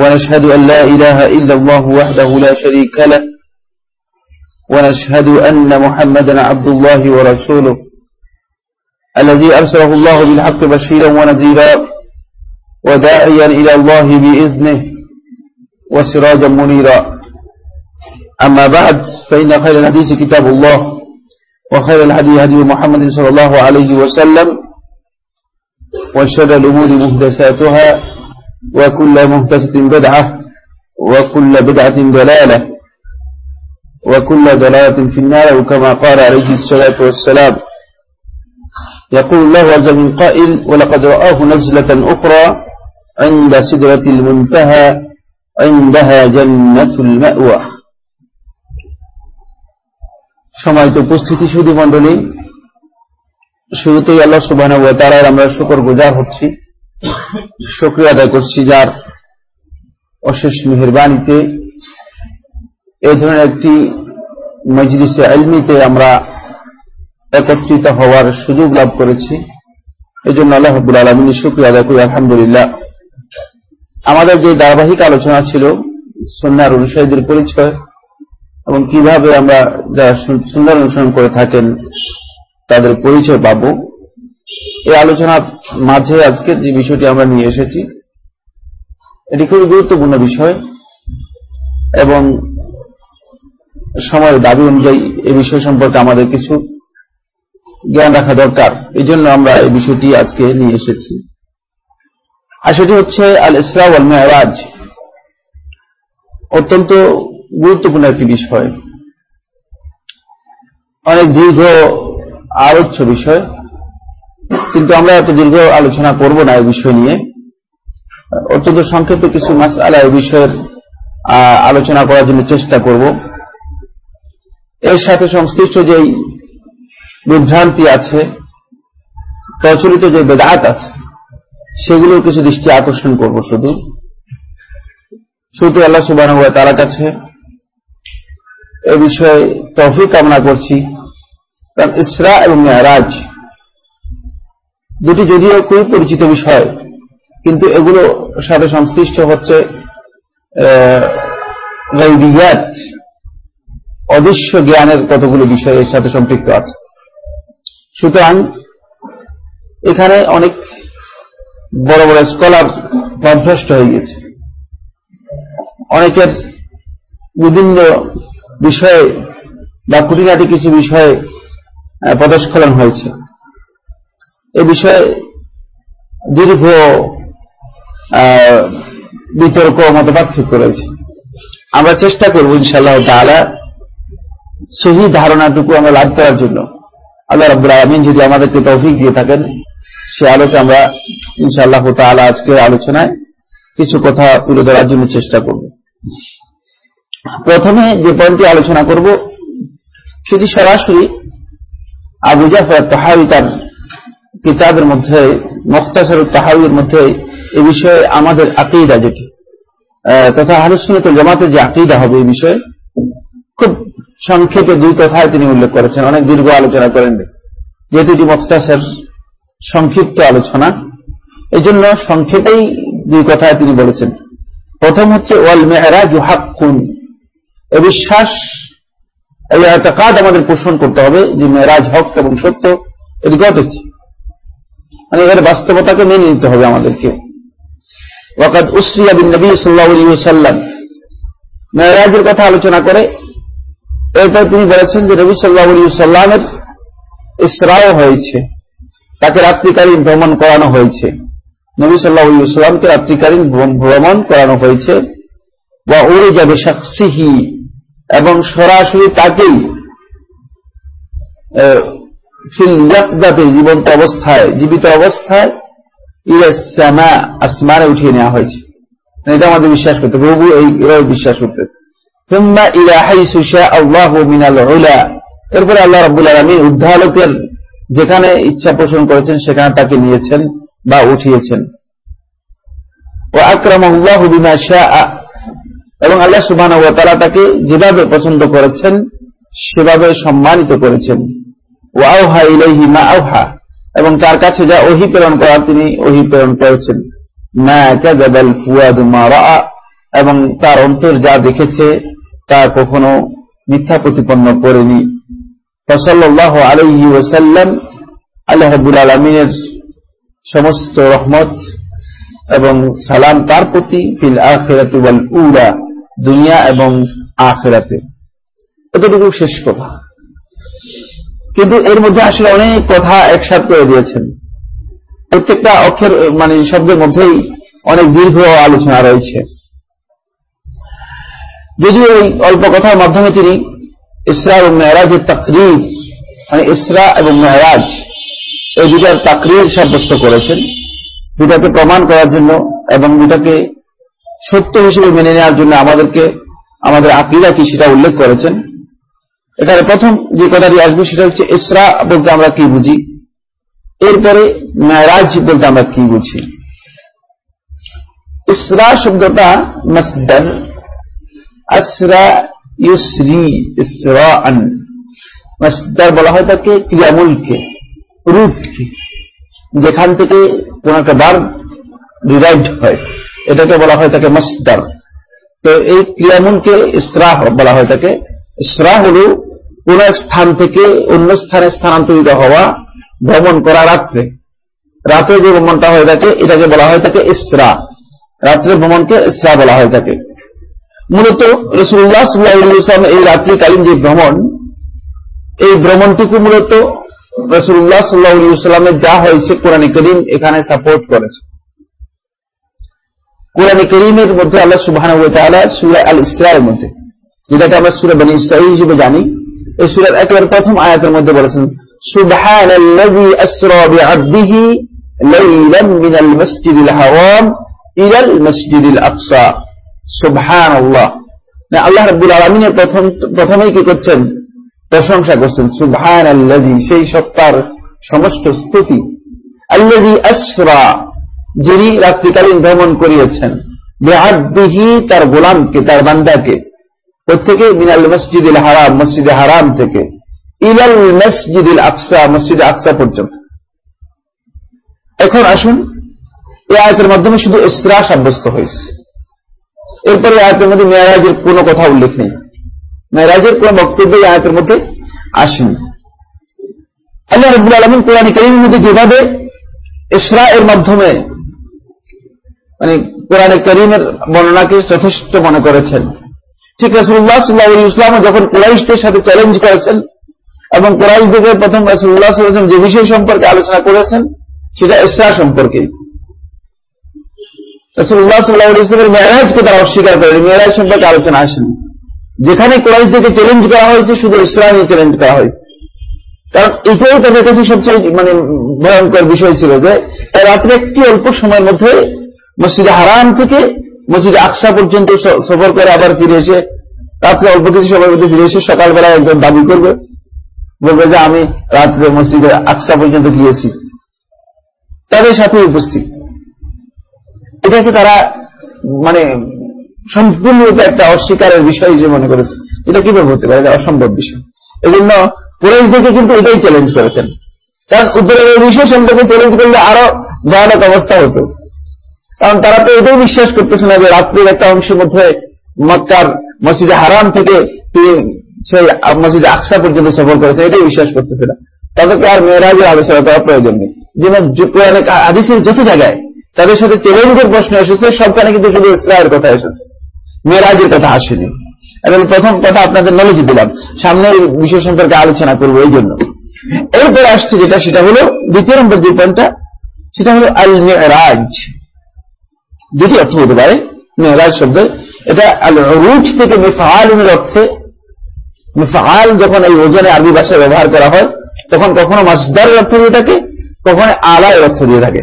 ونشهد أن لا إله إلا الله وحده لا شريك له ونشهد أن محمدا عبد الله ورسوله الذي أرسله الله بالحق بشيرا ونذيرا وداعيا إلى الله بإذنه وسراجا منيرا. أما بعد فإن خير الحديث كتاب الله وخير الهدي هدي محمد صلى الله عليه وسلم وشر الأمور مهدساتها. وكل مهدسة بدعة وكل بدعة ضلالة وكل ضلالة في النار وكما قال عليه الصلاة والسلام يقول الله عز من قائل ولقد رآه نزلة أخرى عند سدرة المنتهى عندها جنة المأوى সময়ত উপস্থিতি সুদী মণ্ডলী শুরুতেই আল্লাহ সুবাহ তারার আমরা শুকর গুজার হচ্ছি শুক্রিয়া আদায় করছি যার অশেষ মেহরবানিতে। এই ধরনের একটি মজলিসে আলমিতে আমরা একত্রিত হওয়ার সুযোগ লাভ করেছি। এই জন্য আল্লাহ হাবুল আলমিনী শুক্রিয়া আদায় করি, আলহামদুলিল্লাহ। আমাদের যে ধারাবাহিক আলোচনা ছিল সন্ন্যার অনুসারীদের পরিচয় এবং কীভাবে আমরা যারা সুন্দর অনুসরণ করে থাকেন, তাদের পরিচয় পাব। এই আলোচনার মাঝে আজকে যে বিষয়টি আমরা নিয়ে এসেছি, এটি খুবই গুরুত্বপূর্ণ বিষয় এবং সময়ের দাবি অনুযায়ী এই বিষয় সম্পর্কে আমাদের কিছু জ্ঞান রাখা দরকার। এই জন্য আমরা এই বিষয়টি আজকে নিয়ে এসেছি। আর সেটি হচ্ছে আল ইসরা আল মেহরাজ অত্যন্ত গুরুত্বপূর্ণ একটি বিষয়। অনেক দীর্ঘ, আলোচ্য বিষয়। কিন্তু আমরা এত দীর্ঘ আলোচনা করব না এই বিষয় নিয়ে। অত্যন্ত সংক্ষেপে কিছু মাস আলা এই বিষয়ের আলোচনা করার জন্য চেষ্টা করব। এর সাথে সংশ্লিষ্ট যেই বিভ্রান্তি আছে, প্রচলিত যে বেদাত আছে, সেগুলোর কিছু দৃষ্টি আকর্ষণ করব শুধু। শুধু আল্লাহ সুবাহ তারা কাছে এ বিষয়ে তফিক কামনা করছি। কারণ ইসরা এবং মেয়ারাজ দুটি যদিও খুবই পরিচিত বিষয়, কিন্তু এগুলো সাথে সংশ্লিষ্ট হচ্ছে অদৃশ্য জ্ঞানের কতগুলো বিষয় এর সাথে সম্পৃক্ত আছে। সুতরাং, এখানে অনেক বড় বড় স্কলার পদভ্রষ্ট হয়ে গেছে। অনেকের বিভিন্ন বিষয়ে বা খুঁটিনাটি কিছু বিষয়ে পদস্খলন হয়েছে। এ বিষয়ে দীর্ঘ বিতর্ক মত পার্থক্য রয়েছে আমরা চেষ্টা করব ইনশাল্লাহ তালা সহি ধারণাটুকু আমরা লাভ করার জন্য। আল্লাহ রাবুল আলমিন যদি আমাদেরকে তৌফিক দিয়ে থাকেন, সে আলোকে আমরা ইনশাআল্লাহ তালা আজকের আলোচনায় কিছু কথা তুলে ধরার জন্য চেষ্টা করব। প্রথমে যে পয়েন্টটি আলোচনা করব, সেটি সরাসরি আবু জাফর তাহাবি তার কিতাবের মধ্যে, মুখতাসর তাহাবির মধ্যে এ বিষয়ে আমাদের আকিদা যেটি। তথা হালুসুনত জামাতের যে আকিদা হবে এই বিষয়ে, খুব সংক্ষেপে দুই কথায় তিনি উল্লেখ করেছেন। অনেক দীর্ঘ আলোচনা করেন। যেহেতু এটি মুখতাসের সংক্ষিপ্ত আলোচনা এই জন্য সংক্ষেপেই দুই কথায় তিনি বলেছেন। প্রথম হচ্ছে, ওয়াল মেহরাজ হাক্কুন। এ বিশ্বাস এই কাজ আমাদের পোষণ করতে হবে যে মেয়েরাজ হক এবং সত্য এটি ঘটেছে। মানে এর বাস্তবতাকে মেনে নিতে হবে আমাদেরকে। ওয়াকাদ উসরিয়া বিন নবী সাল্লাহ সাল্লাম মেয়েরাজের কথা আলোচনা করে। এরপর তিনি বলেছেন যে নবী সাল্লাহ সাল্লামের ইসরাও হয়েছে। তাকে রাত্রিকালীন ভ্রমণ করানো হয়েছে। নবী সাল্লাহ সাল্লামকে রাত্রিকালীন ভ্রমণ করানো হয়েছে। বা উড়ে যাবে সাক্ষিহি এবং সরাসরি তাকেই জীবন্ত অবস্থায়, জীবিত অবস্থায় ইলাসমা আসমানে উঠিয়ে নেওয়া হয়েছে। এটা আমাদের বিশ্বাস করতে প্রভু এই, এভাবে বিশ্বাস করতে এরপরে আল্লাহ রব্বুল আলমী উদ্ধারকের যেখানে ইচ্ছা পোষণ করেছেন, সেখানে তাকে নিয়েছেন বা উঠিয়েছেন। ও আকরাম বিমা শাহ এবং আল্লাহ সুবাহ তাকে যেভাবে পছন্দ করেছেন, সেভাবে সম্মানিত করেছেন। ও আউহা ইলাইহি মা আউহা এবং তার কাছে যা ওহি প্রেরণ করা তিনি ওহি প্রেরণ করেছেন। এবং তার অন্তর যা দেখেছে, তা কখনো মিথ্যা প্রতিপন্ন করেনি। ফসল্লাহ আলহি ওসাল্লাম আল্লাহ রবুল আলমিনের সমস্ত রহমত এবং সালাম তার প্রতি ফিল আখেরাতে উড়া দুনিয়া এবং আখেরাতে। এতটুকু শেষ কথা। কিন্তু এর মধ্যে আসলে অনেক কথা একসাথ করে দিয়েছেন। প্রত্যেকটা অক্ষর মানে শব্দের মধ্যেই অনেক দীর্ঘ আলোচনা রয়েছে। যদিও ওই অল্প কথার মাধ্যমে তিনি ইসরা এবং মেহরাজের তাকরির মানে ইসরা এবং মেহরাজ, এই দুটার তাকরির সাব্যস্ত করেছেন। দুটাকে প্রমাণ করার জন্য এবং দুটাকে সত্য হিসেবে মেনে নেওয়ার জন্য আমাদেরকে, আমাদের আকিরা কি সেটা উল্লেখ করেছেন। এখানে প্রথম যে কথাটি আসবে সেটা হচ্ছে ইসরা বলতে আমরা কি বুঝি? এরপরে মেহরাজ বলতে আমরা কি বুঝি? ইসরা শব্দটা মসদার, আসরা ইউসরি ইসরা আন মসদার বলা হয় তাকে ক্রিয়ামূলকে রুটকে যেখান থেকে কোন একটা বার ডিরাইভড হয়, এটাকে বলা হয় তাকে মসদার। তো এই ক্রিয়ামূলকে ইসরা বলা হয় তাকে। ইসরা হল কোন এক স্থান থেকে অন্য স্থানে স্থানান্তরিত হওয়া ভ্রমণ করা রাত্রে। রাতে যে ভ্রমণটা হয়ে থাকে, এটাকে বলা হয় থাকে ইসরা। রাত্রে ভ্রমণকে ইসরা বলা হয় থাকে। মূলত রসুল্লাহ সাল্লাহাম এই রাত্রিকালীন যে ভ্রমণ, এই ভ্রমণটুকু মূলত রসুল্লাহ সাল্লাহামের যা হয়েছে কোরআন করিম এখানে সাপোর্ট করেছে। কোরআন করিমের মধ্যে আল্লাহ সুবাহ সুরা আল ইসরায়ের মধ্যে, যেটাকে আমরা সুরা বানী ইসরাই হিসেবে জানি। এই সুরার একেবারে প্রথম আয়াতের মধ্যে বলেছেন মানে আল্লাহ প্রথমেই কি করছেন? প্রশংসা করছেন সেই সত্তার সমস্ত স্তুতি। আল্লাযী আসরা যিনি রাত্রিকালীন ভ্রমণ করিয়েছেন। বেআবদিহি তার গোলামকে, তার বান্দাকে। প্রত্যেকে মিনাল মসজিদুল হারাম, মসজিদে হারাম থেকে ইলাল মসজিদুল আকসা, মসজিদে আকসা পর্যন্ত। এখন আসুন, এই আয়তের মাধ্যমে শুধু ইসরা সাব্যস্ত হয়েছে। এরপরে আয়তের মধ্যে মেয়ারাজের কোনো কথা উল্লেখ নেই। মেয়ারাজের কোন বক্তব্য এই আয়তের মধ্যে আসেনি। আল্লাহ রব্বুল আলমিন কোরআন করিমের মধ্যে যেভাবে ইসরা এর মাধ্যমে মানে কোরআনে করিমের বর্ণনাকে যথেষ্ট মনে করেছেন ঠিক রসুল্লাহ সাল্লাহ ইসলাম যখন কোরাইশদের সাথে চ্যালেঞ্জ করেছেন এবং কোরাইশদের প্রথম রসুল্লাহ সাল্লাম যে বিষয় সম্পর্কে আলোচনা করেছেন, সেটা ইসরা সম্পর্কে। রসুল্লাহ সাল্লাহ ইসলামের মেয়ারাজকে তারা অস্বীকার করেন, মেয়ারাজ সম্পর্কে আলোচনা আসেনি। যেখানে কোরাইশদেরকে চ্যালেঞ্জ করা হয়েছে, শুধু ইসরা নিয়ে চ্যালেঞ্জ করা হয়েছে। কারণ এটাও তাদের কাছে সবচেয়ে মানে ভয়ঙ্কর বিষয় ছিল যে রাত্রে একটি অল্প সময়ের মধ্যে মসজিদে হারাম থেকে মসজিদে আকসা পর্যন্ত সফর করে আবার ফিরে এসে, রাত্রে অল্প কিছু সময়ের মধ্যে ফিরে এসে সকালবেলা একজন দাবি করবে। বলবে যে, আমি রাত্রে মসজিদে আকসা পর্যন্ত গিয়েছি। তাদের সাথে উপস্থিত। এটাকে তারা মানে সম্পূর্ণরূপে একটা অস্বীকারের বিষয় যে মনে করেছে। এটা কীভাবে হতে পারে? এটা অসম্ভব বিষয়। এই জন্য পুরুষদেরকে কিন্তু এটাই চ্যালেঞ্জ করেছেন। কারণ উত্তরের বিষয় সম্পর্কে চ্যালেঞ্জ করলে আরও ভয়ানক অবস্থা হতো। কারণ তারা তো এটাই বিশ্বাস করতেছে না যে রাত্রির একটা অংশের মধ্যে মক্কার মসজিদে হারাম থেকে তিনি সেই মসজিদে আকসা পর্যন্ত সফর করেছে এটাই বিশ্বাস করতেছে না। তাদেরকে আর মেয়েরাজের আলোচনা করার প্রয়োজন নেই। যেমন কোরআনে আদিসের যত জায়গায় তাদের সাথে চ্যালেঞ্জের প্রশ্ন এসেছে, সবখানে কিন্তু শুধু ইসরায়ের কথা এসেছে। মেয়েরাজের কথা আসেনি। এবং প্রথম কথা আপনাদের নলেজ দিলাম। সামনের বিষয় সম্পর্কে আলোচনা করব এই জন্য। এরপর আসছে যেটা, সেটা হলো দ্বিতীয় নম্বর যে পয়েন্টটা, সেটা হলো আল মেয়েরাজ দুটি অর্থ হতে পারে। মেহরাজ শব্দ। এটা আল রুজ থেকে মেফাআলের অর্থে, মেফাআল যখন এই ওজনে আরবি ভাষায় ব্যবহার করা হয়, তখন কখনো মাসদারের অর্থ দিয়ে থাকে, কখনো আলার অর্থ দিয়ে থাকে।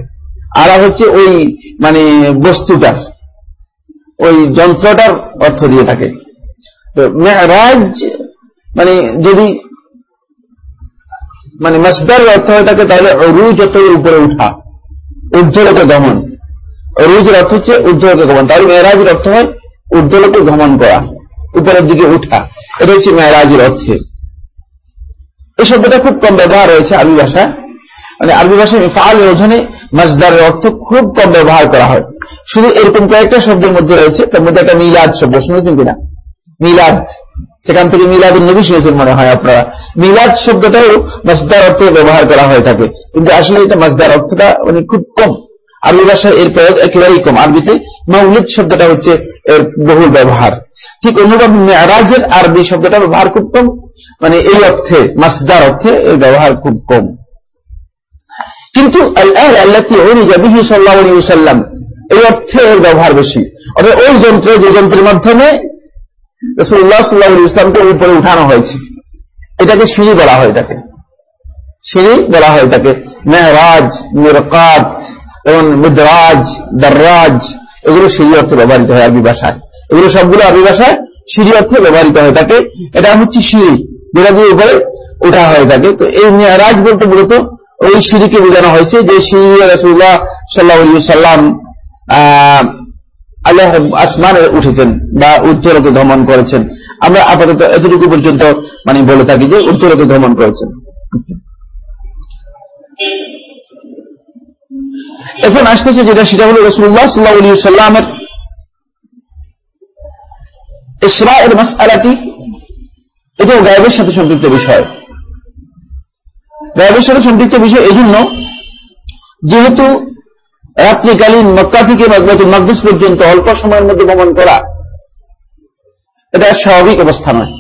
আলা হচ্ছে ওই মানে বস্তুটা, ওই যন্ত্রটার অর্থ দিয়ে থাকে। তো মেহরাজ মানে যদি মানে মাসদারের অর্থ হয়ে থাকে, তাহলে অরুজ অর্থ উপরে উঠা ঊর্ধ্বলোকে গমন অরুজের অর্থ হচ্ছে ঊর্ধ্বলোকে গমন তাহলে মেহরাজের অর্থ হয় ঊর্ধ্বলোকে গমন করা, উপরের দিকে উঠা। এটা হচ্ছে মেহরাজের অর্থে। এই শব্দটা খুব কম ব্যবহার হয়েছে আরবি ভাষায়। মানে আরবি ভাষায় ফাল অধনে মাজদারের অর্থ খুব কম ব্যবহার করা হয়। শুধু এরকম কয়েকটা শব্দের মধ্যে রয়েছে, তার মধ্যে একটা মিলাদ শব্দ, শুনেছেন কিনা? মিলাদ। সেখান থেকে মিলাদ নবী শুনেছেন মনে হয় আপনারা। মিলাদ শব্দটাও মাজদার অর্থে ব্যবহার করা হয়ে থাকে। কিন্তু আসলে এটা মাজদার অর্থটা মানে খুব কম। আরবি ভাষায় এর প্রয়োগ একেবারেই কম। আরবিতে মৌলিক শব্দটা হচ্ছে এর বহুল ব্যবহার। ঠিক অন্যভাবে মেয়ারাজের আরবি শব্দটা ব্যবহার খুব কম মানে এই অর্থে, মাসদার অর্থে এর ব্যবহার খুব কম। কিন্তু সাল্লাম এই অর্থে এর ব্যবহার বেশি। অর্থাৎ ওই যন্ত্র, যে যন্ত্রের মাধ্যমে রসুল্লাহ সাল্লাহ ইসলামকে উপরে উঠানো হয়েছে, এটাকে সিঁড়ি বলা হয় তাকে সিঁড়ি বলা হয় তাকে মেহরাজ মিরকাত এবং মিদরাজ, দার্রাজ, এগুলো সিঁড়ি অর্থে ব্যবহৃত হয় আরবি ভাষায় এগুলো সবগুলো আরবি ভাষায় সিঁড়ি অর্থে ব্যবহৃত হয়ে থাকে। এটা হচ্ছে সিঁড়ি যেটা দিয়ে উপরে ওঠা হয়ে থাকে। তো এই মেয়ারাজ বলতে মূলত ওই সিঁড়িকে বোঝানো হয়েছে যে সিঁড়ি রসুল্লাহ সাল্লাহ সাল্লাম আল্লাহ আসমানে উঠেছেন বা উত্তরকে ভ্রমণ করেছেন। আমরা আপাতত এতটুকু পর্যন্ত মানে বলে থাকি যে উত্তরকে ভ্রমণ করেছেন। এখন আসতেছে যেটা, সেটা হল রসুল্লাহ সাল্লাহ আলী সাল্লামের ইসরা এর মাসালাটি এটাও গায়েবের সাথে সম্পৃক্ত বিষয়। গায়েবের সাথে সম্পৃক্ত বিষয় এই জন্য যেহেতু রাত্রিকালীন মক্কা থেকে মকদিস পর্যন্ত অল্প সময়ের মধ্যে ভ্রমণ করা, এটা স্বাভাবিক অবস্থা নয়।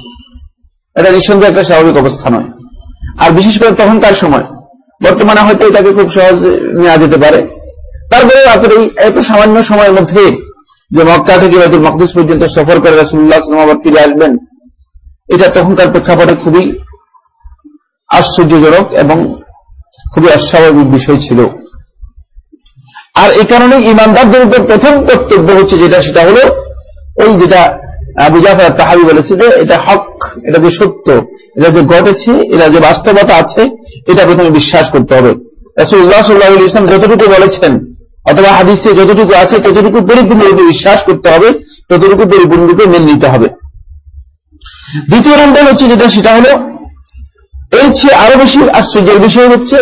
এটা নিঃসন্দেহে একটা স্বাভাবিক অবস্থা নয়। আর বিশেষ করে তখনকার সময়। বর্তমানে হয়তো এটাকে খুব সহজে নেওয়া যেতে পারে। তারপরে আপনার এই এত সামান্য সময়ের মধ্যে যে মক্কা থেকে বাইতুল মকদিস পর্যন্ত সফর করে রাসুল্লাহ আবার ফিরে আসবেন, এটা তখনকার প্রেক্ষাপটে খুবই আশ্চর্যজনক এবং খুবই অস্বাভাবিক বিষয় ছিল। আর এই কারণে ইমানদারদের উপর প্রথম কর্তব্য হচ্ছে যেটা, সেটা হলো ওই যেটা আবু তাহাবি বলেছে যে এটা হক এটা যে সত্য, এটা যে ঘটেছে, এটা যে বাস্তবতা আছে, এটা প্রথমে বিশ্বাস করতে হবে। ইসলাম যতটুকু বলেছেন, অথবা হাদিসে যতটুকু আছে, ততটুকু পরিপূর্ণরূপে বিশ্বাস করতে হবে, ততটুকু পরিপূর্ণরূপে মেনে নিতে হবে। দ্বিতীয় নম্বর হচ্ছে যেটা, সেটা হলো, এর চেয়ে আরও বেশি আশ্চর্যের বিষয় হচ্ছে,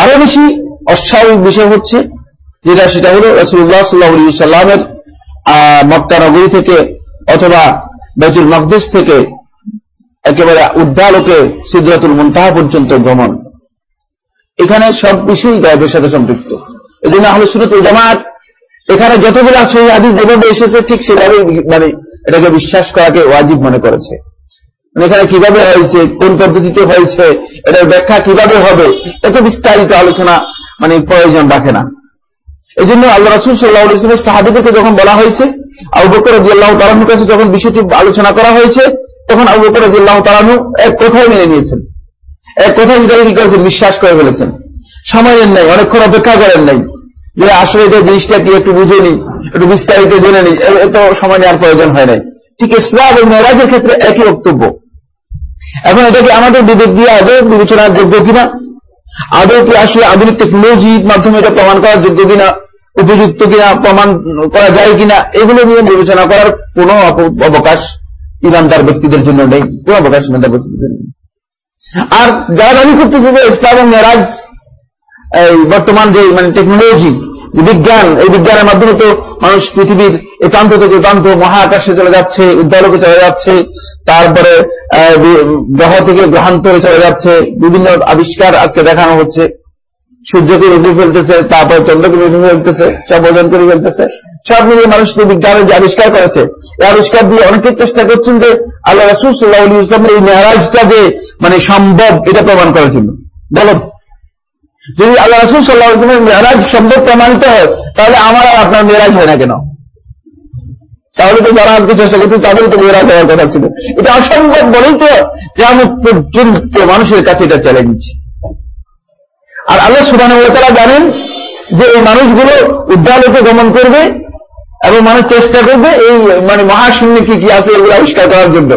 আরও বেশি অস্বাভাবিক বিষয় হচ্ছে, যেটা, সেটা হলো রসুল্লাহ সাল্লাহ সাল্লামের মক্কা নগরী থেকে অথবা বেতুল মকদেশ থেকে একেবারে উদ্দালোকে সিদ্ধাতুল মুন্তাহা পর্যন্ত ভ্রমণ। এখানে সব বিষয়ই গায়েবের সাথে সম্পৃক্ত। এই জন্য আহলে সুরতুল জামাত এখানে যতগুলো সহি আদিস যেভাবে এসেছে ঠিক সেভাবে মানে এটাকে বিশ্বাস করাকে ওয়াজিব মনে করেছে। মানে এখানে কীভাবে হয়েছে, কোন পদ্ধতিতে হয়েছে, এটার ব্যাখ্যা কীভাবে হবে, এত বিস্তারিত আলোচনা মানে প্রয়োজন রাখে না। এই জন্য আল্লাহ রাসুল সাল্লাহ সাহাবিদেরকে যখন বলা হয়েছে, আবু বকর রাজিয়াল্লাহ তালানুর কাছে যখন বিষয়টি আলোচনা করা হয়েছে তখন আবু বকর রাজিয়াল্লাহ তালানু এক কথায় মেনে নিয়েছেন। এক কথায় সেটাকে কি করেছেন? বিশ্বাস করে ফেলেছেন। সময়ের নেই, অনেকক্ষণ অপেক্ষা করেন নাই। যে আসলে এটা জিনিসটা কি একটু বুঝে নি, একটু বিস্তারিত জেনে নি এত সময় নেওয়ার প্রয়োজন হয় নাই। ঠিক ইসলাম এবং মেরাজের ক্ষেত্রে একই বক্তব্য। এখন এটাকে আমাদের বিবেক দিয়ে আদৌ বিবেচনার যোগ্য কিনা? আদৌ কি আসলে আধুনিক টেকনোলজির মাধ্যমে এটা প্রমাণ করার যোগ্য কিনা? উপযুক্ত কিনা? প্রমাণ করা যায় কিনা? এগুলো নিয়ে বিবেচনা করার কোনো অবকাশ ইমানদার ব্যক্তিদের জন্য নেই, কোন অবকাশ ইমানদার ব্যক্তিদের জন্য আর যারা দাবি করতেছে যে ইসলাম এবং মেরাজ বর্তমান যে মানে টেকনোলজি বিজ্ঞান, এই বিজ্ঞানের মাধ্যমে তো মানুষ পৃথিবীর একান্ত থেকে একান্ত মহাকাশে চলে যাচ্ছে উদ্যালোকে চলে যাচ্ছে, তারপরে গ্রহ থেকে গ্রহান্তরে চলে যাচ্ছে, বিভিন্ন আবিষ্কার আজকে দেখানো হচ্ছে। সূর্যকে রুখে ফেলতেছে তারপর চন্দ্রকে রুখে ফেলতেছে, সব ওজন করে ফেলতেছে। সব মিলিয়ে মানুষ তো বিজ্ঞানের যে আবিষ্কার করেছে, এই আবিষ্কার দিয়ে অনেকে চেষ্টা করছেন যে আল্লাহ রসুল সাল্লাহ ইসলামের এই মেহারাজটা যে মানে সম্ভব, এটা প্রমাণ করার জন্য। বলো। যদি আল্লাহ রসুল সাল্লাহ ইসলামের মেহারাজ সম্ভব প্রমাণিত হয়, তাহলে আমার আর আপনার মেয়েরাজ হয় না কেন? তাহলে তো যারা আজকে চেষ্টা করছে, তাদের তো মেয়েরাজ হওয়ার কথা ছিল। এটা অসম্ভব বলেই তো কেমন পর্যন্ত মানুষের কাছে এটা চ্যালেঞ্জ আর আল্লাহ সুবাহ তারা জানেন যে এই মানুষগুলো উদ্যালোকে গমন করবে এবং মানুষ চেষ্টা করবে এই মানে মহাশূন্যে কি কি আছে এগুলো আবিষ্কার করার জন্য।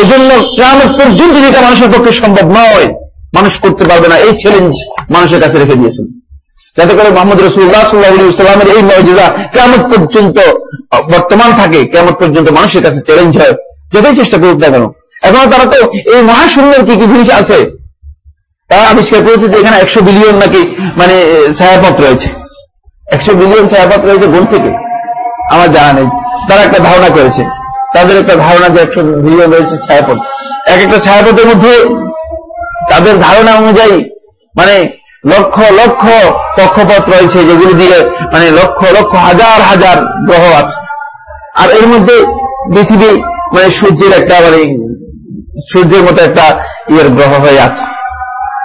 এই জন্য কেমন পর্যন্ত যেটা মানুষের পক্ষে সম্ভব নয়, মানুষ করতে পারবে না। এই চ্যালেঞ্জ মানুষের কাছে রেখে দিয়েছেন। যাতে করে মোহাম্মদ রসুল্লাহ সাল্লাহ ইসলামের এই মর্যাদা কেমন পর্যন্ত বর্তমান থাকে কেমন পর্যন্ত মানুষের কাছে চ্যালেঞ্জ হয়। যতই চেষ্টা করুক না কেন। এখনও তারা তো এই মহাশূন্যের কি কি জিনিস আছে তারা আবিষ্কার করেছে যে এখানে একশো বিলিয়ন নাকি মানে ছায়াপথ রয়েছে। একশো বিলিয়ন ছায়াপথ রয়েছে গুণ থেকে। আমার জানা নেই। তারা একটা ধারণা করেছে। তাদের একটা ধারণা যে একশো বিলিয়ন রয়েছে ছায়াপথ। এক একটা ছায়াপথের মধ্যে তাদের ধারণা অনুযায়ী মানে লক্ষ লক্ষ কক্ষপথ রয়েছে যেগুলি দিয়ে মানে লক্ষ লক্ষ হাজার হাজার গ্রহ আছে। আর এর মধ্যে পৃথিবী মানে সূর্যের একটা মানে সূর্যের মতো একটা ইয়ের গ্রহ হয়ে আছে।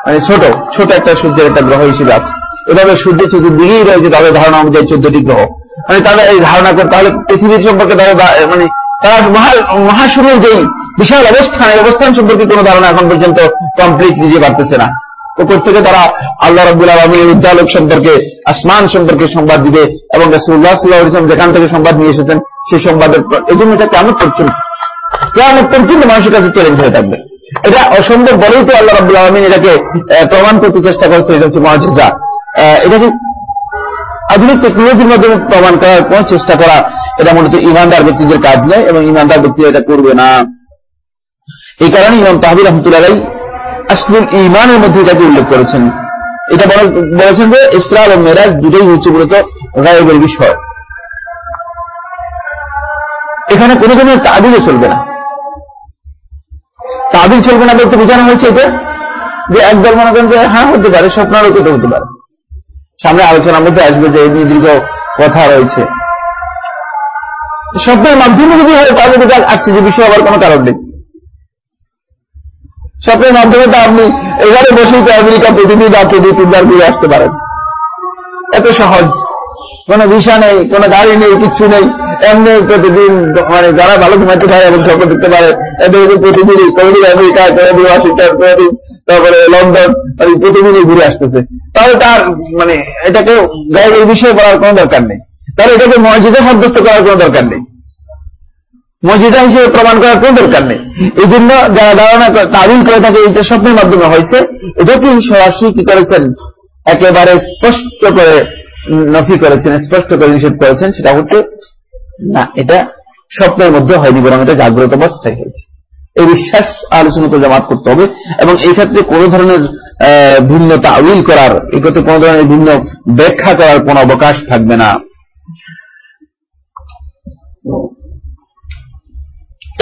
মানে ছোট ছোট একটা সূর্যের একটা গ্রহ হিসেবে আছে। এভাবে সূর্য চতুর্দিকেই রয়েছে তাদের ধারণা অনুযায়ী চোদ্দটি গ্রহ। মানে তারা এই ধারণা করে, তাহলে পৃথিবীর সম্পর্কে তারা মানে তারা মহা মহাশূন্যের যেই বিশাল অবস্থান, এই অবস্থান সম্পর্কে কোনো ধারণা এখন পর্যন্ত কমপ্লিট দিতে পারতেছে না। উপর থেকে তারা আল্লাহ রবুল আলমীর উজ্জালক সম্পর্কে, আসমান সম্পর্কে সংবাদ দিবে এবং রাসুল্লাহ যেখান থেকে সংবাদ নিয়ে এসেছেন, সেই সংবাদের এই জন্য এটা কেমন পর্যন্ত? কেমন পর্যন্ত মানুষের কাছে চ্যালেঞ্জ হয়ে থাকবে? এটা অসম্ভব বলেই তো আল্লাহ রবুল্লাহ আলমিন এটাকে প্রমাণ করতে চেষ্টা করছে এটা হচ্ছে মহাজিজা এটাকে আধুনিক টেকনোলজির মাধ্যমে প্রমাণ করার কোন চেষ্টা করা, এটা মূলত ইমানদার ব্যক্তিদের কাজ নয় এবং ইমানদার ব্যক্তি এটা করবে না। এই কারণে ইমাম তাহবির রহমতুল্লাহ আসলুল ইমানের মধ্যে এটাকে উল্লেখ করেছেন। এটা বলেছেন যে ইসরা এবং মেরাজ দুটোই হচ্ছে মূলত গায়েবের বিষয়। এখানে কোনো ধরনের তাবিলও চলবে না। তাবিল চলবে না বলতে বোঝানো হয়েছে এটা? যে একদল মনে করেন যে হ্যাঁ হতে পারে স্বপ্নালোকিত হতে পারে। সামনে আলোচনার মধ্যে আসবে যে এই দীর্ঘ কথা রয়েছে। স্বপ্নের মাধ্যমে যদি হয়, তাহলে আসছে যে বিষয় আবার কোনো কারণ নেই। স্বপ্নের মাধ্যমে তো আপনি এবারে বসেই তো আমেরিকা পৃথিবী রাত্রে দুই, তিনবার ঘুরে আসতে পারেন। এত সহজ। কোনো ভিসা নেই, কোনো গাড়ি নেই কিচ্ছু নেই। এমনি প্রতিদিন মানে যারা ভালো ঘুমাইতে পারে এবং স্বপ্ন দেখতে পারে, এদের আমেরিকা ওয়াশিংটন তারপরে লন্ডন মানে প্রতিদিনই ঘুরে আসতেছে। তাহলে তার মানে এটাকে বিষয়ে বলার কোনো দরকার নেই। তাহলে এটাকে সাব্যস্ত করার কোনো দরকার নেই। মর্যাদা হিসেবে প্রমাণ করার কোন দরকার নেই। এই জন্য যারা ধারণা তাবিল করে থাকে এটা স্বপ্নের মাধ্যমে হয়েছে। সরাসরি কি করেছেন? একেবারে স্পষ্ট করে নফি করেছেন, স্পষ্ট করে নিষেধ করেছেন, সেটা হচ্ছে না, এটা স্বপ্নের মধ্যে হয়নি, বরং এটা জাগ্রত অবস্থায় হয়েছে। এই বিশ্বাস আলোচনা তো জামাত করতে হবে, এবং এই ক্ষেত্রে কোন ধরনের ভিন্ন তাউিল করার, এই ক্ষেত্রে কোন ধরনের ভিন্ন ব্যাখ্যা করার কোন অবকাশ থাকবে না।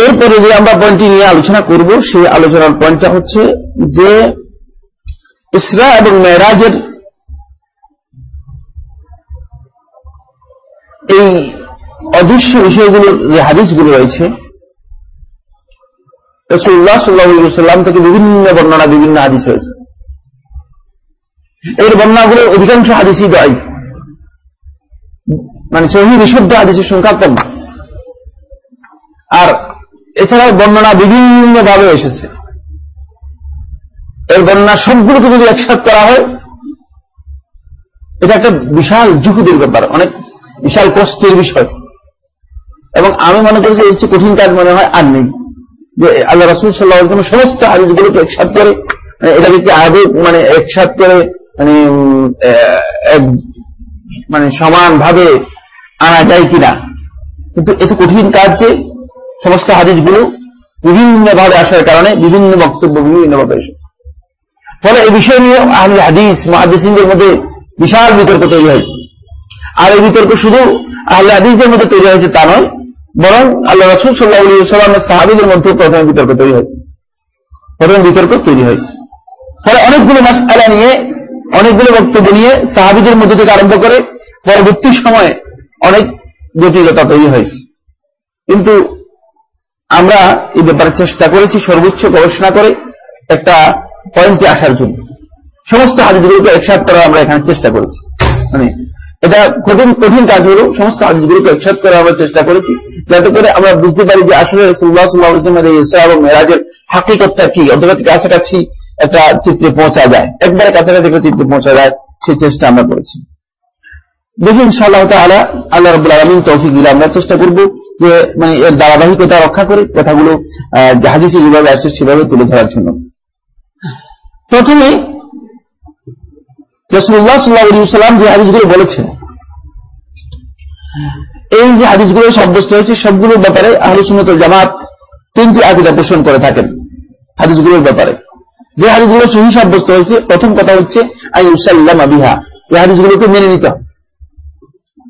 এরপরে যে আমরা পয়েন্টটি নিয়ে আলোচনা করব, সেই আলোচনার পয়েন্টটা হচ্ছে যে ইসরা এবং মেয়েরাজের এই অদৃশ্য বিষয়গুলোর যে হাদিসগুলো রয়েছে রসুল্লাহ সাল্লাহাম থেকে বিভিন্ন বর্ণনা, বিভিন্ন হাদিস হয়েছে এর বর্ণনাগুলো অধিকাংশ হাদিসই দয়। মানে সহি, বিশুদ্ধ হাদিসের সংখ্যা কম। আর এছাড়াও বর্ণনা বিভিন্নভাবে এসেছে। এর বর্ণনা সবগুলোকে যদি একসাথ করা হয়, এটা একটা বিশাল ঝুঁকিদের ব্যাপার অনেক বিশাল কষ্টের বিষয়। এবং আমি মনে করি যে এর চেয়ে কঠিন কাজ মনে হয় আর নেই। যে আল্লাহ রসুল সাল্লাহ সমস্ত হাদিসগুলোকে একসাথ করে এটাকে কি আদৌ মানে একসাথ করে মানে মানে সমানভাবে আনা যায় কিনা? কিন্তু এত কঠিন কাজ যে সমস্ত হাদিসগুলো বিভিন্নভাবে আসার কারণে বিভিন্ন বক্তব্য বিভিন্নভাবে এসেছে। ফলে এই বিষয় নিয়ে আহলি হাদিস মহাদিসিনদের মধ্যে বিশাল বিতর্ক তৈরি হয়েছে। আর এই বিতর্ক শুধু আহলে হাদিসদের মধ্যে তৈরি হয়েছে তা নয় বরং আল্লাহ রসুল সাল্লাহ সাল্লামের সাহাবিদের মধ্যে প্রথমে বিতর্ক তৈরি হয়েছে। প্রথম বিতর্ক তৈরি হয়েছে। ফলে অনেকগুলো মাসালা নিয়ে, অনেকগুলো বক্তব্য নিয়ে সাহাবিদের মধ্যে থেকে আরম্ভ করে পরবর্তী সময়ে অনেক জটিলতা তৈরি হয়েছে। কিন্তু আমরা এই ব্যাপারে চেষ্টা করেছি, সর্বোচ্চ গবেষণা করে একটা পয়েন্টে আসার জন্য। সমস্ত হাদিসগুলোকে একসাথ করার আমরা এখানে চেষ্টা করেছি। মানে এটা কঠিন কঠিন কাজ হলো সমস্ত হাদিসগুলোকে একসাথ করার আমরা চেষ্টা করেছি। যাতে করে আমরা বুঝতে পারি যে আসলে সুল্লাহ সাল্লাহামের ইসরা এবং মেরাজের হাকিকতটা কি অথবা কাছাকাছি একটা চিত্রে পৌঁছা যায়, একবারে কাছাকাছি একটা চিত্রে পৌঁছা যায় সেই চেষ্টা আমরা করেছি। দেখি ইনশাআল্লাহ তাআলা আল্লাহ রাব্বুল আলামিন তৌফিক দিলে আমরা চেষ্টা করব যে মানে এর ধারাবাহিকতা রক্ষা করে কথাগুলো হাদিসে যেভাবে আসছে সেভাবে তুলে ধরার জন্য। প্রথমে রসুল্লাহ সাল্লাহ সাল্লাম যে হাদিসগুলো বলেছেন এই যে হাদিসগুলো সাব্যস্ত হয়েছে সবগুলোর ব্যাপারে আহলুসুন্নত জামাত তিনটি আকিদা পোষণ করে থাকেন হাদিসগুলোর ব্যাপারে। যে হাদিসগুলো সহি সাব্যস্ত হয়েছে, প্রথম কথা হচ্ছে, আই উসাল্লাম আবিহা এই হাদিসগুলোকে মেনে নিতে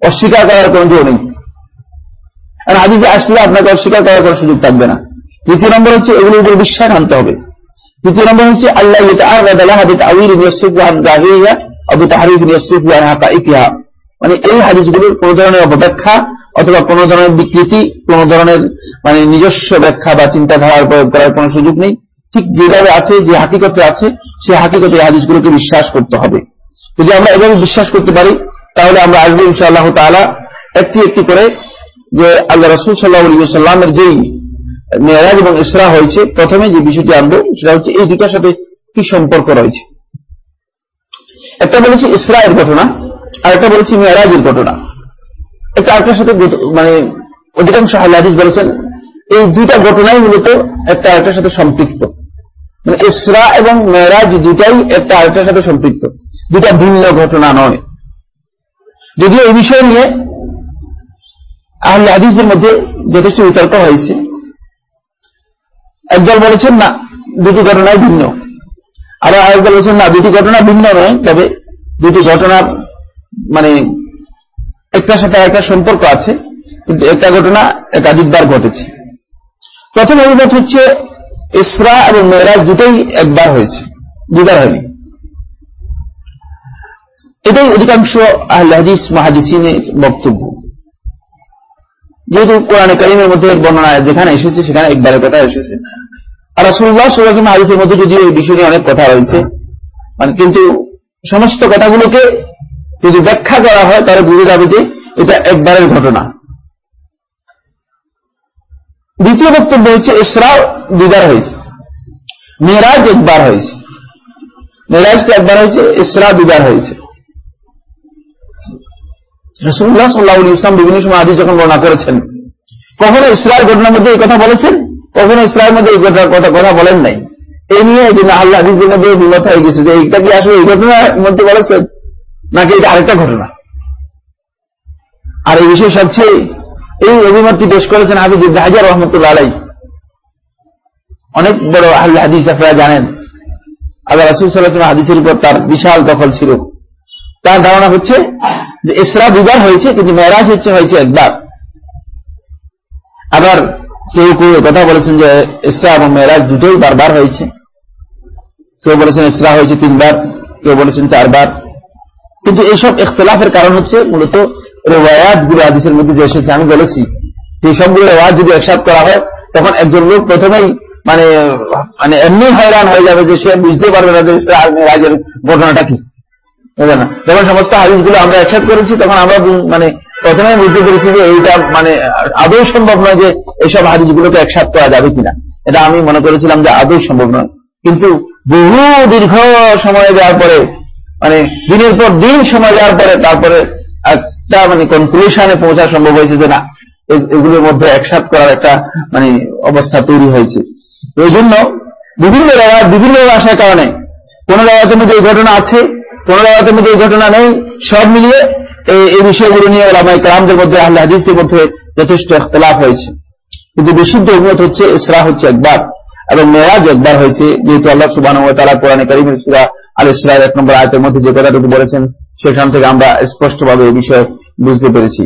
অস্বীকার করার কোন জোর নেই। আর হাদিসে আসলে আপনাকে অস্বীকার করার কোনো সুযোগ থাকবে না। দ্বিতীয় নম্বর হচ্ছে, এগুলোর উপর বিশ্বাস আনতে হবে। তৃতীয় নম্বর হচ্ছে, আল্লাহ মানে এই হাদিসগুলোর কোন ধরনের অপব্যাখ্যা অথবা কোন ধরনের বিকৃতি, কোন ধরনের মানে নিজস্ব ব্যাখ্যা বা চিন্তাধারার প্রয়োগ করার কোন সুযোগ নেই। ঠিক যেভাবে আছে, যে হাকিকতে আছে সেই হাকিকতে হাদিসগুলোকে বিশ্বাস করতে হবে। যদি আমরা এভাবে বিশ্বাস করতে পারি, তাহলে আমরা আসব ইনশাআল্লাহ তালা একটি একটি করে যে আল্লাহ রসুল সাল্লাহ সাল্লামের যেই মেয়ারাজ এবং ইসরা হয়েছে, প্রথমে যে বিষয়টি আনব, সেটা হচ্ছে এই দুটার সাথে কি সম্পর্ক রয়েছে। একটা বলেছি ইসরায়ের ঘটনা। আর একটা বলেছি মেয়ারাজের ঘটনা। একটা আরেকটার সাথে মানে অধিকাংশ হাদিস বলেছেন, এই দুইটা ঘটনাই মূলত একটা আরেকটার সাথে সম্পৃক্ত। মানে ইসরা এবং মেয়ারাজ দুটাই একটা আরেকটার সাথে সম্পৃক্ত। দুটা ভিন্ন ঘটনা নয়। যদিও এই বিষয় নিয়ে আহলে হাদিসদের মধ্যে যথেষ্ট বিতর্ক হয়েছে। একদল বলেছেন, না, দুটি ঘটনায় ভিন্ন। আবার আরেকদল বলেছেন, না, দুটি ঘটনা ভিন্ন নয়। তবে দুটি ঘটনার মানে একটার সাথে একটা সম্পর্ক আছে, কিন্তু একটা ঘটনা একাধিকবার ঘটেছে। প্রথম অভিমত হচ্ছে, ইসরা এবং মেয়েরাজ দুটোই একবার হয়েছে, দুবার হয়নি। এটাই অধিকাংশ আহলে হাদিস, মাহাদিসিনের বক্তব্য। যেহেতু কোরআনে কারিমের মধ্যে বর্ণনা যেখানে এসেছে, সেখানে একবারের কথা এসেছে। আর রাসুল্লাহ সাল্লাহ হাদিসের মধ্যে যদিও এই বিষয় নিয়ে অনেক কথা রয়েছে মানে কিন্তু সমস্ত কথাগুলোকে যদি ব্যাখ্যা করা হয়, তাহলে বুঝে যাবে যে এটা একবারের ঘটনা। দ্বিতীয় বক্তব্য হচ্ছে, ইসরাও দুবার হয়েছে। মেয়েরাজ একবার হয়েছে। মেয়েরাজটা একবার হয়েছে ইসরা দুবার হয়েছে। রসুল্লাহ সাল্লাহ ইসলাম বিভিন্ন সময় আদি যখন বর্ণনা করেছেন, কখনো ইসরায়েল ঘটনার মধ্যে এই কথা বলেছেন? কখনো ইসরায়েল মধ্যে এই ঘটনার কথা কথা বলেন নাই? এই নিয়ে যে আল্লাহ হাদিসদের মধ্যে বিমত হয়ে গেছে যে এইটা কি আসলে এই ঘটনার মধ্যে বলেছেন? নাকি এটা আরেকটা ঘটনা? আর এই বিষয়ে সবচেয়ে এই অভিমতটি পেশ করেছেন হাফিজ হাজার রহমতুল্লাহ আলাই অনেক বড় আল্লাহ হাদিস আপনারা জানেন। আল্লাহ রাসুল সাল্লাহ হাদিসের উপর তার বিশাল দখল ছিল। তার ধারণা হচ্ছে যে ইসরা দুবার হয়েছে, কিন্তু মেয়েরাজ হচ্ছে, হয়েছে একবার। আবার কেউ কেউ কথা বলেছেন যে ইসরা এবং মেয়েরাজ দুটোই বারবার হয়েছে। কেউ বলেছেন ইসরা হয়েছে তিনবার, কেউ বলেছেন চারবার। কিন্তু এইসব ইখতলাফের কারণ হচ্ছে মূলত রেওয়ায়াতগুলো আদিসের মধ্যে যে এসেছে, আমি বলেছি। যে সবগুলো রেওয়াজ যদি একসাথ করা হয়, তখন একজন লোক প্রথমেই মানে মানে এমনি হয়রান হয়ে যাবে যে সে বুঝতে পারবে না যে মেয়েরাজের ঘটনাটা কি। যখন সমস্ত হাদিসগুলো আমরা একসাথ করেছি, তখন আমরা মানে প্রথমে বুঝতে পেরেছি যে এইটা মানে আদৌ সম্ভব নয় যে এইসব হাদিসগুলোকে একসাথ করা যাবে কিনা। এটা আমি মনে করেছিলাম যে আদৌ সম্ভব নয়। কিন্তু বহু দীর্ঘ সময় যাওয়ার পরে মানে দিনের পর দিন সময় যাওয়ার পরে তারপরে একটা মানে কনক্লুশনে পৌঁছা সম্ভব হয়েছে যে না এগুলোর মধ্যে একসাথ করার একটা মানে অবস্থা তৈরি হয়েছে। এই জন্য বিভিন্ন রেওয়াজ বিভিন্ন আসার কারণে, কোন রেওয়াজের মধ্যে এই ঘটনা আছে, কোন রেওয়াজের মধ্যে এই ঘটনা নেই, সব মিলিয়ে এই বিষয়গুলো নিয়ে ওলামাই কালামদের মধ্যে আহলে হাদিসদের মধ্যে যথেষ্ট ইখতলাফ হয়েছে। কিন্তু বিশুদ্ধ অভিমত হচ্ছে ইসরা হচ্ছে একবার, এবং মেয়াজ একবার হয়েছে, যেহেতু আল্লাহ সুবাহ তারা কোরআনে কারিমের সুরা আল ইসরায়ের এক নম্বর আয়তের মধ্যে যে কথাটুকু বলেছেন, সেখান থেকে আমরা স্পষ্টভাবে এই বিষয়ে বুঝতে পেরেছি।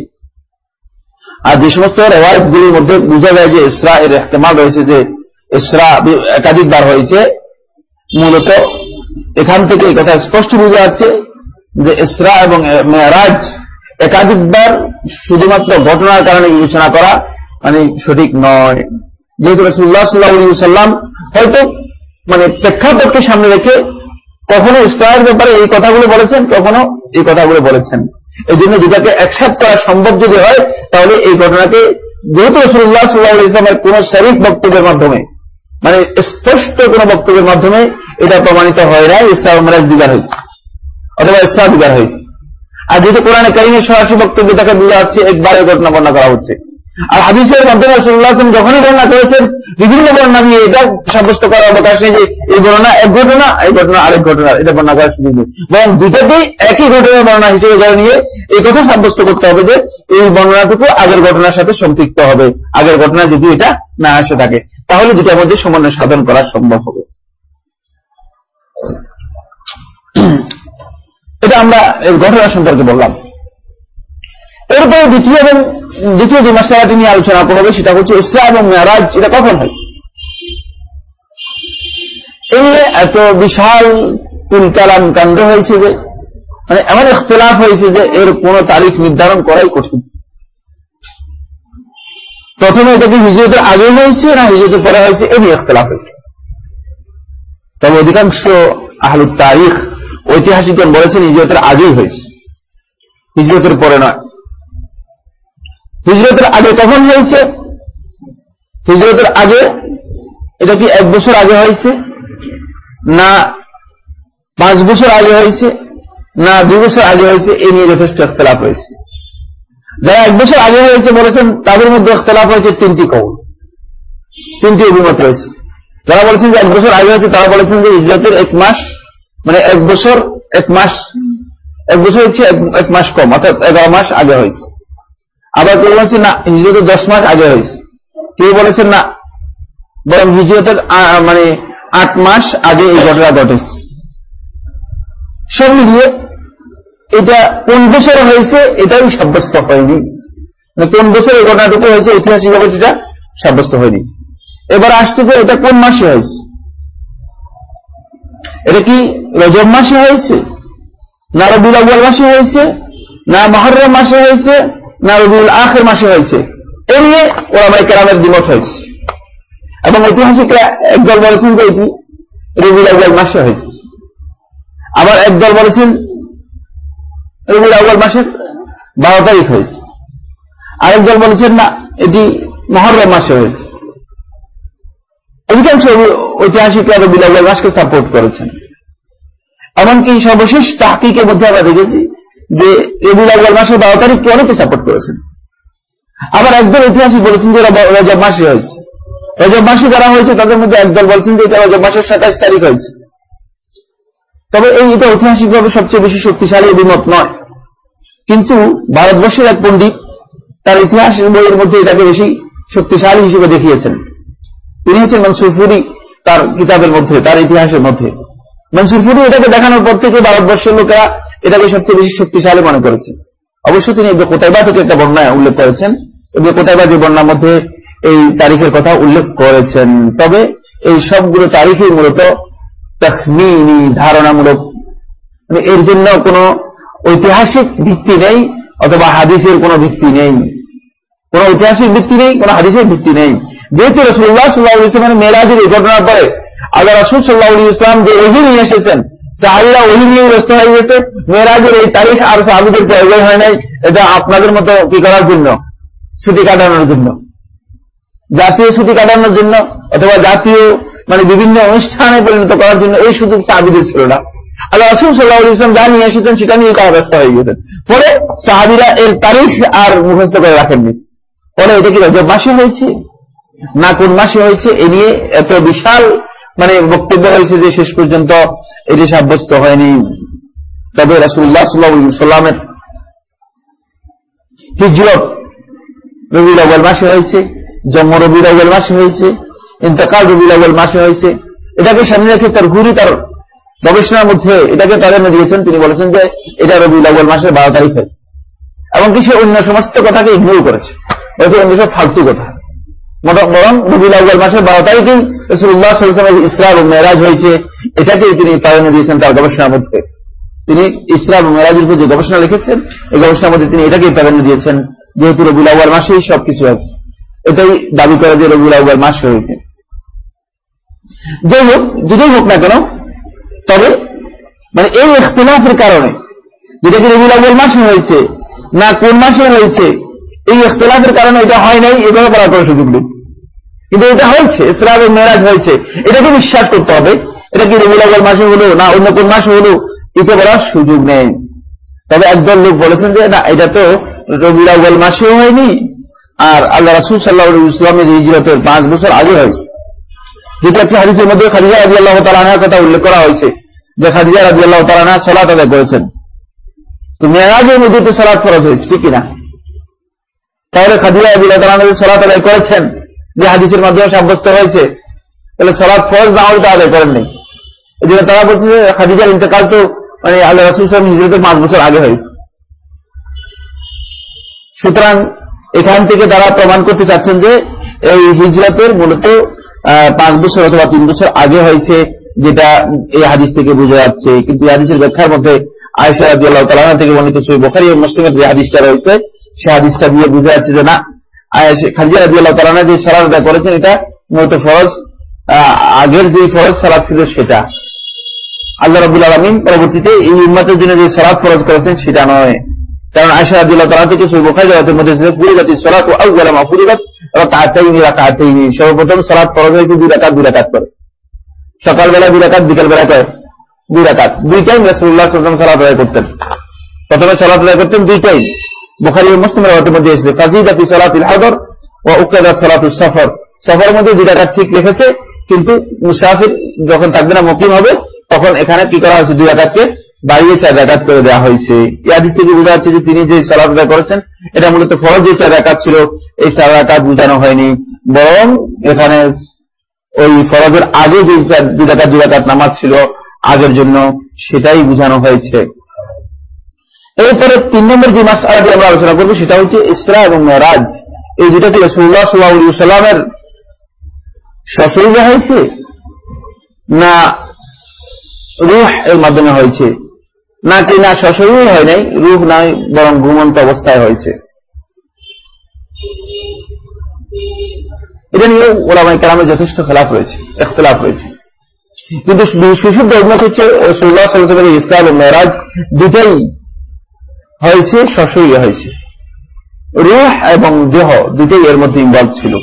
আর যে সমস্ত রেওয়ায়তগুলির মধ্যে বোঝা যায় যে ইসরা এর এহতেমাল রয়েছে যে ইসরা একাধিকবার হয়েছে। মূলত এখান থেকে কথা স্পষ্ট বোঝা যাচ্ছে যে ইসরা এবং মেয়ারাজ একাধিকবার শুধুমাত্র ঘটনার কারণে বিবেচনা করা মানে সঠিক নয়। যেহেতু রসুল্লাহ সাল্লাহ সাল্লাম হয়তো মানে প্রেক্ষাপটকে সামনে রেখে কখনো ইসলামের ব্যাপারে এই কথাগুলো বলেছেন, কখনো এই কথাগুলো বলেছেন। এই জন্য দুটাকে একসাথ করা সম্ভব যদি হয়, তাহলে এই ঘটনাকে যেহেতু রসুল্লাহ সাল্লাহ ইসলামের কোন শরিক বক্তব্যের মাধ্যমে মানে স্পষ্ট কোন বক্তব্যের মাধ্যমে এটা প্রমাণিত হয় না ইসলাম দিবার হয়েছে, অথবা ইসলাম দিবার হয়েছে। আর যেহেতু কোরআনে কাহিনীর সরাসরি বক্তব্য তাকে বোঝা যাচ্ছে একবারে ঘটনা বর্ণনা করা হচ্ছে। আর হাদিসের মাধ্যমে রসুল্লাহ যখনই বর্ণনা করেছেন, বিভিন্ন বর্ণনা নিয়ে এটা সাব্যস্ত করার অবকাশ নেই যে এই বর্ণনা এক ঘটনা, এই ঘটনা আরেক ঘটনা, এটা বর্ণনা করার সুযোগ নেই। বরং দুটাতেই একই ঘটনার বর্ণনা হিসেবে ধরে নিয়ে এই কথা সাব্যস্ত করতে হবে যে এই বর্ণনাটুকু আগের ঘটনার সাথে সম্পৃক্ত হবে। আগের ঘটনা যদি এটা না আসে থাকে, তাহলে দুটার মধ্যে সমন্বয় সাধন করা সম্ভব হবে। এটা আমরা ঘটনা সম্পর্কে বললাম। এরপরে দ্বিতীয় এবং দ্বিতীয় যে মশলাটি নিয়ে আলোচনা করবে সেটা হচ্ছে ইসলাম এবং মেয়ারাজ এটা কখন হয়? এই এত বিশাল তুল কালাম কাণ্ড হয়েছে যে মানে এমন ইখতলাফ হয়েছে যে এর কোন তারিখ নির্ধারণ করাই কঠিন। প্রথমে এটা কি হিজরতের আগে হয়েছে না হিজরতের পরে হয়েছে? এ নিয়ে ইখতলাফ হয়েছে। তবে অধিকাংশ আহলুদ তারিখ ঐতিহাসিকগণ বলেছেন হিজরতের আগেই হয়েছে। হিজরতের পরে নয়। হিজরতের আগে কখন হয়েছে? হিজরতের আগে এটা কি এক বছর আগে হয়েছে? না পাঁচ বছর আগে হয়েছে? না দুই বছর আগে হয়েছে? এই নিয়ে যথেষ্ট ইখতলাফ হয়েছে। যারা এক বছর আগে হয়েছে বলেছেন, তাদের মধ্যে ইখতলাফ হয়েছে তিনটি কৌল। তিনটি অভিমত রয়েছে। যারা বলেছেন যে এক বছর আগে হয়েছে, তারা বলেছেন যে হিজরতের এক মাস মানে এক বছর, এক মাস, এক বছর হচ্ছে এক মাস কম, অর্থাৎ এগারো মাস আগে হয়েছে। আবার কেউ বলছে, না হিজরতের দশ মাস আগে হয়েছে। কেউ বলেছেন না। বরং হিজরতের মানে আট মাস আগে এই ঘটনা ঘটেছে। সব মিলিয়ে এটা কোন বছর হয়েছে এটাই সাব্যস্ত হয়নি। মানে কোন বছর এই ঘটনাটুকু হয়েছে ঐতিহাসিকভাবে সেটা সাব্যস্ত হয়নি। এবার আসছে যে এটা কোন মাসে হয়েছে? এটা কি রজব মাসে হয়েছে? না আব্বাল মাসে হয়েছে? না মহরম মাসে হয়েছে? না রবিউল আখের মাসে হয়েছে। এ নিয়ে ওরা কেরামের দ্বিমত হয়েছে। এবং ঐতিহাসিকরা একদল বলেছেন যে এটি রবিউল আব্বাল মাসে হয়েছে। আবার একদল বলেছেন রবিউল আব্বাল মাসের বারো তারিখ হয়েছে। আরেকদল বলেছেন না, এটি মহরম মাসে হয়েছে। অধিকাংশ ঐতিহাসিকরা রবিউল আব্বাল মাসকে সাপোর্ট করেছেন। এমনকি সর্বশেষ তাহকিকের মধ্যে আমরা দেখেছি যে রবিউল আব্বাল মাসের বারো তারিখকে অনেকে সাপোর্ট করেছেন। আবার একদল ঐতিহাসিক বলেছেন যে রজব মাসে হয়েছে। রজব মাসে যারা হয়েছে, তাদের মধ্যে একদল বলছেন যে এটা রজব মাসের সাতাশ তারিখ হয়েছে। তবে এই এটা ঐতিহাসিকভাবে সবচেয়ে বেশি শক্তিশালী অভিমত নয়। কিন্তু ভারতবর্ষের এক পণ্ডিত তার ইতিহাস বইয়ের মধ্যে এটাকে বেশি শক্তিশালী হিসেবে দেখিয়েছেন। তিনি হচ্ছেন মনসুরফুরি তার কিতাবের মধ্যে, তার ইতিহাসের মধ্যে। মনসুরফুরি এটাকে দেখানোর পর থেকে ভারতবর্ষের লোকেরা এটাকে সবচেয়ে বেশি শক্তিশালী মনে করেছে অবশ্যই তিনি ইবনে কোতাইবা থেকে একটা বর্ণায় উল্লেখ করেছেন। ইবনে কোতাইবা যে বর্ণার মধ্যে এই তারিখের কথা উল্লেখ করেছেন। তবে এই সবগুলো তারিখই মূলত ধারণামূলক। মানে এর জন্য কোনো ঐতিহাসিক ভিত্তি নেই অথবা হাদিসের কোনো ভিত্তি নেই। কোনো ঐতিহাসিক ভিত্তি নেই, কোনো হাদিসের ভিত্তি নেই। যেহেতু রসুল্লাহ সাল্লাহ ইসলামের মেয়েরাজের এই ঘটনার পরে আল্লাহ রসুল সাল্লাহ ইসলাম যে ওহি নিয়ে এসেছেন সাহাবিরা ওহি নিয়ে ব্যস্ত হয়ে গেছে। মেয়েরাজের এই তারিখ আর সাহাবিদের প্রয়োজন হয় নাই। এটা আপনাদের মতো কি করার জন্য? ছুটি কাটানোর জন্য। জাতীয় ছুটি কাটানোর জন্য অথবা জাতীয় মানে বিভিন্ন অনুষ্ঠানে পরিণত করার জন্য এই সুযোগ সাহাবিদের ছিল না। আল্লাহ রসুল সাল্লাহ ইসলাম যা নিয়ে এসেছেন সেটা নিয়ে তারা ব্যস্ত হয়ে গেছেন। পরে সাহাবিরা এর তারিখ আর মুখস্থ করে রাখেননি। পরে এটা কি রজব মাসে হয়েছে? না কোন মাসে হয়েছে? এ নিয়ে এত বিশাল মানে বক্তব্য হয়েছে যে শেষ পর্যন্ত এটি সাব্যস্ত হয়নি। তবে রাসুল্লাহ সাল্লামের হিজরত রবিউল আউ্বাল মাসে হয়েছে, জন্ম রবিউল আউ্বাল মাসে হয়েছে, ইন্তকাল রবিউল আউ্বাল মাসে হয়েছে। এটাকে সামনে রেখে তার ঘুরি তার গবেষণার মধ্যে এটাকে প্রাধান্য দিয়েছেন। তিনি বলেছেন যে এটা রবিউল আউ্বাল মাসের বারো তারিখ। হয়েছে এমনকি সে অন্য সমস্ত কথাকে ইগনোর করেছে। অন্য সব ফালতু কথা। বরং রবিউল আউ্বাল মাসের বারো তারিখেই রসুল্লাহ সাল্লামের ইসরা ও মেরাজ হয়েছে। এটাকেই তিনি প্রাধান্য দিয়েছেন তার গবেষণার মধ্যে। তিনি ইসরা ও মেরাজের উপর যে গবেষণা লিখেছেন, এই গবেষণার মধ্যে তিনি এটাকেই প্রাধান্য দিয়েছেন, যেহেতু রবিউল আউ্বাল মাসেই সবকিছু আছে। এটাই দাবি করে যে রবিউল আউ্বাল মাস হয়েছে। যাই হোক, যেটাই হোক না কেন, তবে মানে এই ইখতিলাফের কারণে যেটা কি রবিউল আউ্বাল মাসে হয়েছে না কোন মাসে হয়েছে, এই ইখতলাফের কারণে এটা হয় নাই, এভাবে করার কোনো সুযোগ নেই। কিন্তু এটা হয়েছে ইসরাবের মেরাজ হয়েছে। এটাকে বিশ্বাস করতে হবে। এটা কি আউ্বাল মাসে হলো না অন্য কোন মাসে হলো? এটা বলার সুযোগ নেই। তবে একদল লোক বলেছেন যে, না, এটা তো রবির আউ্বাল মাসেও হয়নি, আর আল্লাহ রাসুল সাল্লাহ ইসলামের হিজরতের পাঁচ বছর আগে হয়েছে। যেটা একটি হাদিসের মধ্যে খাদিজা রাজি আল্লাহ তালানার কথা উল্লেখ করা হয়েছে, যে খাদিজা রাজি আল্লাহ তালানা সলাত আদায় করেছেন। তো মেয়াজের মধ্যে তো সলাৎ ফরজ হয়েছে, ঠিক কিনা? তাহলে খাদিজা রাজি আল্লাহ তালানা সলাৎ আদায় করেছেন যে হাদিসের মাধ্যমে সাব্যস্ত হয়েছে, তাহলে সলাৎ ফরজ না হলে তো আদায় করেননি এই জন্য তারা বলছে যে খাদিজার ইন্তকাল তো মানে আল্লাহ রাসুল সাহেব হিজরতের পাঁচ বছর আগে হয়েছে। সুতরাং এখান থেকে তারা প্রমাণ করতে চাচ্ছেন যে এই হিজরতের মূলত পাঁচ বছর অথবা তিন বছর আগে হয়েছে, যেটা এই হাদিস থেকে বোঝা যাচ্ছে। কিন্তু হাদিসের ব্যাখ্যার মধ্যে আয়সা রাজি তালা থেকে বর্ণিত সই বোখারি মুসলিমের যে হাদিসটা রয়েছে, সে হাদিসটা দিয়ে বোঝা যাচ্ছে যে না খাজিয়া যে করেছেন, এটা মূলত ফরজ আগের যে ফরজ সালাদ ছিল সেটা। আল্লাহ রবুল আলমিন পরবর্তীতে এই উন্মতের জন্য যে সালাদ ফরজ করেছেন, সেটা নয়। কারণ আয়সা তালা থেকে বোখারি জগতের মধ্যে ও সর্বপ্রথম সালাদ ফরজ হয়েছে দুই রাকাত দুই রাকাত করে। সকালবেলা দুই রাকাত, বিকালবেলা করে দুই রাকাত। দুই টাইম রসুল্লাহ সাল্লাম সালাদ আদায় করতেন। প্রথমে সালাদ আদায় করতেন দুই টাইম বোখারি মুসলিমের জগতের মধ্যে এসেছে ফাজিদাতি সলাতুল হাদর ও উকাদাত সলাতুল সফর। সফরের মধ্যে দুই রাকাত ঠিক লিখেছে কিন্তু মুসাফির যখন থাকবে না মুকিম হবে, তখন এখানে কি করা হয়েছে? দুই রাকাতকে বাড়িয়ে চার রাকাত করে দেওয়া হয়েছে। এই আদিস থেকে বোঝা যাচ্ছে যে তিনি যে সালাদ করেছেন, এটা মূলত ফরজ যে চার রাকাত ছিল, এই চার রাকাত বোঝানো হয়নি। বরং এখানে ওই ফরজের আগে যে দুই রাকাত দুই রাকাত নামাজ ছিল, আগের জন্য সেটাই বোঝানো হয়েছে। এরপরে তিন নম্বর যে মাস আগে আমরা আলোচনা করব, সেটা হচ্ছে ইসরা এবং মেরাজ। এই দুটাকে রসুল্লাহ সাল্লাহ সাল্লামের সশরীরে হয়েছে না রুহ এর মাধ্যমে হয়েছে? নাকি না সশরীরে হয় নাই? রুহ নয় বরং ঘুমন্ত অবস্থায় হয়েছে। এটা নিয়ে ওলামাই কালামের যথেষ্ট খেলাফ রয়েছে এখতলাফ রয়েছে। কিন্তু সুশুদ্ধ অভিমত হচ্ছে রসুল্লাহ সাল্লামের ইসলাম এবং মেরাজ দুটাই হয়েছে সশরীরে হয়েছে। রুহ এবং দেহ দুটোই এর মধ্যে ইনভলভ ছিল।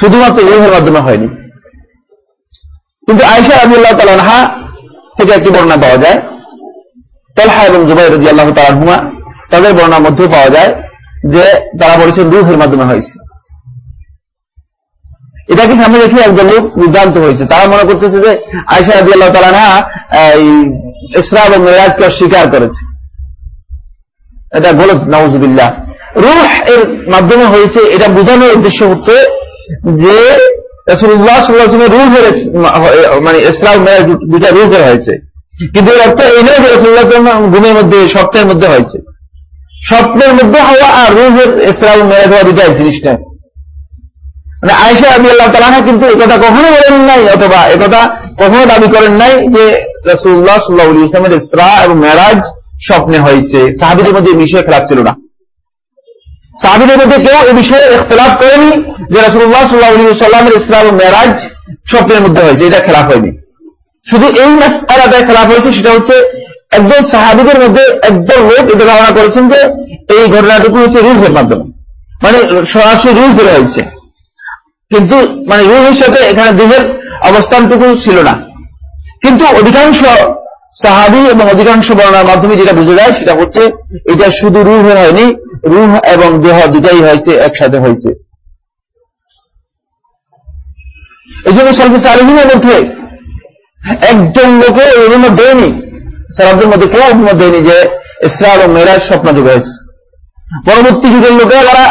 শুধুমাত্র রুহের মাধ্যমে হয়নি। কিন্তু আয়সা আবুল্লাহ তালানহা থেকে একটি বর্ণনা পাওয়া যায়। তলহা এবং জুবাই রাজি আল্লাহ তালানহুমা তাদের বর্ণার মধ্যে পাওয়া যায় যে তারা বলেছেন রুহের মাধ্যমে হয়েছে। এটাকে সামনে রেখে একজন লোক বিভ্রান্ত হয়েছে। তারা মনে করতেছে যে আয়সা আবি আল্লাহ তালানহা ইসরা এবং মেরাজকে অস্বীকার করেছে। এটা গলত নওয়াজুবিল্লাহ রুহ এর মাধ্যমে হয়েছে, এটা বোঝানোর উদ্দেশ্য হচ্ছে যে রুহের মানে ইসলাম দুটা রুহের হয়েছে। কিন্তু এর অর্থ এই নয় যে ঘুমের মধ্যে, স্বপ্নের মধ্যে হয়েছে। স্বপ্নের মধ্যে হওয়া আর রুহের ইসলাম হওয়া মানে আয়সা আবি আল্লাহ তালাহা কিন্তু একথা কখনো বলেন নাই, অথবা একথা কখনো দাবি করেন নাই যে রসুল্লাহ সাল্লাহ ইসলামের ইসরা এবং মেরাজ স্বপ্নে হয়েছে। সাহাবিদের মধ্যে এই বিষয়ে খেলাপ ছিল না। সাহাবিদের মধ্যে কেউ এ বিষয়ে ইখতলাফ করেনি যে রসুল্লাহ সাল্লাহ সাল্লামের ইসলাম মেরাজ স্বপ্নের মধ্যে হয়েছে, এটা খেলাফ হয়নি। শুধু এই মাসালাটায় খেলাফ হয়েছে, সেটা হচ্ছে একজন সাহাবিদের মধ্যে একজন লোক এটা ধারণা করেছেন যে এই ঘটনাটুকু হচ্ছে রুহের মাধ্যমে। মানে সরাসরি রুহ বের হয়েছে। কিন্তু মানে রুহের সাথে এখানে দেহের অবস্থানটুকু ছিল না। কিন্তু অধিকাংশ সাহাবি এবং অধিকাংশ বর্ণার মাধ্যমে যেটা বুঝে যায় সেটা হচ্ছে, এটা শুধু রুহ হয়নি, রুহ এবং দেহ দুটাই হয়েছে, একসাথে হয়েছে। এই জন্য সালফি সালিমের মধ্যে একজন লোকে অভিমত দেয়নি সালাবদের মধ্যে কেউ অভিমত দেয়নি যে ইসরা এবং মেরাজ স্বপ্ন যুগ হয়েছে। পরবর্তী যুগের লোকে যারা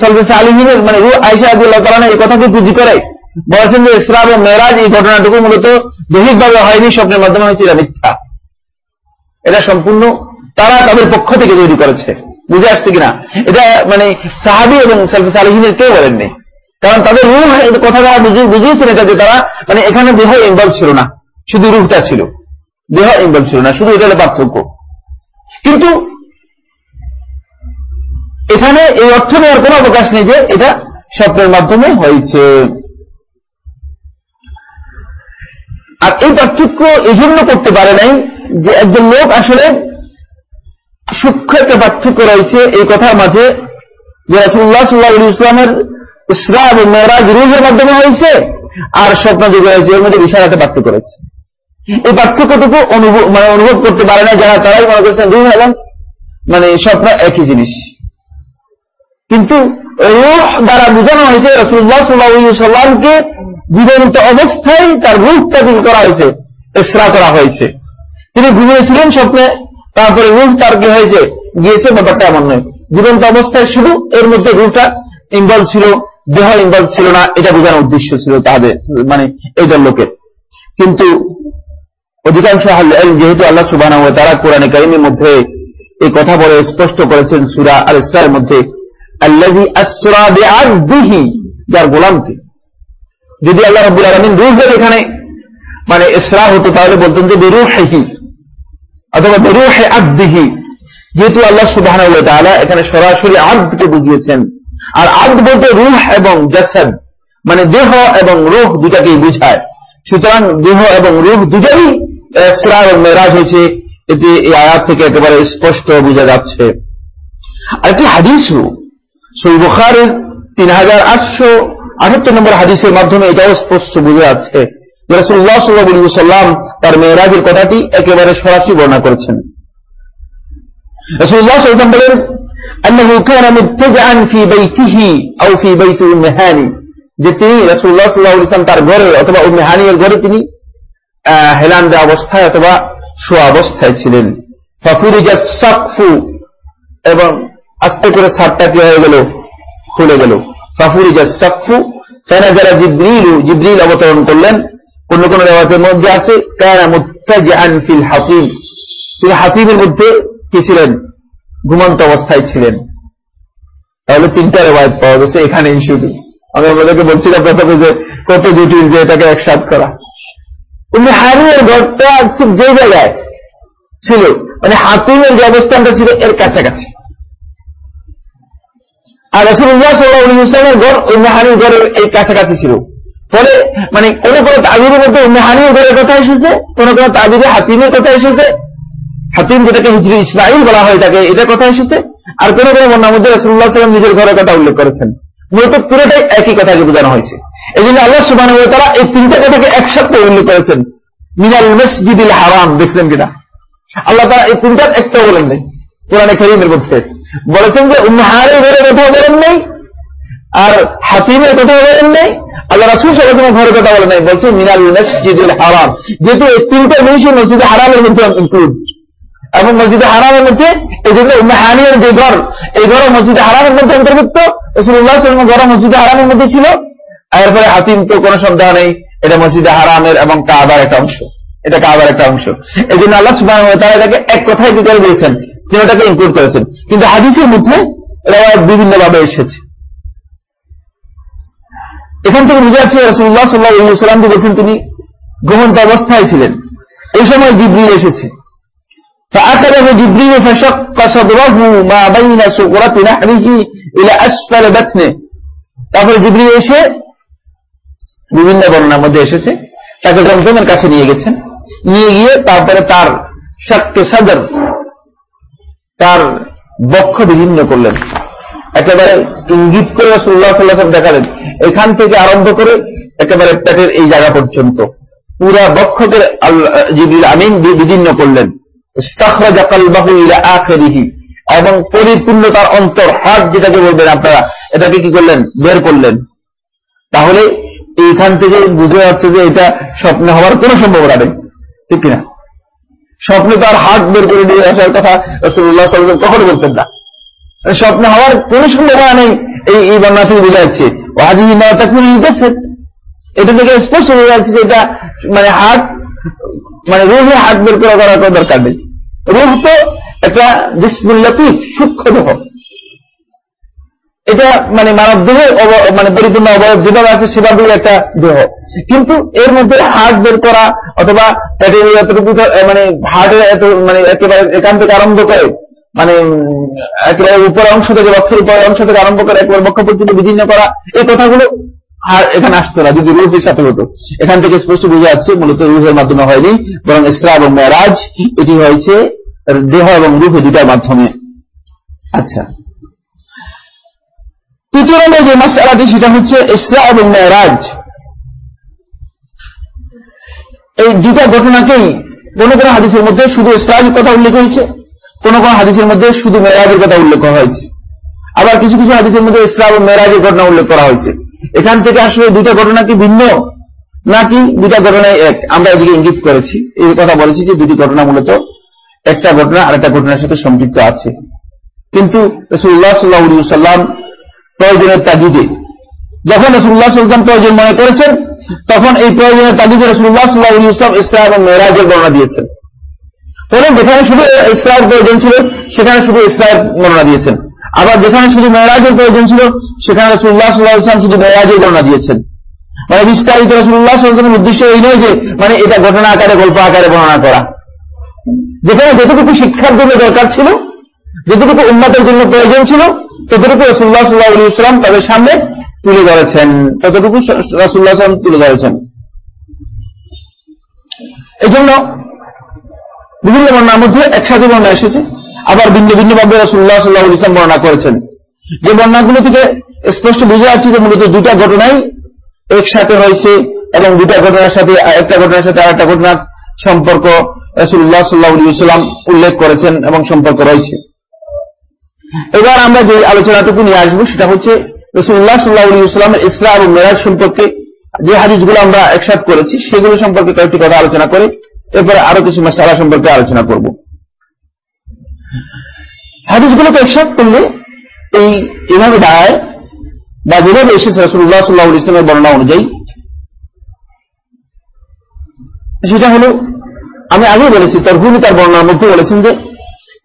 সালফি সালিমিনের মানে রু আয়সা আবুল্লাহ তালা এই কথাকে পুঁজি করে, বলেছেন যে ইসরা এবং মেরাজ এই ঘটনাটুকু মূলত দৈহিকভাবে হয়নি, স্বপ্নের মাধ্যমে হয়েছে, এটা মিথ্যা। এটা সম্পূর্ণ তারা তাদের পক্ষ থেকে তৈরি করেছে। বুঝে আসছে কিনা? এটা মানে সাহাবি এবং সালফি সালিহিনের কেউ বলেননি। কারণ তাদের রুহ কথা তারা বুঝিয়েছেন এটা যে তারা মানে এখানে দেহ ইনভলভ ছিল না। শুধু রুহটা ছিল। দেহ ইনভলভ ছিল না। শুধু এটা পার্থক্য। কিন্তু এখানে এই অর্থ নেওয়ার কোন অবকাশ নেই যে এটা স্বপ্নের মাধ্যমে হয়েছে। আর এই পার্থক্য এই জন্য করতে পারে নাই যে একজন লোক আসলে সূক্ষ্ম একটা পার্থক্য রয়েছে এই কথার মাঝে যে রাসুল্লাহ সাল্লাহ ইসলামের ইসরা এবং মেয়েরাজ মাধ্যমে হয়েছে আর স্বপ্ন যুগে হয়েছে, এর মধ্যে বিশাল একটা পার্থক্য রয়েছে। এই পার্থক্যটুকু অনুভব মানে অনুভব করতে পারে না যারা, তারাই মনে করছেন রুহ এবং মানে স্বপ্ন একই জিনিস। কিন্তু রুহ দ্বারা বোঝানো হয়েছে রসুল্লাহ সাল্লামকে জীবন্ত অবস্থায় তার রূপটা করা হয়েছে এসরা করা হয়েছে। তিনি ঘুমিয়েছিলেন স্বপ্নে, তারপরে রূপ তার কি হয়েছে গিয়েছে, ব্যাপারটা এমন নয়। জীবন্ত অবস্থায় শুধু এর মধ্যে রূপটা ইনভলভ ছিল, দেহ ইনভলভ ছিল না, এটা বোঝানোর উদ্দেশ্য ছিল তাদের মানে এই দল লোকের। কিন্তু অধিকাংশ যেহেতু আল্লাহ সুবাহ তারা কোরআনে কারিমের মধ্যে এই কথা বলে স্পষ্ট করেছেন সুরা আর ইসরার মধ্যে আল্লাহি যার গোলামকে। যদি আল্লাহ রব্বুল আলমিন রুহের এখানে মানে ইসরা হতো, তাহলে বলতেন যে বেরুহি অথবা বেরুহে আদিহি যেহেতু আল্লাহ সুবাহ এখানে সরাসরি আদকে বুঝিয়েছেন। আর আদ বলতে রুহ এবং জাসাদ মানে দেহ এবং রুহ দুটাকেই বুঝায়। সুতরাং দেহ এবং রুহ দুটাই ইসরা এবং মেরাজ হয়েছে। এতে এই আয়াত থেকে একেবারে স্পষ্ট বোঝা যাচ্ছে। আরেকটি হাদিস সই বুখারের তিন হাজার আটশো আটাত্তর নম্বর হাদিসের মাধ্যমে এটাও স্পষ্ট বোঝা যাচ্ছে। রসুল্লাহ সাল্লাহ সাল্লাম তার মেয়েরাজের কথাটি একেবারে সরাসরি বর্ণনা করেছেন রসুল্লাহ সাল্লাম বলেন أنه كان مبتدعا في بيته أو في بيت أم هاني যে তিনি রসুল্লাহ সাল্লাহ ইসলাম তার ঘরে অথবা উম্মে হানিয়ের ঘরে তিনি হেলান দেওয়া অবস্থায় অথবা শোয়া অবস্থায় ছিলেন ফাফুরিজা সাকফু এবং আস্তে করে সারটা কি হয়ে গেল খুলে গেল ফাফুরিজা সাকফু ফেনাজারা জিব্রিলু জিব্রিল অবতরণ করলেন অন্য কোন রেওয়াতের মধ্যে আছে মুত্তাজিআন ফিল হাতিম। তিনি হাতিমের মধ্যে কি ছিলেন? ঘুমন্ত অবস্থায় ছিলেন। তাহলে তিনটা রেওয়ায়ত পাওয়া গেছে এখানেই শুধু। আমি আমাদেরকে বলছিলাম প্রথমে যে কত জটিল যে এটাকে একসাথ করা। উনি হারিমের ঘরটা ঠিক যে জায়গায় ছিল মানে হাতিমের যে অবস্থানটা ছিল এর কাছাকাছি। আর রসুল্লাহ সাল্লাহ ইসলামের ঘর উম্মেহানির ঘরের এই কাছাকাছি ছিল। ফলে মানে কোন কোন তাবিরের মধ্যে উম্মেহানির ঘরের কথা এসেছে, কোন কোন তাবিরে হাতিমের কথা এসেছে। হাতিম যেটাকে হিজরি ইসমাইল বলা হয় তাকে এটা কথা এসেছে। আর কোন কোন বন্যার মধ্যে রসুল্লাহ সাল্লাম নিজের ঘরের কথা উল্লেখ করেছেন। মূলত পুরোটাই একই কথাকে বোঝানো হয়েছে। এই জন্য আল্লাহ সুবাহ তারা এই তিনটা কথাকে একসাথে উল্লেখ করেছেন। মিনাল মসজিদিল হারাম, দেখছেন কিনা? আল্লাহ তারা এই তিনটার একটা বলেন নেই পুরানে করিমের মধ্যে। বলেছেন যে উম্মাহারের ঘরের কথা বলেন নেই আর হাতিমের কথা বলেন নেই? আল্লাহ রাসুল সাল্লাহ ঘরের কথা বলেন নাই, বলছে, মিনাল মসজিদুল হারাম। যেহেতু এই তিনটা জিনিসই মসজিদে হারামের মধ্যে ইনক্লুড এবং মসজিদে হারামের মধ্যে এই জন্য উম্মাহানিয়ার যে ঘর, এই ঘর মসজিদে হারামের মধ্যে অন্তর্ভুক্ত। রসুল্লাহ ঘর মসজিদে হারামের মধ্যে ছিল। এরপরে হাতিম তো কোনো সন্দেহ নেই, এটা মসজিদে হারামের এবং কাবার একটা অংশ। এটা কাবার একটা অংশ। এই জন্য আল্লাহ সুবাহ তারা এটাকে এক কথায় কি করে দিয়েছেন? তিনি ওটাকে ইনক্লুড করেছেন। কিন্তু হাদিসের মধ্যে এটা বিভিন্নভাবে এসেছে। এখান থেকে বুঝা যাচ্ছে রসুল্লাহ সাল্লাহ সাল্লামকে বলছেন তিনি ঘুমন্ত অবস্থায় ছিলেন এই সময় জিব্রিল এসেছে فأخذه جبريل فشق صدره ما بين سقرة نحره إلى أسفل بطنه তারপরে জিবরিল এসে বিভিন্ন বর্ণনার মধ্যে এসেছে তাকে জমজমের কাছে নিয়ে গেছেন নিয়ে গিয়ে তারপরে তার শাক্কে সাদর তার বক্ষ বিভিন্ন করলেন একেবারে ইঙ্গিত করে রসুল্লাহ সাল্লাহ দেখালেন, এখান থেকে আরম্ভ করে একেবারে পেটের এই জায়গা পর্যন্ত। পুরা বক্ষকে আমিন বিভিন্ন করলেন। এবং পরিপূর্ণ তার অন্তর, হাত যেটাকে বলবেন আপনারা, এটাকে কি করলেন? বের করলেন। তাহলে এইখান থেকে বুঝে যাচ্ছে যে এটা স্বপ্নে হওয়ার কোন সম্ভাবনা নেই। ঠিক কিনা? স্বপ্নে তার হাত বের করে নিয়ে আসার কথা রসুল্লাহ কখনো বলতেন না। স্বপ্নে হওয়ার কোন সম্ভাবনা নেই। এই এই বর্ণা থেকে বোঝা যাচ্ছে। ওয়াজি তখন এটা থেকে স্পষ্ট বোঝা যাচ্ছে যে এটা মানে হাত মানে রুহে হাত বের করা করার দরকার নেই। রুহ তো একটা জিসমুল্লাতিফ সূক্ষ্ম দেহ। এটা মানে মানব দেহের মানে পরিপূর্ণ অবয়ব যেভাবে আছে সেভাবে একটা দেহ। কিন্তু এর মধ্যে হাত বের করা অথবা মানে হার্টের এত মানে একেবারে থেকে আরম্ভ করে মানে একেবারে উপর অংশ থেকে বক্ষের উপরের অংশ থেকে আরম্ভ করে একবার বক্ষ পর্যন্ত বিচ্ছিন্ন করা, এই কথাগুলো আর এখানে আসতো না, যদি রুহের সাথে হতো এখান থেকে স্পষ্ট বোঝা যাচ্ছে মূলত রুহের মাধ্যমে হয়নি, বরং ইসরা এবং মেয়ারাজ এটি হয়েছে দেহ এবং রুহ দুটার মাধ্যমে। আচ্ছা। তৃতীয় নম্বর যে মাসালাটি সেটা হচ্ছে ইসরা এবং মেয়ারাজ এই দুটা ঘটনাকেই কোন কোন হাদিসের মধ্যে শুধু ইসরায়েলের কথা উল্লেখ হয়েছে। কোন কোন হাদিসের মধ্যে শুধু মেরাজের কথা উল্লেখ করা হয়েছে। আবার কিছু কিছু হাদিসের মধ্যে ইসলাম ও মেরাজের ঘটনা উল্লেখ করা হয়েছে। এখান থেকে আসলে দুইটা ঘটনা কি ভিন্ন? নাকি দুইটা ঘটনায় এক? আমরা এদিকে ইঙ্গিত করেছি। এই কথা বলেছি যে দুটি ঘটনা মূলত একটা ঘটনা আর একটা ঘটনার সাথে সম্পৃক্ত আছে। কিন্তু রসুল্লাহ সাল্লাহ সাল্লাম প্রয়োজনের তাগিদে, যখন রসুল্লাহ সাল্লাম প্রয়োজন মনে করেছেন, তখন এই প্রয়োজনের তাগিদে রসুল্লাহ সাল্লাহ ইসলাম ইসলাম এবং মেয়েরাজের বর্ণনা দিয়েছেন। বলেন যেখানে শুধু ইসলামের প্রয়োজন ছিল, সেখানে শুধু ইসলামের বর্ণনা দিয়েছেন। আবার যেখানে শুধু মেয়েরাজের প্রয়োজন ছিল, সেখানে রসুল্লাহ সাল্লাহ ইসলাম শুধু মেয়েরাজের বর্ণনা দিয়েছেন। মানে বিস্তারিত রসুল্লাহ সাল্লামের উদ্দেশ্য এই নয় যে মানে এটা ঘটনা আকারে, গল্প আকারে বর্ণনা করা। যেখানে যতটুকু শিক্ষার জন্য দরকার ছিল, যতটুকু উন্নতের জন্য প্রয়োজন ছিল, ততটুকু রসুল্লাহ সাল্লাহ ইসলাম তাদের সামনে তুলে ধরেছেন। ততটুকু রাসুল্লাহ সাল্লাম তুলে ধরেছেন। এই জন্য বিভিন্ন বর্ণার মধ্যে একসাথে বর্ণা এসেছে। আবার ভিন্ন ভিন্ন ভাবে রাসুল্লাহ সাল্লাহ ইসলাম বর্ণনা করেছেন। যে বর্ণাগুলো থেকে স্পষ্ট বুঝে যাচ্ছে যে মূলত দুটা ঘটনাই একসাথে হয়েছে এবং দুটা ঘটনার সাথে, একটা ঘটনার সাথে আরেকটা ঘটনার সম্পর্ক রাসুল্লাহ সাল্লাহ সাল্লাম উল্লেখ করেছেন এবং সম্পর্ক রয়েছে। এবার আমরা যে আলোচনাটুকু নিয়ে আসব সেটা হচ্ছে রসুল্লাহ সাল্লাহ ইসলামের ইসলাম এবং মেরাজ সম্পর্কে যে হাদিসগুলো আমরা একসাথ করেছি, সেগুলো সম্পর্কে কয়েকটি কথা আলোচনা করে এরপরে আরও কিছু মশালা সম্পর্কে আলোচনা করব। হাদিসগুলোকে একসাথ করলে এই এভাবে দাঁড়ায় বা যেভাবে এসেছে রসুল্লাহ সাল্লাহ ইসলামের বর্ণনা অনুযায়ী, সেটা হল, আমি আগে বলেছি তরহুমি তার বর্ণনার মধ্যে বলেছেন যে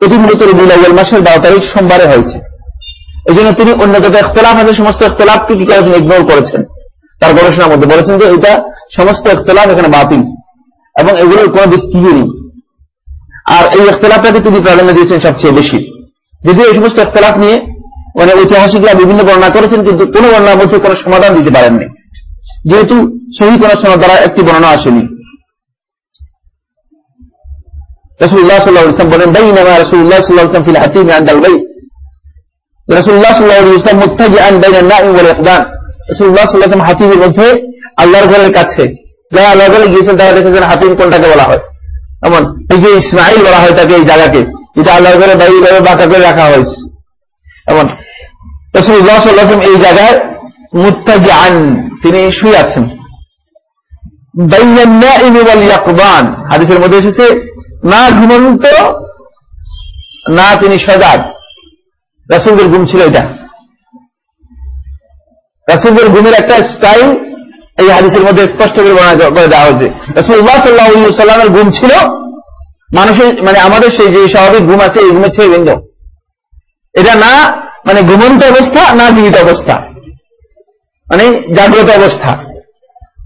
এটি মূলত রবিউল আউ্ল মাসের বারো তারিখ সোমবারে হয়েছে। এই জন্য তিনি অন্য যত ইখতলাফ আছে, সমস্ত ইখতলাফকে কি করেছেন? ইগনোর করেছেন। তার গবেষণার মধ্যে বলেছেন যে এটা সমস্ত ইখতলাফ এখানে বাতিল। এবং এগুলোর কোনো ভিত্তি নেই? আর এই ইখতলাফটাকে তিনি প্রাধান্য দিয়েছেন সবচেয়ে বেশি। যদিও এই সমস্ত ইখতলাফ নিয়ে মানে ঐতিহাসিকরা বিভিন্ন বর্ণনা করেছেন, কিন্তু কোন বর্ণনার মধ্যে কোনো সমাধান দিতে পারেননি। যেহেতু সহি কোন সনদ দ্বারা একটি বর্ণনা আসেনি। আল্লাহর ঘরের কাছে যারা আল্লাহ গিয়েছেন, তারা দেখেছেন হাতিম কোনটাকে বলা হয়। এমন এই যে ইসমাইল বলা হয় তাকে এই জায়গাকে, যেটা বাইরে ভাবে বাঁকা করে রাখা হয়েছে। এমন এই জায়গায় মুত্তাজি আন তিনি শুয়ে আছেন। হাদিসের মধ্যে এসেছে, না ঘুমন্ত না তিনি সজাগ। রাসুলদের ঘুম ছিল এটা। রাসুলদের ঘুমের একটা স্টাইল এই হাদিসের মধ্যে স্পষ্ট করে দেওয়া হয়েছে। রাসুল্লাহ সাল্লাহ সাল্লামের ঘুম ছিল। মানুষের মানে আমাদের সেই যে স্বাভাবিক ঘুম আছে, এই ঘুমের চেয়ে ভিন্ন। এটা না মানে ঘুমন্ত অবস্থা, না জীবিত অবস্থা। মানে জাগ্রত অবস্থা।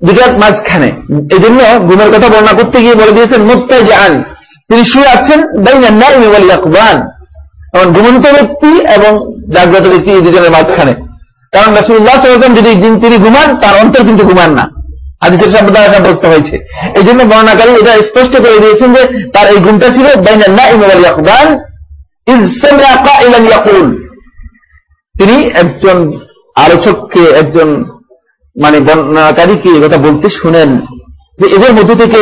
দুটার মাঝখানে। এই জন্য ঘুমের কথা বর্ণনা করতে গিয়ে বলে দিয়েছেন মুত্তাই জান তিনি শুয়ে আছেন এবং ঘুমন্ত ব্যক্তি এবং জাগ্রত ব্যক্তি দুজনের মাঝখানে। কারণ রাসুল্লাহ সাল্লাম যদি তিনি ঘুমান, তার অন্তর কিন্তু ঘুমান না। হাদিসের শব্দ দ্বারা সাব্যস্ত হয়েছে। এই জন্য বর্ণাকারী এটা স্পষ্ট করে দিয়েছেন যে তার এই গুণটা ছিল তিনি একজন আলোচককে, একজন মানে বর্ণাকারীকে কথা বলতে শুনেন যে এদের মধ্য থেকে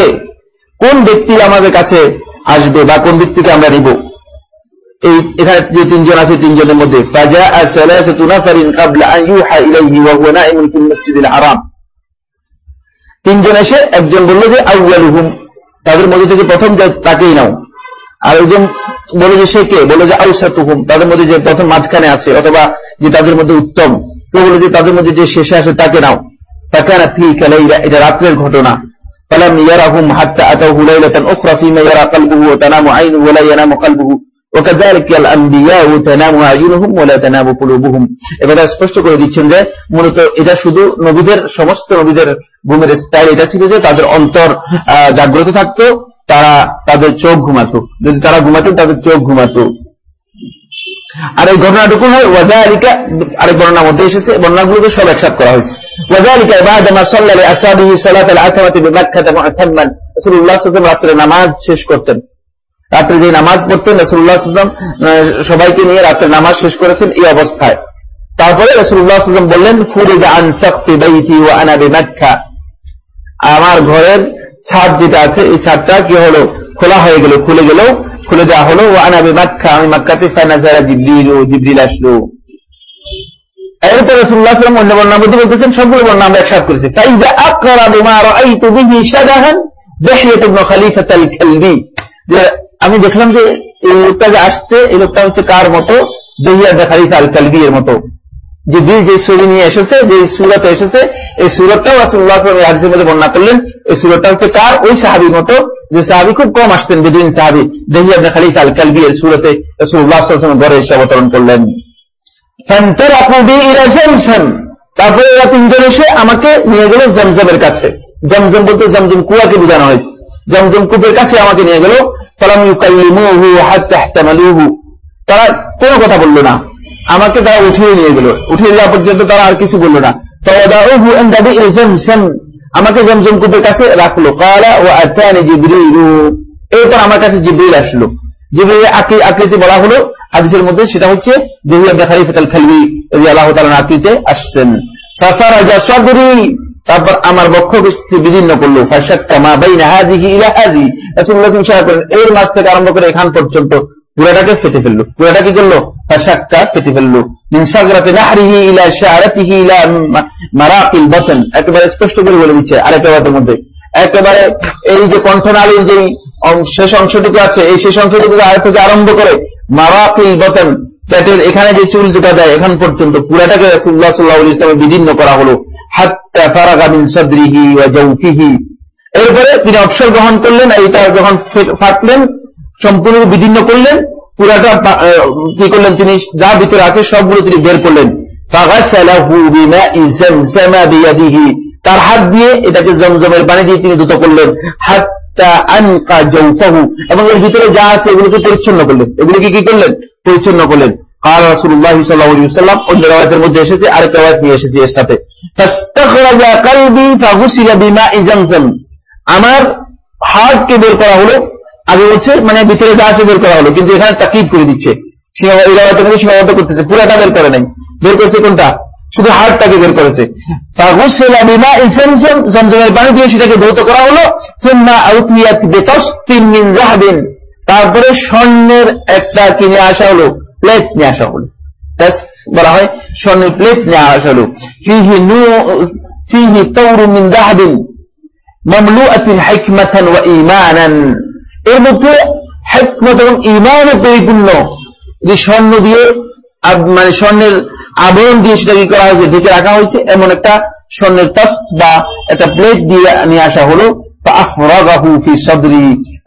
কোন ব্যক্তি আমাদের কাছে আসবে বা কোন ব্যক্তিকে আমরা নিব। এই এখানে যে তিনজন আছে তিনজনের মধ্যে আরাম তিনজন এসে একজন বলল যে আউ্লালুহুম তাদের মধ্যে থেকে প্রথম তাকেই নাও আর একজন বলে যে সে কে বলে যে আউসাতুহুম তাদের মধ্যে যে প্রথম মাঝখানে আছে অথবা যে তাদের মধ্যে উত্তম কেউ বলে যে তাদের মধ্যে যে শেষে আসে তাকে নাও তাকে না এটা রাত্রের ঘটনা فلم يرهم حتى أتوه ليلة أخرى فيما يرى قلبه وتنام عينه ولا ينام قلبه وكذلك الأنبياء تنام أعينهم ولا تنام قلوبهم এবারে স্পষ্ট করে দিচ্ছেন যে মূলত এটা শুধু নবীদের সমস্ত নবীদের ঘুমের স্টাইল এটা ছিল যে তাদের অন্তর জাগ্রত থাকতো তারা তাদের চোখ ঘুমাতো যদি তারা ঘুমাতো তাদের চোখ ঘুমাতো আর এই ঘটনাটুকু হয় ওয়াজারিকা আরেক বর্ণনার মধ্যে এসেছে বর্ণনাগুলোকে সব একসাথ করা হয়েছে وذلك بعدما صلى لأصحابه صلاة العتمة بمكة معتما رسول الله صلى الله عليه وسلم রাত্রে নামাজ শেষ করছেন রাত্রে যে নামাজ পড়তেন রসুল্লাহ সাল্লাম সবাইকে নিয়ে রাত্রে নামাজ শেষ করেছেন এই অবস্থায়। তারপরে রসুল্লাহ সাল্লাম বললেন, ফুরিদা আমার ঘরের ছাদ যেটা আছে, এই ছাদটা কি হলো? খোলা হয়ে গেল, খুলে গেল, খুলে দেওয়া হলো আনাবি মাক্কা আমি মাক্কাতে ফানাজারা জিব্রিল ও আসলো। এরপর রসুল্লাহাম অন্য বর্ণার মধ্যে বলতেছেন বর্ণা আমরা একসাথ করেছি। তাই আকরা বিমা রাআইতু বিহি আমি দেখলাম যে এই লোকটা যে আসছে এই লোকটা হচ্ছে কার মতো? দহিয়া খালিফা আল কালবি এর মতো। যে বীর যে ছবি নিয়ে এসেছে, যে সুরতে এসেছে, এই সুরতটাও রাসুল্লাহ হাদিসের মধ্যে বর্ণনা করলেন, এই সুরতটা হচ্ছে কার? ওই সাহাবির মতো। যে সাহাবি খুব কম আসতেন বেদুইন সাহাবি দেহি আপনি খালি আল কালবি এর সুরতে রসুল্লাহ ঘরে এসে অবতরণ করলেন। তারপরে এরা তিনজন এসে আমাকে নিয়ে গেল জমজমের কাছে। জমজম বলতে জমজম কুয়াকে বোঝানো হয়েছে। জমজম কূপের কাছে আমাকে নিয়ে গেল। তারা কোনো কথা বলল না। আমাকে তারা উঠিয়ে নিয়ে গেল। উঠিয়ে যাওয়া পর্যন্ত তারা আর কিছু বলল না। আমাকে জমজম কূপের কাছে রাখল। এরপর আমার কাছে জিবরিল আসলো। জিবরিল আকৃতি বলা হলো, হাদিসের মধ্যে সেটা হচ্ছে ফেতাল খালবি আল্লাহ তালা আকৃতিতে আসছেন। তারপর আমার বক্ষ বিদীর্ণ করল। এর মাছ থেকে আরম্ভ করে এখান পর্যন্ত পুরাটাকে ফেটে ফেলল। পুরাটা কি করল? ফাশাক্কা ফেটে ফেলল। একেবারে স্পষ্ট করে বলে দিচ্ছে আরেকটা বাতের মধ্যে। একেবারে এই যে কণ্ঠনালীর যে শেষ অংশটুকু আছে, এই শেষ অংশটুকু আরেক থেকে আরম্ভ করে মারাকিল বাতন। পেটের এখানে যে চুল দুটা দেয়, এখান পর্যন্ত পুরাটাকে রাসূলুল্লাহ সাল্লাল্লাহু আলাইহি ওয়াসাল্লাম বিদীর্ণ করা হলো। এরপরে তিনি অবসর গ্রহণ করলেন এইটা যখন ফাটলেন, সম্পূর্ণ বিদীর্ণ করলেন, পুরাটা কি করলেন তিনি, যা ভিতরে আছে সবগুলো তিনি বের করলেন। তার হাত দিয়ে এটাকে জমজমের পানি দিয়ে তিনি দ্রুত করলেন। এবং এর ভিতরে যা আছে এগুলোকে পরিচ্ছন্ন করলেন। এগুলোকে কি করলেন? পরিচ্ছন্ন করলেন। মানে পুরাটা বের করে নাই। বের করেছে কোনটা? শুধু বের করেছে। পানি দিয়ে সেটাকে করা হলো তারপরে স্বর্ণের একটা কিনে আসা হলো প্লেট নিয়ে আসা হলো। বলা হয়, স্বর্ণের প্লেট নিয়ে আসা হলো। ফিহি তৌরু এর মধ্যে এবং পরিপূর্ণ। যে স্বর্ণ দিয়ে মানে স্বর্ণের আবরণ দিয়ে সেটা কি করা হয়েছে, ঢেকে রাখা হয়েছে, এমন একটা স্বর্ণের তস্ত বা একটা প্লেট দিয়ে নিয়ে আসা হলো।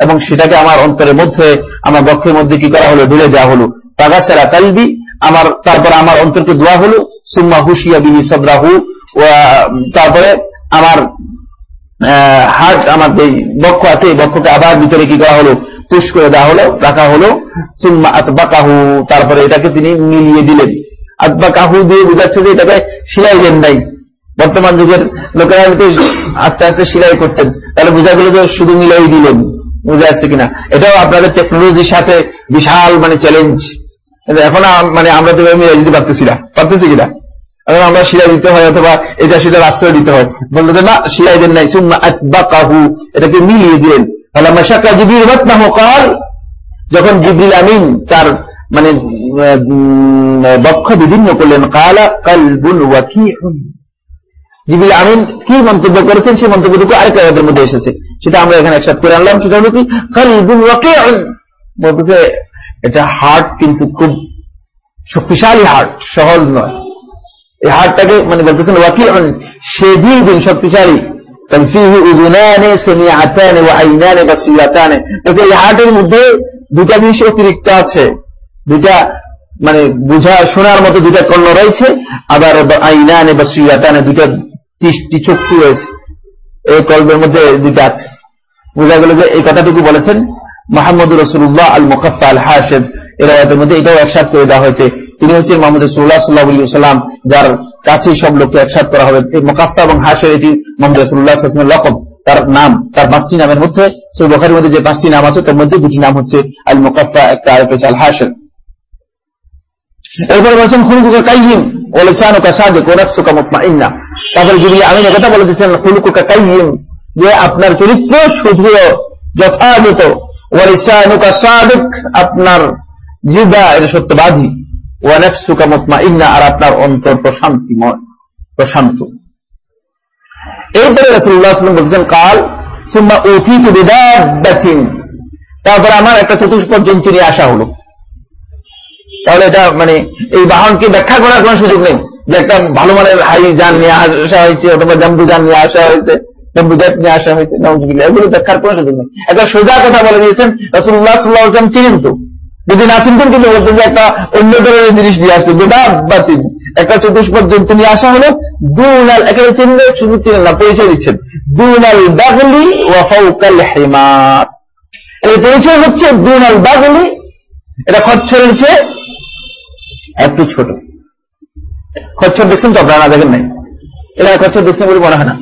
এবং সেটাকে আমার অন্তরের মধ্যে, আমার বক্ষের মধ্যে কি করা হলো? ঢেলে দেওয়া হলো। তাগাসারা কালবি, আমার, তারপর আমার অন্তরকে দোয়া হলো। সুম্মা হুশিয়া বিহি সদরাহু তারপরে আমার হার্ট আমার যে বক্ষ আছে, এই বক্ষকে আবার ভিতরে কি করা হলো? তুষ করে দেওয়া হলো, রাখা হলো। সুম্মা আতবাকাহু, তারপরে এটাকে তিনি মিলিয়ে দিলেন। আতবাকাহু দিয়ে বুঝাচ্ছে যে এটাকে সিলাই দেন নাই। বর্তমান যুগের লোকেরা আস্তে আস্তে সিলাই করতেন। তাহলে বোঝা গেল যে শুধু মিলাই দিলেন। বুঝে আসছে কিনা? এটাও আপনাদের টেকনোলজির সাথে বিশাল মানে চ্যালেঞ্জ এখন মানে আমরা তো দিতে পারতেছি না। পারতেছি কিনা? এবং আমরা সিলাই দিতে হয় অথবা এটা সেটা আশ্রয় দিতে হয়। বলল যে, না সিলাই দেন নাই। আতবাকাহু। এটাকে মিলিয়ে দিলেন। তাহলে মাসাক্কা জিবির বাতনাহ কাল যখন জিবরিল আমিন তার মানে বক্ষ বিভিন্ন করলেন, কালা কালবুন ওয়াকিউন। জিবিল আমিন কি মন্তব্য করেছেন? সেই মন্তব্যটুকু আরেক আয়াতের মধ্যে এসেছে। সেটা আমরা এখানে একসাথে করে আনলাম। সেটা হলো কি? বলতেছে, এটা হার্ট কিন্তু খুব শক্তিশালী হার্ট, সহজ নয়। এই হার্টটাকে মানে বলতেছেন ওয়াকিউন সেদিন দিন শক্তিশালী। মানে বুঝা, শোনার মতো দুটা কর্ণ রয়েছে। আবার আইনানে বা সিয়াতানে দুটা দৃষ্টি চক্ষু রয়েছে। এই কল্পের মধ্যে দুটা আছে। বোঝা গেল যে এই কথাটুকু বলেছেন মাহমুদ রসুল্লাহ আল মুখাফা আল হাসেদ এর মধ্যে এটাও একসাথ করে দেওয়া হয়েছে। তিনি হচ্ছেন মোহাম্মদ রসুল্লাহ সাল্লাহ সাল্লাম যার কাছেই সব লোককে একসাথ করা হবে। এই মোকাফা এবং হাসের এটি মোহাম্মদ রসুল্লাহ লকব। তার নাম, তার পাঁচটি নামের মধ্যে, সেই বখারের মধ্যে যে পাঁচটি নাম আছে, তার মধ্যে দুটি নাম হচ্ছে আল মোকাফা একটা আরেক হচ্ছে আল হাসের এরপরে বলছেন, খুলকুকা কাইহিম ওলেসানুকা সাদেক ওরাফসুকা মুতমাইন্না। তারপরে যদি আমি কথা বলে দিচ্ছেন যে আপনার চরিত্র সুদৃঢ় সাদিক, আপনার জিদা, এটা সত্যবাদী। আর আপনার অন্তর প্রশান্তিময়, প্রশান্ত। এরপরে রসুল্লাহ বলছেন, কাল সুম্মা উথিত বিদাতিন তারপরে আমার একটা চতুষ্পদ জন্তু নিয়ে আসা হলো। তাহলে এটা মানে এই বাহনকে ব্যাখ্যা করার কোন সুযোগ নেই। যে একটা ভালো মানের হাই যান নিয়ে আসা হয়েছে, অথবা জাম্বু যান নিয়ে আসা হয়েছে, জাম্বু নিয়ে আসা হয়েছে এগুলো ব্যাখ্যার কোন সুযোগ নেই একটা সোজা কথা বলে দিয়েছেন রসুল্লাহ সাল্লাহ চিনেন তো? যদি না চিনতেন কিন্তু বলতেন যে একটা অন্য ধরনের জিনিস নিয়ে আসছে বেদাবাতিন একটা চতুষ্পদ জন্তু নিয়ে আসা হলো, দুনাল এখানে চিনলে শুধু চিনেন না, পরিচয় দিচ্ছেন। দুনাল বাগলি ওয়াফাউকাল হেমার এই পরিচয় হচ্ছে দুনাল বাগলি, এটা খচ্ছরের চেয়ে ছোট। খচ্ছর দেখছেন তো আপনারা দেখেন নাই? এটা খচ্ছর দেখছেন বলে মনে হয় না।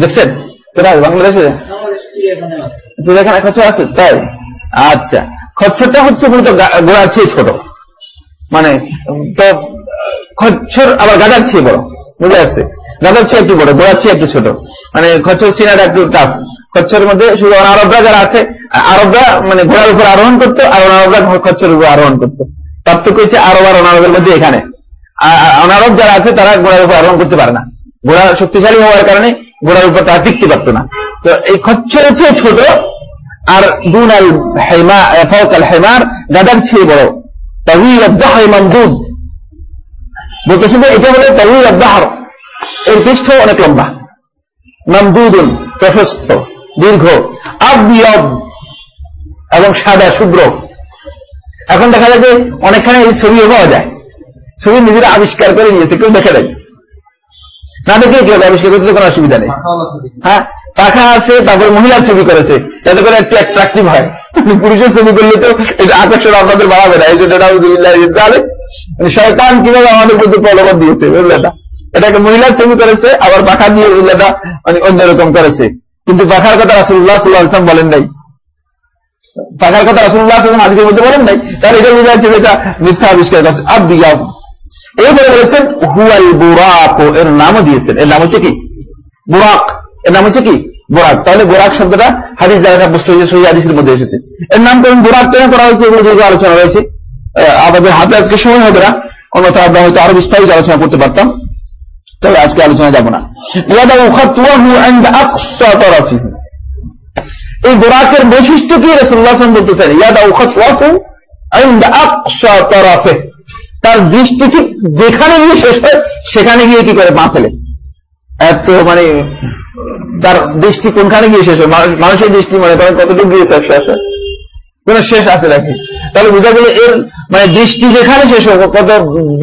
দেখছেন? কোথায়? বাংলাদেশে? এখানে খচ্ছর আছে, তাই? আচ্ছা। খচ্ছরটা হচ্ছে মূলত গোড়ার চেয়ে ছোট। মানে তো খচ্ছর আবার গাদার চেয়ে বড়। বুঝে আসছে গাদার চেয়ে একটু বড়, গোড়ার চেয়ে একটু ছোট। মানে খচ্ছর সিনাটা একটু টাফ খচ্ছরের মধ্যে শুধু অনারবরা যারা আছে আরবরা মানে ঘোড়ার উপর আরোহণ করতো আর অনারবরা খচ্ছরের উপর আরোহণ করতো। পার্থক্য হচ্ছে আরব আর অনারবের মধ্যে এখানে। অনারব যারা আছে, তারা ঘোড়ার উপর আরোহণ করতে পারে না। ঘোড়া শক্তিশালী হওয়ার কারণে ঘোড়ার উপর তারা টিকতে পারতো না। তো এই খচ্ছরের হচ্ছে ছোট আর দুন আল হেমা ফৌকাল হেমার গাদার চেয়ে বড়। তাহিল আব্দাহ মামদুদ বলতেছে যে এটা হলো তাহিল আব্দাহর এর পৃষ্ঠ অনেক লম্বা। মামদুদুন, প্রশস্ত, দীর্ঘ আবিয়ব এবং সাদা, শুভ্র। এখন দেখা যায় যে অনেকখানে এই ছবিও পাওয়া যায়। ছবি নিজেরা আবিষ্কার করে নিয়েছে কেউ দেখে দেয় না দেখে কেউ আবিষ্কার করতে কোনো অসুবিধা নেই। হ্যাঁ পাখা আছে তারপর মহিলার ছবি করেছে। যাতে করে একটু অ্যাট্রাকটিভ হয়। পুরুষের ছবি করলে তো এটা আকর্ষণ আপনাদের বাড়াবে না। এই জন্য তাহলে মানে শয়তান কীভাবে আমাদের প্রতি প্রলোভন দিয়েছে বুঝলে না? এটাকে মহিলার ছবি করেছে আবার পাখা দিয়ে বুঝলেটা মানে অন্যরকম করেছে। কিন্তু পাখার কথা রাসুল্লাহ সাল্লাহ বলেন নাই। পাখার কথা রাসুল্লাহ সাল্লাম হাদিসের মধ্যে বলেন নাই। তাহলে এটা বোঝা যাচ্ছে এটা মিথ্যা আবিষ্কার করছে। আবিয়া এরপরে বলেছেন, হুয়াল বুরাক এর নামও দিয়েছেন। এর নাম হচ্ছে কি? বুরাক। এর নাম হচ্ছে কি? বোরাক। তাহলে বোরাক শব্দটা হাদিস দ্বারা পুষ্ট হয়েছে সহি হাদিসের মধ্যে এসেছে। এর নামকরণ বোরাক কেন করা হয়েছে এগুলো যেগুলো আলোচনা রয়েছে। আমাদের হাতে আজকে সময় হবে না। অন্যথা আমরা হয়তো আরও বিস্তারিত আলোচনা করতে পারতাম। তবে আজকে আলোচনা যাব না। এই বোরাকের বৈশিষ্ট্য কি? রসুল্লাহ বলতেছেন ইয়াদা উখাত তরফে তার দৃষ্টি ঠিক যেখানে গিয়ে শেষ হয়, সেখানে গিয়ে কি করে? পা ফেলে। এত মানে তার দৃষ্টি কোনখানে গিয়ে শেষ হয়? মানুষের দৃষ্টি মনে করেন কতটুকু গিয়ে শেষ আসে কোন শেষ আছে নাকি? তাহলে বোঝা গেল এর মানে দৃষ্টি যেখানে শেষ হবে কত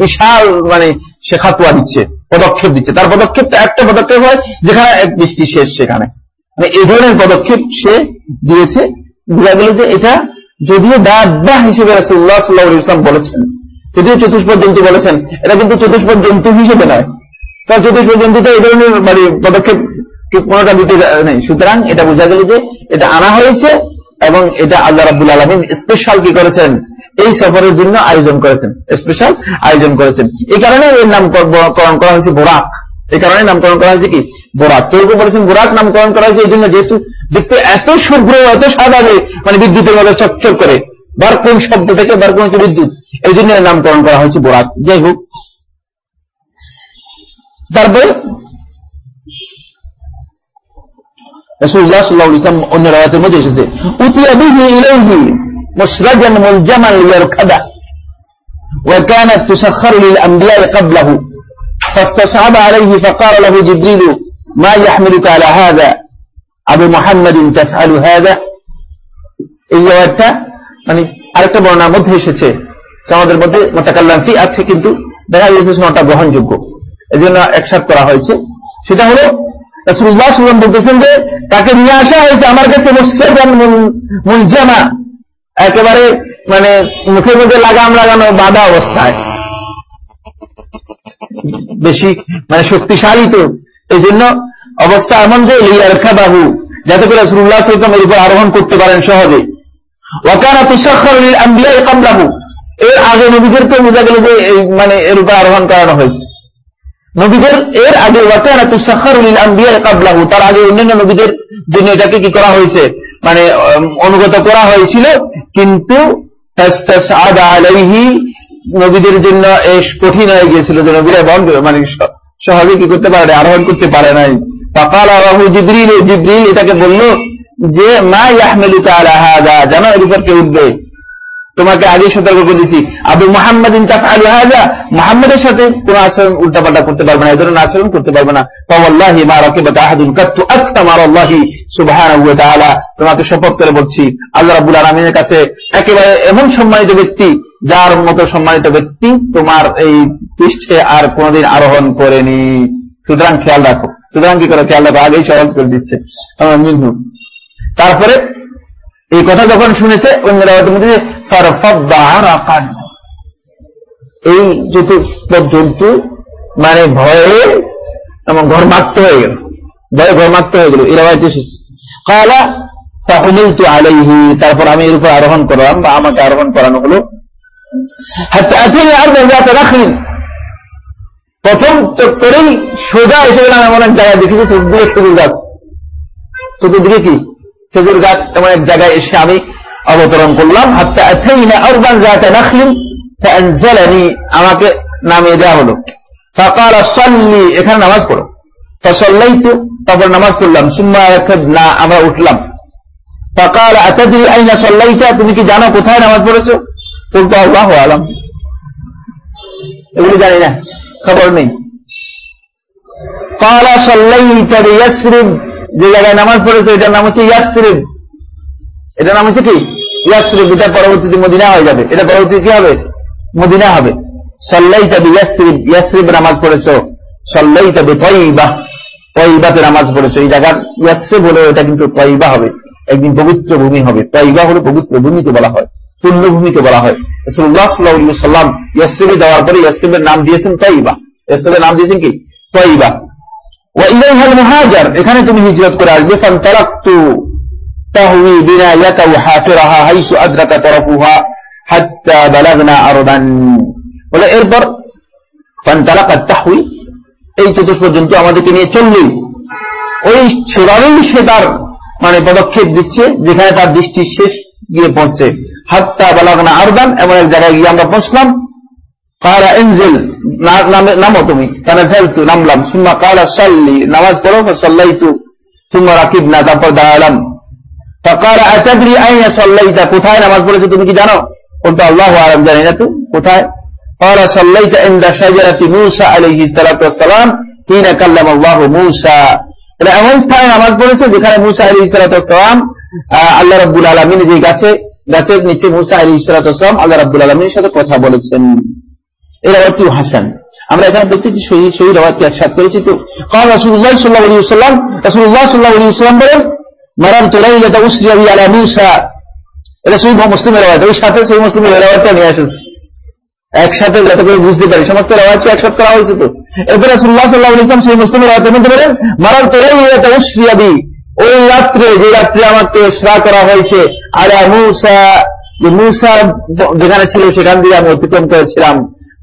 বিশাল মানে সে খাতুয়া দিচ্ছে, পদক্ষেপ দিচ্ছে। তার পদক্ষেপটা একটা পদক্ষেপ হয় যেখানে এক দৃষ্টি শেষ সেখানে। মানে এই ধরনের পদক্ষেপ সে দিয়েছে। বোঝা গেল যে এটা যদিও দাব্বা হিসেবে রাসুল্লাহ সাল্লাহ ইসলাম বলেছেন যদিও চতুষ্পদ জন্তু বলেছেন। এটা কিন্তু চতুষ্পদ জন্তু হিসেবে নয়। কারণ চতুষ্পদ জন্তুতে এই ধরনের মানে পদক্ষেপ কোনোটা দিতে নেই। সুতরাং এটা বোঝা গেল যে এটা আনা হয়েছে এবং এটা আল্লাহ রাবুল আলমিন স্পেশাল কি করেছেন? এই সফরের জন্য আয়োজন করেছেন। স্পেশাল আয়োজন করেছেন। এই কারণে এর নামকরণ করা হয়েছে বোরাক। এই কারণে নামকরণ করা হয়েছে কি? বোরাক। কেউ কেউ বলেছেন বোরাক নামকরণ করা হয়েছে, এই জন্য যেহেতু দেখতে এত শুভ্র, এত সাদা মানে বিদ্যুতের মতো চকচক করে। বার কোন শব্দ থেকে বার কোন বিদ্যুৎ এই জন্য নামকরণ করা হয়েছে বোরাক যাই হোক তারপরে রসুল্লাহ সাল্লাহ ইসলাম অন্য রাতের মধ্যে এসেছে উতিয়া বিহি ইলাইহি মুশরাজান মুলজামান লিয়ারকাদা وكانت تسخر للأنبياء قبله فاستصعب عليه فقال له جبريل ما يحملك على هذا أبو محمد تفعل هذا এই জায়গাটা মানে আরেকটা বর্ণার মধ্যে এসেছে আমাদের মধ্যে মোতাকাল্লাম ফি আছে, কিন্তু দেখা গেছে শোনাটা গ্রহণযোগ্য। এই জন্য একসাথ করা হয়েছে। সেটা হলো রসুল্লাহ বলতেছেন যে, তাকে নিয়ে আসা হয়েছে আমার কাছে মুলজামা। একেবারে মানে মুখের মধ্যে লাগাম লাগানো বাধা অবস্থায়। বেশি মানে শক্তিশালী তো। এই জন্য অবস্থা এমন যে লিয়ারখা বাহু যাতে করে রসুল্লাহ সাল্লাম এর উপর আরোহণ করতে পারেন সহজে। এর আগে নবীদেরকে বোঝা গেল যে মানে এর উপর আরোহণ করানো হয়েছে। নবীদের, এর আগে তার আগে অন্যান্য নবীদের জন্য এটাকে কি করা হয়েছে? মানে অনুগত করা হয়েছিল, কিন্তু নবীদের জন্য কঠিন হয়ে গিয়েছিল যে নবীরা বন্ধ মানে সহজে কি করতে পারে আরোহণ করতে পারে নাই। আবাহু জিব্রিল জিব্রিল এটাকে বলল যে মা ইয়াহমেলু তাআলা হাদা জানো এর উপর কে উঠবে? তোমাকে আগে সতর্ক করে দিচ্ছি আবু মোহাম্মদ তাফআলু হাযা, মুহাম্মাদের সাথে কোন আচরণ উল্টাপাল্টা করতে পারবে না, এই ধরনের আচরণ করতে পারবে না। ফাওয়াল্লাহি মা রাকিবাত আহাদুন কাত্তু আকতামার আল্লাহি সুবহানাহু তোমাকে শপথ করে বলছি, আল্লাহ রাব্বুল আলামিনের কাছে একেবারে এমন সম্মানিত ব্যক্তি, যার মতো সম্মানিত ব্যক্তি তোমার এই পৃষ্ঠে আর কোনদিন আরোহণ করেনি। সুতরাং খেয়াল রাখো। সুতরাং কি করে? খেয়াল রাখো, আগেই সহজ করে দিচ্ছে। তারপরে এই কথা যখন শুনেছে এই জন্তু মানে ভয়ে এবং ঘরমাক্ত হয়ে গেল। ভয়ে ঘরমাক্ত হয়ে গেল এরা কালা আলাইহি, তারপর আমি এর উপর আরোহণ করলাম বা আমাকে আরোহণ করানো হলো। প্রথম করেই সোজা এসে গেলাম এমন এক জায়গায় দেখেছি চতুর্দিকে খেজুর গাছ চতুর্দিকে কি? খেজুর গাছ এমন এক জায়গায় এসে আমি অবতরণ করলাম আমাকে নামিয়ে দেওয়া হলো সকাল সল্লি এখানে নামাজ পড়ো ফসল্লাই তো তারপর নামাজ পড়লাম সুম্মা না আমরা উঠলাম সকাল আতাদি আইনা সল্লাইটা তুমি কি জানো কোথায় নামাজ পড়েছো বলতো আল্লাহ আলাম এগুলি জানি না খবর নেই কালা সল্লাইটা ইয়াসরিব যে জায়গায় নামাজ পড়েছো, এটার নাম হচ্ছে ইয়াসরিব। এটা নাম হচ্ছে কি? ইয়াসরিফ এটা পরবর্তীতে মদিনা হয়ে যাবে। এটা পরবর্তীতে কি হবে? মদিনা হবে। সল্লাই তবে ইয়াসরিফ ইয়াসরিফ নামাজ পড়েছ। সল্লাই তবে তৈবা তৈবাতে নামাজ পড়েছ। এই জায়গার ইয়াসরিফ হলে, এটা কিন্তু তৈবা হবে। একদিন পবিত্র ভূমি হবে। তৈবা হলে পবিত্র ভূমিকে বলা হয়। পুণ্যভূমিকে বলা হয়। সাল্লাহ সাল্লাম ইয়াসরিফে দেওয়ার পরে ইয়াসরিফের নাম দিয়েছেন তৈবা ইয়াসরিফের নাম দিয়েছেন কি? তৈবা এখানে তুমি হিজরত করে আসবে। এই চতুষ পর্যন্ত আমাদেরকে নিয়ে চললেই ওই ছোড়ারেই সে মানে পদক্ষেপ দিচ্ছে, যেখানে তার দৃষ্টি শেষ গিয়ে পৌঁছে। হাত্তা বালাগনা আরদান, এমন এক জায়গায় গিয়ে আমরা পৌঁছলাম। কারা এঞ্জেল নামো তুমি কারা ঝেলতু নামলাম সুম্মা কারা সাল্লি নামাজ পড়ো সাল্লাইতু সুম্মা রাকিব না তারপর দাঁড়ালাম ফকার আচাদ্রি আইনা সল্লাইতা কোথায় নামাজ পড়েছো তুমি কি জানো বলতো আল্লাহ আলম জানি না তো কোথায় قال صليت عند شجرة موسى عليه الصلاة والسلام حين كلم الله موسى এটা এমন স্থানে নামাজ পড়েছে যেখানে মুসা আলী ইসালাতাম আল্লাহ রাব্বুল আলমিন যে গাছে গাছের নিচে মুসা আলী ইসালাতাম আল্লাহ রাব্বুল আলমিনের সাথে কথা বলেছেন এই রাওয়াতটি হাসান। আমরা এখানে প্রত্যেকটি সহি সহি রাওয়াতকে একসাথে করেছি। তো কারণ রাসূলুল্লাহ সাল্লাল্লাহু আলাইহি ওয়াসাল্লাম রাসূলুল্লাহ সাল্লাল্লাহু আলাইহি ওয়াসাল্লাম বলেন মারাম তোলাই যেটা উসরিয়াবি আলা মুসা। এটা সেই মুসলিমের রেওয়াজ ওই সাথে সেই মুসলিমের রেওয়াজটা নিয়ে এসেছে একসাথে যাতে করে বুঝতে পারি। সমস্ত রেওয়াজকে একসাথে করা হয়েছে তো। এরপরে সুল্লাহ সাল্লাহ ইসলাম সেই মুসলিমের মধ্যে বলেন তোলাই যেটা ওই রাত্রে, যে রাত্রে আমাকে শ্রা করা হয়েছে, আলা যেখানে ছিল, সেখান দিয়ে আমি অতিক্রম করেছিলাম।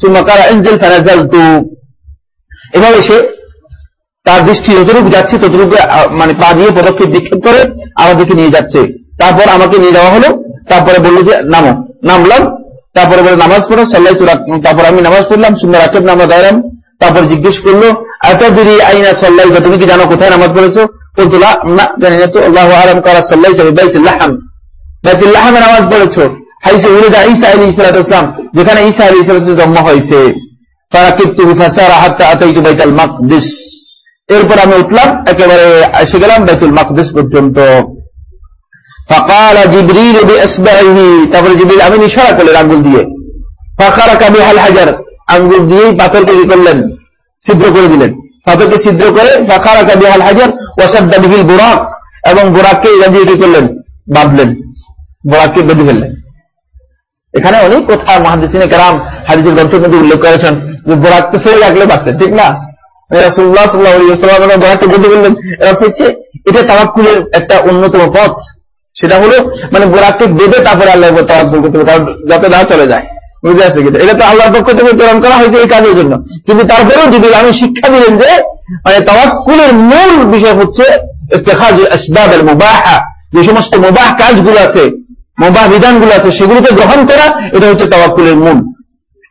তু এভাবে সে তার দৃষ্টি যতটুকু যাচ্ছে ততটুকু মানে পা দিয়ে পদক্ষেপ নিক্ষেপ করে আমাদেরকে নিয়ে যাচ্ছে। তারপর আমাকে নিয়ে যাওয়া হলো, তারপরে বলল যে নামো। নামলাম, তারপরে বলে নামাজ পড়ো সাল্লাই তারপর আমি নামাজ পড়লাম সুন্দর রাকেব নামা দাঁড়ালাম। তারপর জিজ্ঞেস করল এত দেরি আইনা সাল্লাই তুমি কি জানো কোথায় নামাজ পড়েছো? বলতো না, জানি না তো, আল্লাহ আরাম করা সাল্লাই তবে বাইতুল্লাহাম বাইতুল্লাহামে নামাজ পড়েছো। হাইসে আলী ইসলাত ইসলাম যেখানে আলী ইসলাত জন্ম হয়েছে তারা এরপর আমি উঠলাম, একেবারে এসে গেলাম বেতুল মাকদিস পর্যন্ত। তারপরে আমি করলেন আঙ্গুল দিয়ে। ফাকারা কাবি হাল হাজার, আঙ্গুল দিয়েই পাথরকে কি করলেন, ছিদ্র করে দিলেন। পাথরকে ছিদ্র করে ফাঁকার বিহাল হাজার, ওয়াসাদ্দা বোরাক, এবং বোরাককে কি করলেন, বাঁধলেন, বোরাককে বেঁধে ফেললেন। এখানে অনেক কথা মহাদিসিনে কারাম হাদিসের গ্রন্থের মধ্যে উল্লেখ করেছেন। যে বোরাককে সরে রাখলে পারতেন ঠিক না? একটা মানে যাতে চলে যায়। কিন্তু এটা তো থেকে করা হয়েছে এই কাজের জন্য। কিন্তু তারপরেও যদি আমি শিক্ষা দিলেন যে মানে তাওয়াক্কুলের মূল বিষয় হচ্ছে যে সমস্ত মোবাহ কাজগুলো আছে মোবাহ বিধানগুলো আছে, সেগুলোকে গ্রহণ করা, এটা হচ্ছে তাওয়াক্কুলের মূল।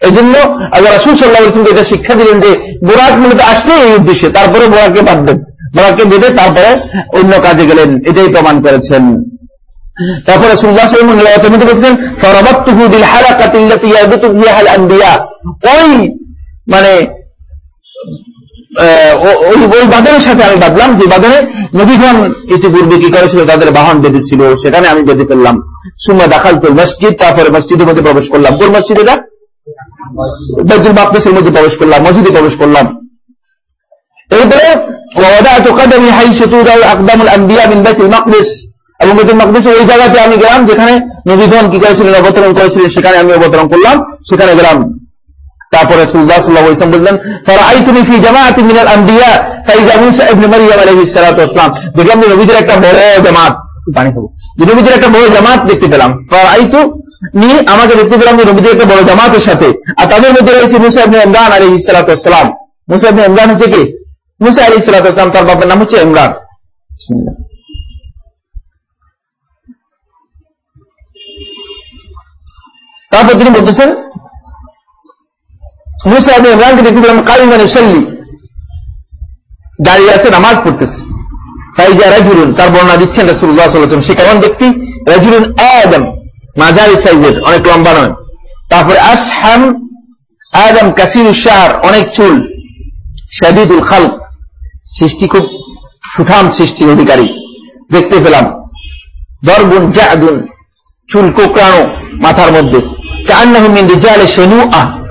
এই জন্য আল্লাহ রাসুল সাল্লাহ কিন্তু এটা শিক্ষা দিলেন যে বোরাক মূলত আসছে এই উদ্দেশ্যে, তারপরে বোরাককে বাঁধবেন বোরাককে বেঁধে তারপরে অন্য কাজে গেলেন, এটাই প্রমাণ করেছেন। তারপরে সুল্লাহ মানে ওই ওই সাথে আমি বাঁধলাম, যে ইতিপূর্বে কি করেছিল? তাদের বাহন বেঁধেছিল সেখানে আমি বেঁধে ফেললাম। তো মসজিদ, তারপরে মসজিদের মধ্যে প্রবেশ করলাম। কোন মসজিদ মাকদেসের মধ্যে প্রবেশ করলাম, মসজিদে প্রবেশ করলাম। এরপরে ওই জায়গাতে আমি গেলাম, যেখানে নবীগণ কি করেছিলেন? অবতরণ করেছিলেন, সেখানে আমি অবতরণ করলাম, সেখানে গেলাম। তারপরে সুলদাহ সাল্লাহ ইসলাম বললেন ফারাআই তুমি ফি জামাআতি মিনাল আনবিয়া ফাইজা মুসা ইবনে মারইয়াম আলাইহিস সালাতু ওয়াসসালাম দেখলাম যে নবীদের একটা বড় জামাত পানি খাব যে নবীদের একটা বড় জামাত দেখতে পেলাম ফারাআইতু নি আমাকে দেখতে পেলাম যে নবীদের একটা বড় জামাতের সাথে আর তাদের মধ্যে রয়েছে মুসা ইবনে ইমরান আলাইহিস সালাতু ওয়াসসালাম মুসা ইবনে ইমরান হচ্ছে কি মুসা আলাইহিস সালাতু ওয়াসসালাম তার বাবার নাম হচ্ছে ইমরান বিসমিল্লাহ তারপর তিনি বলতেছেন মুসা আমি ইমরানকে দেখতে পেলাম কালিমান ইসাল্লি দাঁড়িয়ে আছে, নামাজ পড়তেছে। ফাইজা রাজুরুন তার বর্ণনা দিচ্ছেন রাসুল্লাহ সাল্লাম সে কেমন ব্যক্তি? রাজুরুন আদম, মাঝারি সাইজের, অনেক লম্বা নয়। তারপরে আসহাম, আদম কাসির শাহর, অনেক চুল। শাদিদুল খাল সৃষ্টি খুব সুঠাম সৃষ্টির অধিকারী। দেখতে পেলাম, দরবুন জাদুন, চুল কোকড়ানো মাথার মধ্যে। কান্নাহমিন রিজালে সেনুয়া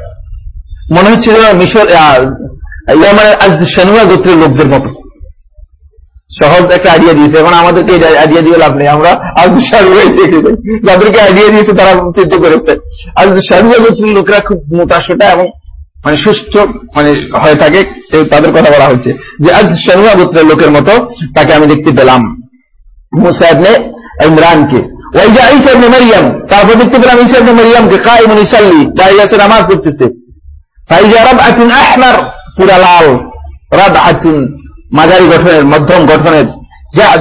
মনে হচ্ছে যেন মিশর ইয়ামানের আজ সেনুয়া গোত্রের লোকদের মতো। সহজ একটা আইডিয়া দিয়েছে। এখন আমাদেরকে আইডিয়া দিয়ে লাভ নেই। আমরা আজ যাই যাদেরকে আইডিয়া দিয়েছে, তারা চিন্তা করেছে। আজ সারুয়া গোত্রের লোকেরা খুব মোটা সোটা এবং মানে সুস্থ মানে হয়ে থাকে। তাদের কথা বলা হচ্ছে যে আজ সারুয়া গোত্রের লোকের মতো তাকে আমি দেখতে পেলাম। ইমরানকে। ওই যে ঈসা ইবনে মারিয়াম। তারপর দেখতে পেলাম ঈসা ইবনে মারিয়ামকে কায়েমুন ইসাল্লি। দাঁড়িয়ে আছে নামাজ পড়তেছে। ফাইজা রাবআতুন আহমার, পুরা লাল রাবআতুন মাঝারি গঠনের, মধ্যম গঠনের জাদ,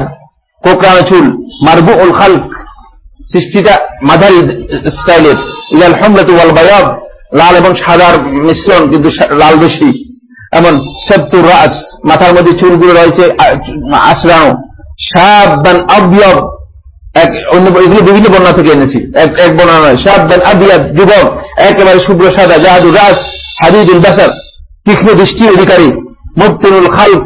কোকড়ানো চুল, মারবুউল খালক, সৃষ্টিটা মাঝারি স্টাইলের। ইলাল হুমরাতু ওয়াল বায়াদ, লাল এবং সাদার মিশ্রণ, কিন্তু লাল বেশি। এমন সত্তুর রাস, মাথার মধ্যে চুলগুলো রয়েছে আশ্রানো সাবান আবিয়ব এক, অন্য, এগুলো বিভিন্ন বর্ণনা থেকে এনেছি। এক বর্ণনা নয় সাবধান আবিয়াদ যুবক, একেবারে শুভ্র সাদা জাহাদু রাস হাদিদুল বাসার তীক্ষ্ণ দৃষ্টি অধিকারী মবতরুল খালক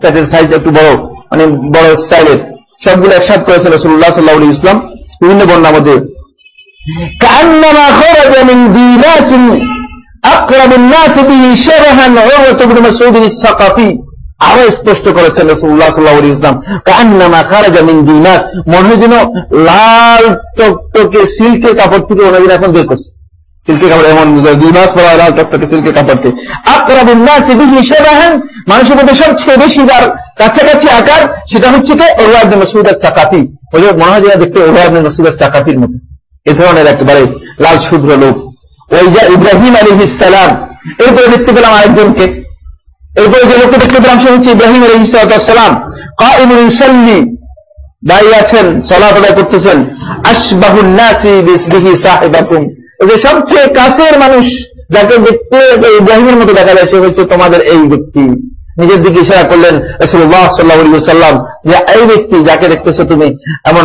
প্যাটের সাইজ একটু বড় মানে বড় স্টাইলের সবগুলো একসাথ করেছে রসুল্লাহ সাল্লাহ ইসলাম বিভিন্ন বন্যার মধ্যে। আরও স্পষ্ট করেছেন ইসলাম মনে হয় যেন লাল টকটকে সিল্কের কাপড় থেকে ওনাদের এখন বের করছে। সিল্কের কাপড় এমন দুই মাস পর লাল টকটকে সিল্কের কাপড়কে আকরাবুল নাস বিহি শাবাহান। মানুষের মধ্যে সবচেয়ে বেশি যার কাছাকাছি আকার, সেটা হচ্ছে কি? ওরাদ মাসউদ সাকাফি ওই হয় দেখতে ওরাদ মাসউদ সাকাফির মতো। এ ধরনের একেবারে লাল শুভ্র লোক। ওই যে ইব্রাহিম আলাইহিস সালাম। এরপরে দেখতে পেলাম আরেকজনকে। এরপরে যে লোককে দেখতে পেলাম, সে হচ্ছে ইব্রাহিম আলহিসাম কাইমুল ইসাল্লি দাঁড়িয়ে আছেন সলাপ আদায় করতেছেন। আশবাহুল নাসি বিসবিহি সাহেবাকুম। যে সবচেয়ে কাছের মানুষ যাকে দেখতে ইব্রাহিমের মতো দেখা যায়, সে হচ্ছে তোমাদের এই ব্যক্তি। নিজের দিকে ইশারা করলেন সাল্লাম যে, এই ব্যক্তি যাকে দেখতেছো তুমি, এমন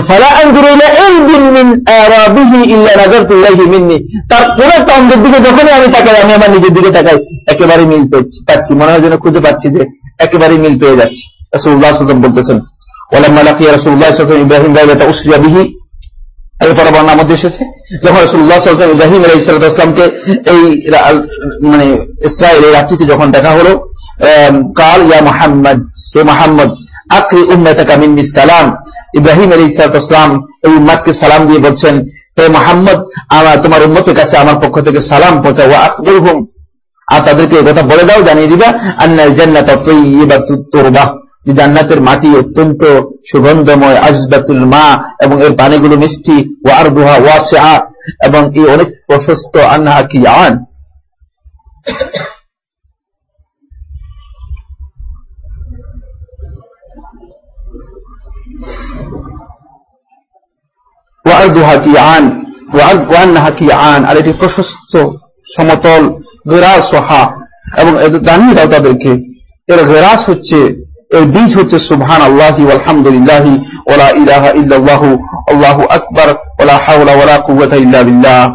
তার কোন একটা অঙ্গের দিকে যখনই আমি তাকাই, আমি আমার নিজের দিকে তাকাই একেবারে মিল পাচ্ছি। মনে হয় যেন খুঁজে পাচ্ছি যে একেবারে মিল পেয়ে যাচ্ছি। রসুল্লাহ বলতেছেন ওলাম্মা লাকিয়া রসুল্লাহ ইব্রাহিম রাইলাটা উসরিয়া বিহি এরপরে বর্ণার মধ্যে এসেছে। যখন রসুল্লাহ সাল্লাম ইব্রাহিম আলাই সালাতামকে এই মানে ইসরায়েল এই রাত্রিতে যখন দেখা হলো কাল, ইয়া মোহাম্মদ, হে মোহাম্মদ, আকরি উম্মতাকা মিন্নি সালাম। ইব্রাহিম আলী সালাতাম এই উম্মাদকে সালাম দিয়ে বলছেন, হে মোহাম্মদ, আমার, তোমার উম্মতের কাছে আমার পক্ষ থেকে সালাম পৌঁছা ও আকবরহুম। আর তাদেরকে কথা বলে দাও, জানিয়ে দিবা, আন্নাল জান্নাত তৈবা যে জান্নাতের মাটি অত্যন্ত সুগন্ধময় আজবাতুল মা এবং এর পানিগুলো মিষ্টি ও আর বুহা ওয়াসা এবং এই অনেক প্রশস্ত আন্না কি আন। ওয়ারদুহা কি আন সমতল গেরাস হা, এবং দাও তাদেরকে, এর গেরাস হচ্ছে এর বীজ হচ্ছে সুবহান আল্লাহি আলহামদুলিল্লাহি ওলা ইলাহা ইল্লাল্লাহু, আল্লাহু আকবার ওলা হাওলা ওলা কুওয়াতা ইল্লা বিল্লাহ।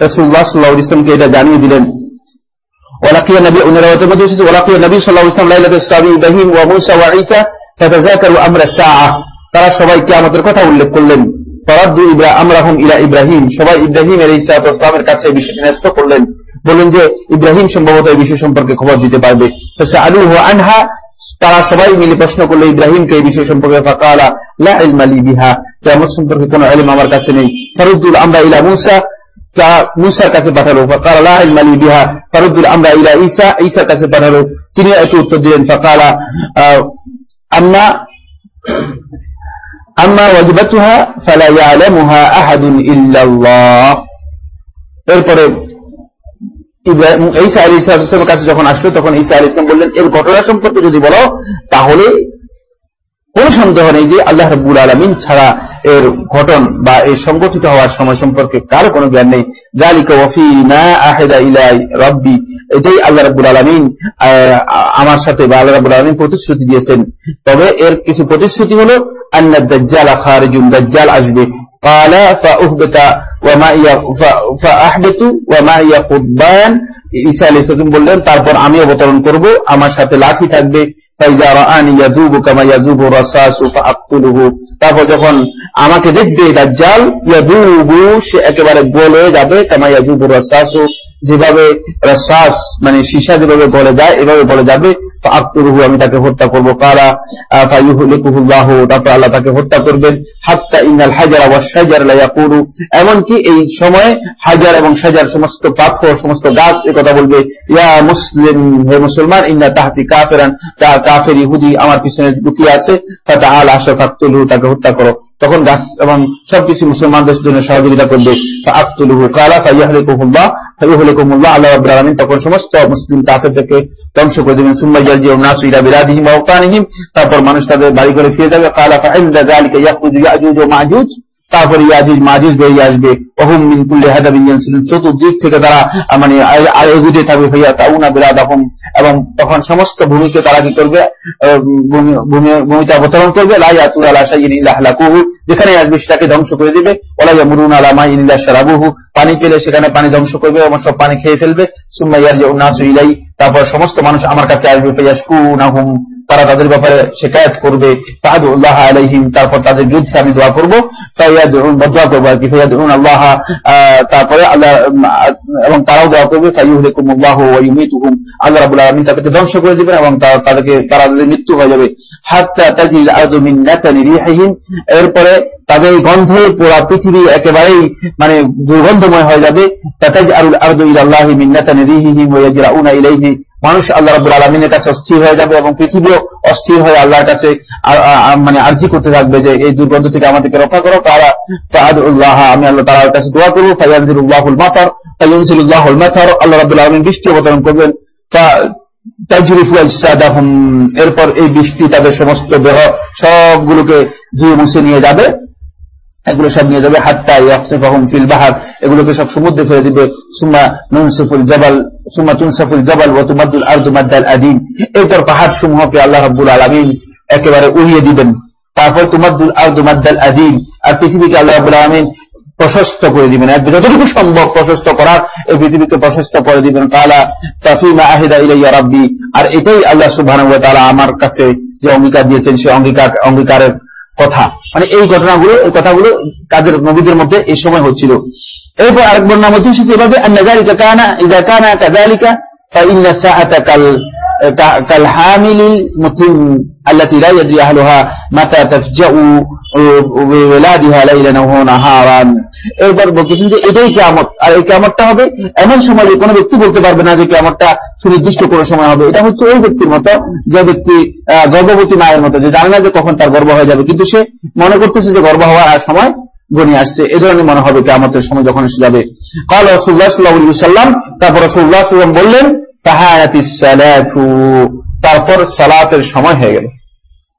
রাসূলুল্লাহ সাল্লাল্লাহু আলাইহি ওয়াসাল্লামকে এটা জানিয়ে দিলেন। ওয়ালাকিয়া নবী উনি রাওয়াতের মধ্যে এসেছে ওয়ালাকিয়া নবী সাল্লাল্লাহু আলাইহি ওয়াসাল্লাম লাইলাতুল ইসরাঈ ইব্রাহিম ওয়া মূসা ওয়া ঈসা ফাতাযাকারু আমরা সাআ তারা সবাই কিয়ামতের কথা উল্লেখ করলেন। ফরাদ্দু ইব্রা আমরাহুম ইলা ইব্রাহিম। সবাই ইব্রাহিম আলাইহিস সালামের কাছে বিষয়টি ন্যস্ত করলেন। বললেন যে, ইব্রাহিম সম্ভবত এই বিষয় সম্পর্কে খবর দিতে পারবে। ফাসআলুহু আনহা তারা সবাই মিলে প্রশ্ন করল, ইব্রাহিমকে এই বিষয় সম্পর্কে ফাকালা, লা ইলমা লি বিহা। কিয়ামত সম্পর্কে কোনো ইলম আমার কাছে নেই। ফরুদ্দুল আমরা ইলা মুসা তা মুসার কাছে পাঠালো। ফাকালা, লা ইলমা লি বিহা। ফরুদ্দুল আমরা ইলা ঈসা, ঈসার কাছে পাঠালো। তিনি একটু উত্তর দিলেন, ফাকালা আম্মা আম্মা ওয়াজিবাতুহা, ফালা ইয়ালামুহা আহাদুন ইল্লাল্লাহ। এরপরে ঈসা আলী ইসলামের কাছে যখন আসলো, তখন ঈসা আলী ইসলাম বললেন, এর ঘটনা সম্পর্কে যদি বলো, তাহলে কোন সন্দেহ নেই যে আল্লাহ রব্বুল আলমিন ছাড়া এর ঘটন বা এর সংগঠিত হওয়ার সময় সম্পর্কে কারও কোনো জ্ঞান নেই। জালিকা ওয়ফি না আহেদা ইলাই রব্বি, এটাই আল্লাহ রাব্বুল আলমিন আমার সাথে বা আল্লাহ রাব্বুল আলমিন প্রতিশ্রুতি দিয়েছেন। তবে এর কিছু প্রতিশ্রুতি হলো, আন্না দাজ্জাল খারিজুন, দাজ্জাল আসবে। قال فأهبط ومعي فأحبط ومعي قضبان ঈসা আলাইহিস সালাম বললেন তারপর আমি অবতরণ করব আমার সাথে লাঠি থাকবে ফাইজা রাআনি ইয়াযুবু কামা ইয়াযুবু রাসাসু ফাআকতুলুহু তারপর যখন আমাকে দেখবে দাজ্জাল ইয়াযুবু সে একেবারে গলে যাবে কামা ইয়াযুবু রাসাসু যেভাবে রাসাস মানে সীসা যেভাবে গলে যায় এভাবে গলে যাবে আমি তাকে হত্যা করব। কারা তারপর আল্লাহ তাকে হত্যা করবেন। হাত্তা ইন্নাল হাজারা ওয়াশ শাজার লা ইয়াকুলু। এমনকি এই সময় হাজার এবং শাজার সমস্ত পাথর, সমস্ত গাছ কথা বলবে, ইয়া মুসলিম, হে মুসলমান, ইন্না তাহতি কাফিরান, তা কাফের ইহুদি আমার পিছনে লুকিয়ে আছে, ফাতাআলা আশফাকতুলহু তাকে হত্যা করো। তখন গাছ এবং সবকিছু মুসলমানদের জন্য সহযোগিতা করবে। ফাআকতুলহু কালা, ফায়াহলিকুহুল্লাহ ফায়াহলিকুহুল্লাহ আল্লাহ রাব্বুল আলামিন তখন সমস্ত মুসলিম কাফেরদেরকে ধ্বংস করে দেবেন সুম্মা ইয়ারজিউ নাসু ইলা বিলাদিহিম ওয়া আওতানিহিম তারপর মানুষ তাদের বাড়ি করে ফিরে যাবে কালা ফাইন্দা যালিকা ইয়াখরুজু ইয়াজুজ ওয়া মাজুজ তারপরে ইয়াজিজ মাজিজ বেরিয়ে আসবে। ওহুম মিন কুল্লি হাদাবিন ইয়ানসিলুন চতুর্দিক থেকে তারা মানে এগুতে থাকবে। ভাইয়া তাউনা বিরাদাহুম এবং তখন সমস্ত ভূমিকে তারা কি করবে? ভূমিতে অবতরণ করবে। লা ইয়াতুর আলা শাইইন ইল্লা হালাকুহু যেখানে আসবে সেটাকে ধ্বংস করে দিবে। ওলা ইয়ামুরুন আলা মা ইল্লা শারাবুহু। পানি পেলে সেখানে পানি ধ্বংস করবে এবং সব পানি খেয়ে ফেলবে। সুম্মা ইয়ারজিউ নাসু ইলাই। তারপর সমস্ত মানুষ আমার কাছে আসবে। ফায়াশকুনাহুম তারা তাদের ব্যাপারে শেখায়ত করবে। তাহাদুল্লাহ আলাইহিম, তারপর তাদের বিরুদ্ধে আমি দোয়া করব। দোয়া করব আর কি আল্লাহ তারপরে আল্লাহ, এবং তারাও দোয়া করবে। আল্লাহ রাব্বুল আলামিন তাদেরকে ধ্বংস করে দিবেন এবং তাদেরকে, তারা তাদের মৃত্যু হয়ে যাবে। হাত্তা তাজিল রিহিহিম। এরপরে তাদের গন্ধে পুরা পৃথিবী একেবারেই মানে দুর্গন্ধময় হয়ে যাবে। তাতাজ আরুল আরদু ইলাল্লাহি মিন নাতানি রিহিহিম ওয়া ইলাইহি। মানুষ আল্লাহ রাবুল আলমিনের কাছে অস্থির হয়ে যাবে এবং পৃথিবীও অস্থির হয়ে আল্লাহর কাছে মানে আর্জি করতে থাকবে যে এই দুর্গন্ধ থেকে আমাদেরকে রক্ষা করো। তারা ফাহাদুল্লাহ আমি আল্লাহ তালার কাছে দোয়া করব ফাইয়ানজিরুল্লাহুল মাতার ফাইয়ানজিরুল্লাহুল মাতার, আল্লাহ রাবুল আলমিন বৃষ্টি অবতরণ করবেন। এরপর এই বৃষ্টি তাদের সমস্ত দেহ সবগুলোকে ধুয়ে মুছে নিয়ে যাবে। এগুলো সব নিয়ে যাবে। হাত্তা ইয়াকসিফাহুম ফিল বাহার, এগুলোকে সব সমুদ্রে ফেলে দিবে। সুম্মা নুনসিফুল জাবাল এরপর পাহাড় সমূহকে আল্লাহ আলামিন একেবারে উড়িয়ে দিবেন। তারপর মাদ্দাল আদিম আর পৃথিবীকে আল্লাহ আলামিন প্রশস্ত করে দিবেন। যতটুকু সম্ভব প্রশস্ত করার এই পৃথিবীকে প্রশস্ত করে দিবেন। কালা তাফিমা আহিদা ইলাইয়া রাব্বি। আর এটাই আল্লাহ ওয়া তাআলা আমার কাছে যে অঙ্গীকার দিয়েছেন সেই অঙ্গীকার অঙ্গীকারের কথা মানে এই ঘটনাগুলো এই কথাগুলো তাদের নবীদের মধ্যে এই সময় হচ্ছিল এরপর আরেক বর্ণার মধ্যে এসেছে এভাবে আন্নাজালিকা কানা ইদা কানা কাযালিকা فإن الساعة كال كالحامل المتم التي لا يدري أهلها متى تفجأ ولادها ليلا أو نهارا এবার বলতেছেন যে এটাই কিয়ামত আর এই কিয়ামতটা হবে এমন সময় যে কোনো ব্যক্তি বলতে পারবে না যে কিয়ামতটা সুনির্দিষ্ট কোনো সময় হবে এটা হচ্ছে ওই ব্যক্তির মতো যে ব্যক্তি গর্ভবতী মায়ের মতো যে জানে না যে কখন তার গর্ভ হয়ে যাবে কিন্তু সে মনে করতেছে যে গর্ভ হওয়ার সময় গনি আসছে এ ধরনের মনে হবে কেমতের সময় যখন এসে যাবে কাল রসুল্লাহ সাল্লাহ সাল্লাম তারপর রসুল্লাহ সাল্লাম বললেন অপর সালাতের সময় হয়ে গেল।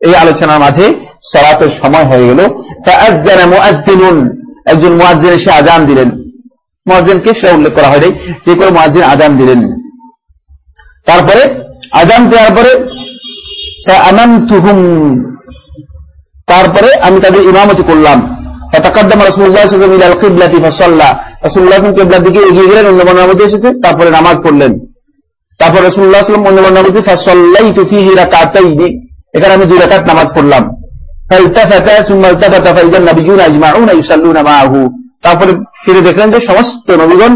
এই আলোচনার মাঝে সালাতের সময় হয়ে গেল। একজন মোয়াজ্জিন এসে আজান দিলেন। মোয়াজ্জিনকে সে উল্লেখ করা হয়নি, যে কোনো মোয়াজ্জিন আজান দিলেন। তারপরে আজান দেওয়ার পরে তারপরে আমি তাদের ইমামতি করলাম। রসুল্লাহ রসুল্লাহ কেবলার দিকে এগিয়ে গেলেন, অন্য মধ্যে এসেছে, তারপরে নামাজ পড়লেন। তারপর আলাইহি ওয়াসাল্লাম অন্য ফিহি এখানে আমি দুই রাকাত নামাজ পড়লাম। তারপরে ফিরে দেখলেন যে সমস্ত নবীগণ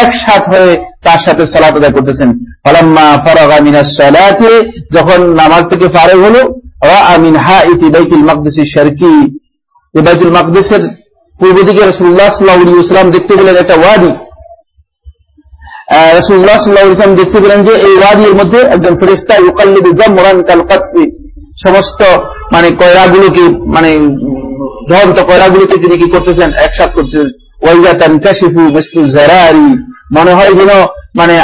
একসাথ হয়ে তার সাথে সালাত আদায় করতেছেন। ফালাম্মা ফারাগা মিনাস সালাতি, যখন নামাজ থেকে ফারেগ হলো আমিন মিন হাইতি বাইতুল মাকদিসি শারকি। বাইতুল মাকদিসের পূর্ব দিকে রসুল্লাহ সাল্লাহাম দেখতে পেলেন একটা ওয়াদি। রসুল্লাহ সাল্লাহ দেখতে পেলেন যে এই ওয়াদির মধ্যে একজন ফেরিস্তা সমস্ত মানে মানে তিনি কি করতেছেন? একসাথ মনে হয় যেন মানে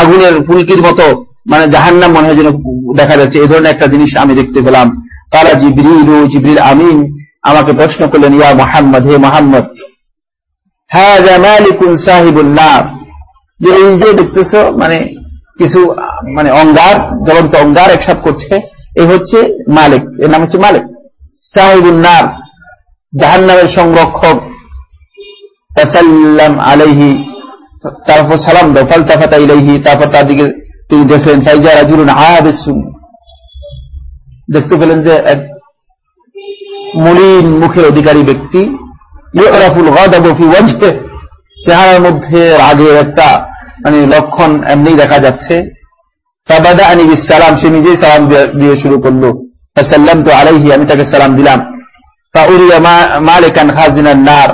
আগুনের ফুলকির মতো মানে জাহান্নাম মনে হয় যেন দেখা যাচ্ছে। এই ধরনের একটা জিনিস আমি দেখতে পেলাম। তারা জিবরিল জিবরিল আমিন, আমাকে প্রশ্ন করলেন, ইয়া মোহাম্মদ, হে মোহাম্মদ হ্যাঁ মালিকুন যে এই যে দেখতেছ মানে কিছু মানে অঙ্গার, জ্বলন্ত অঙ্গার একসাথ করছে এই হচ্ছে মালিক, এর নাম হচ্ছে মালিক। সাহিবুল নার জাহান নামের সংরক্ষক আলাইহি, তারপর সালাম দাও, ফালতাফাতা ইলাইহি, তারপর তার দিকে তিনি দেখলেন, ফাইজা দেখতে পেলেন যে এক মলিন মুখের অধিকারী ব্যক্তি ইয়রাফুল গাদাবফি ওয়াজহে চেহারার মধ্যে রাগের একটা মানে লক্ষণ এমনি দেখা যাচ্ছে। তাবাদা আনি সালাম সে নিজেই সালাম দিয়ে শুরু করল। সাল্লাম তো আলাইহি, আমি তাকে সালাম দিলাম। তা উরিয়া মালিকান খাজিনার নার।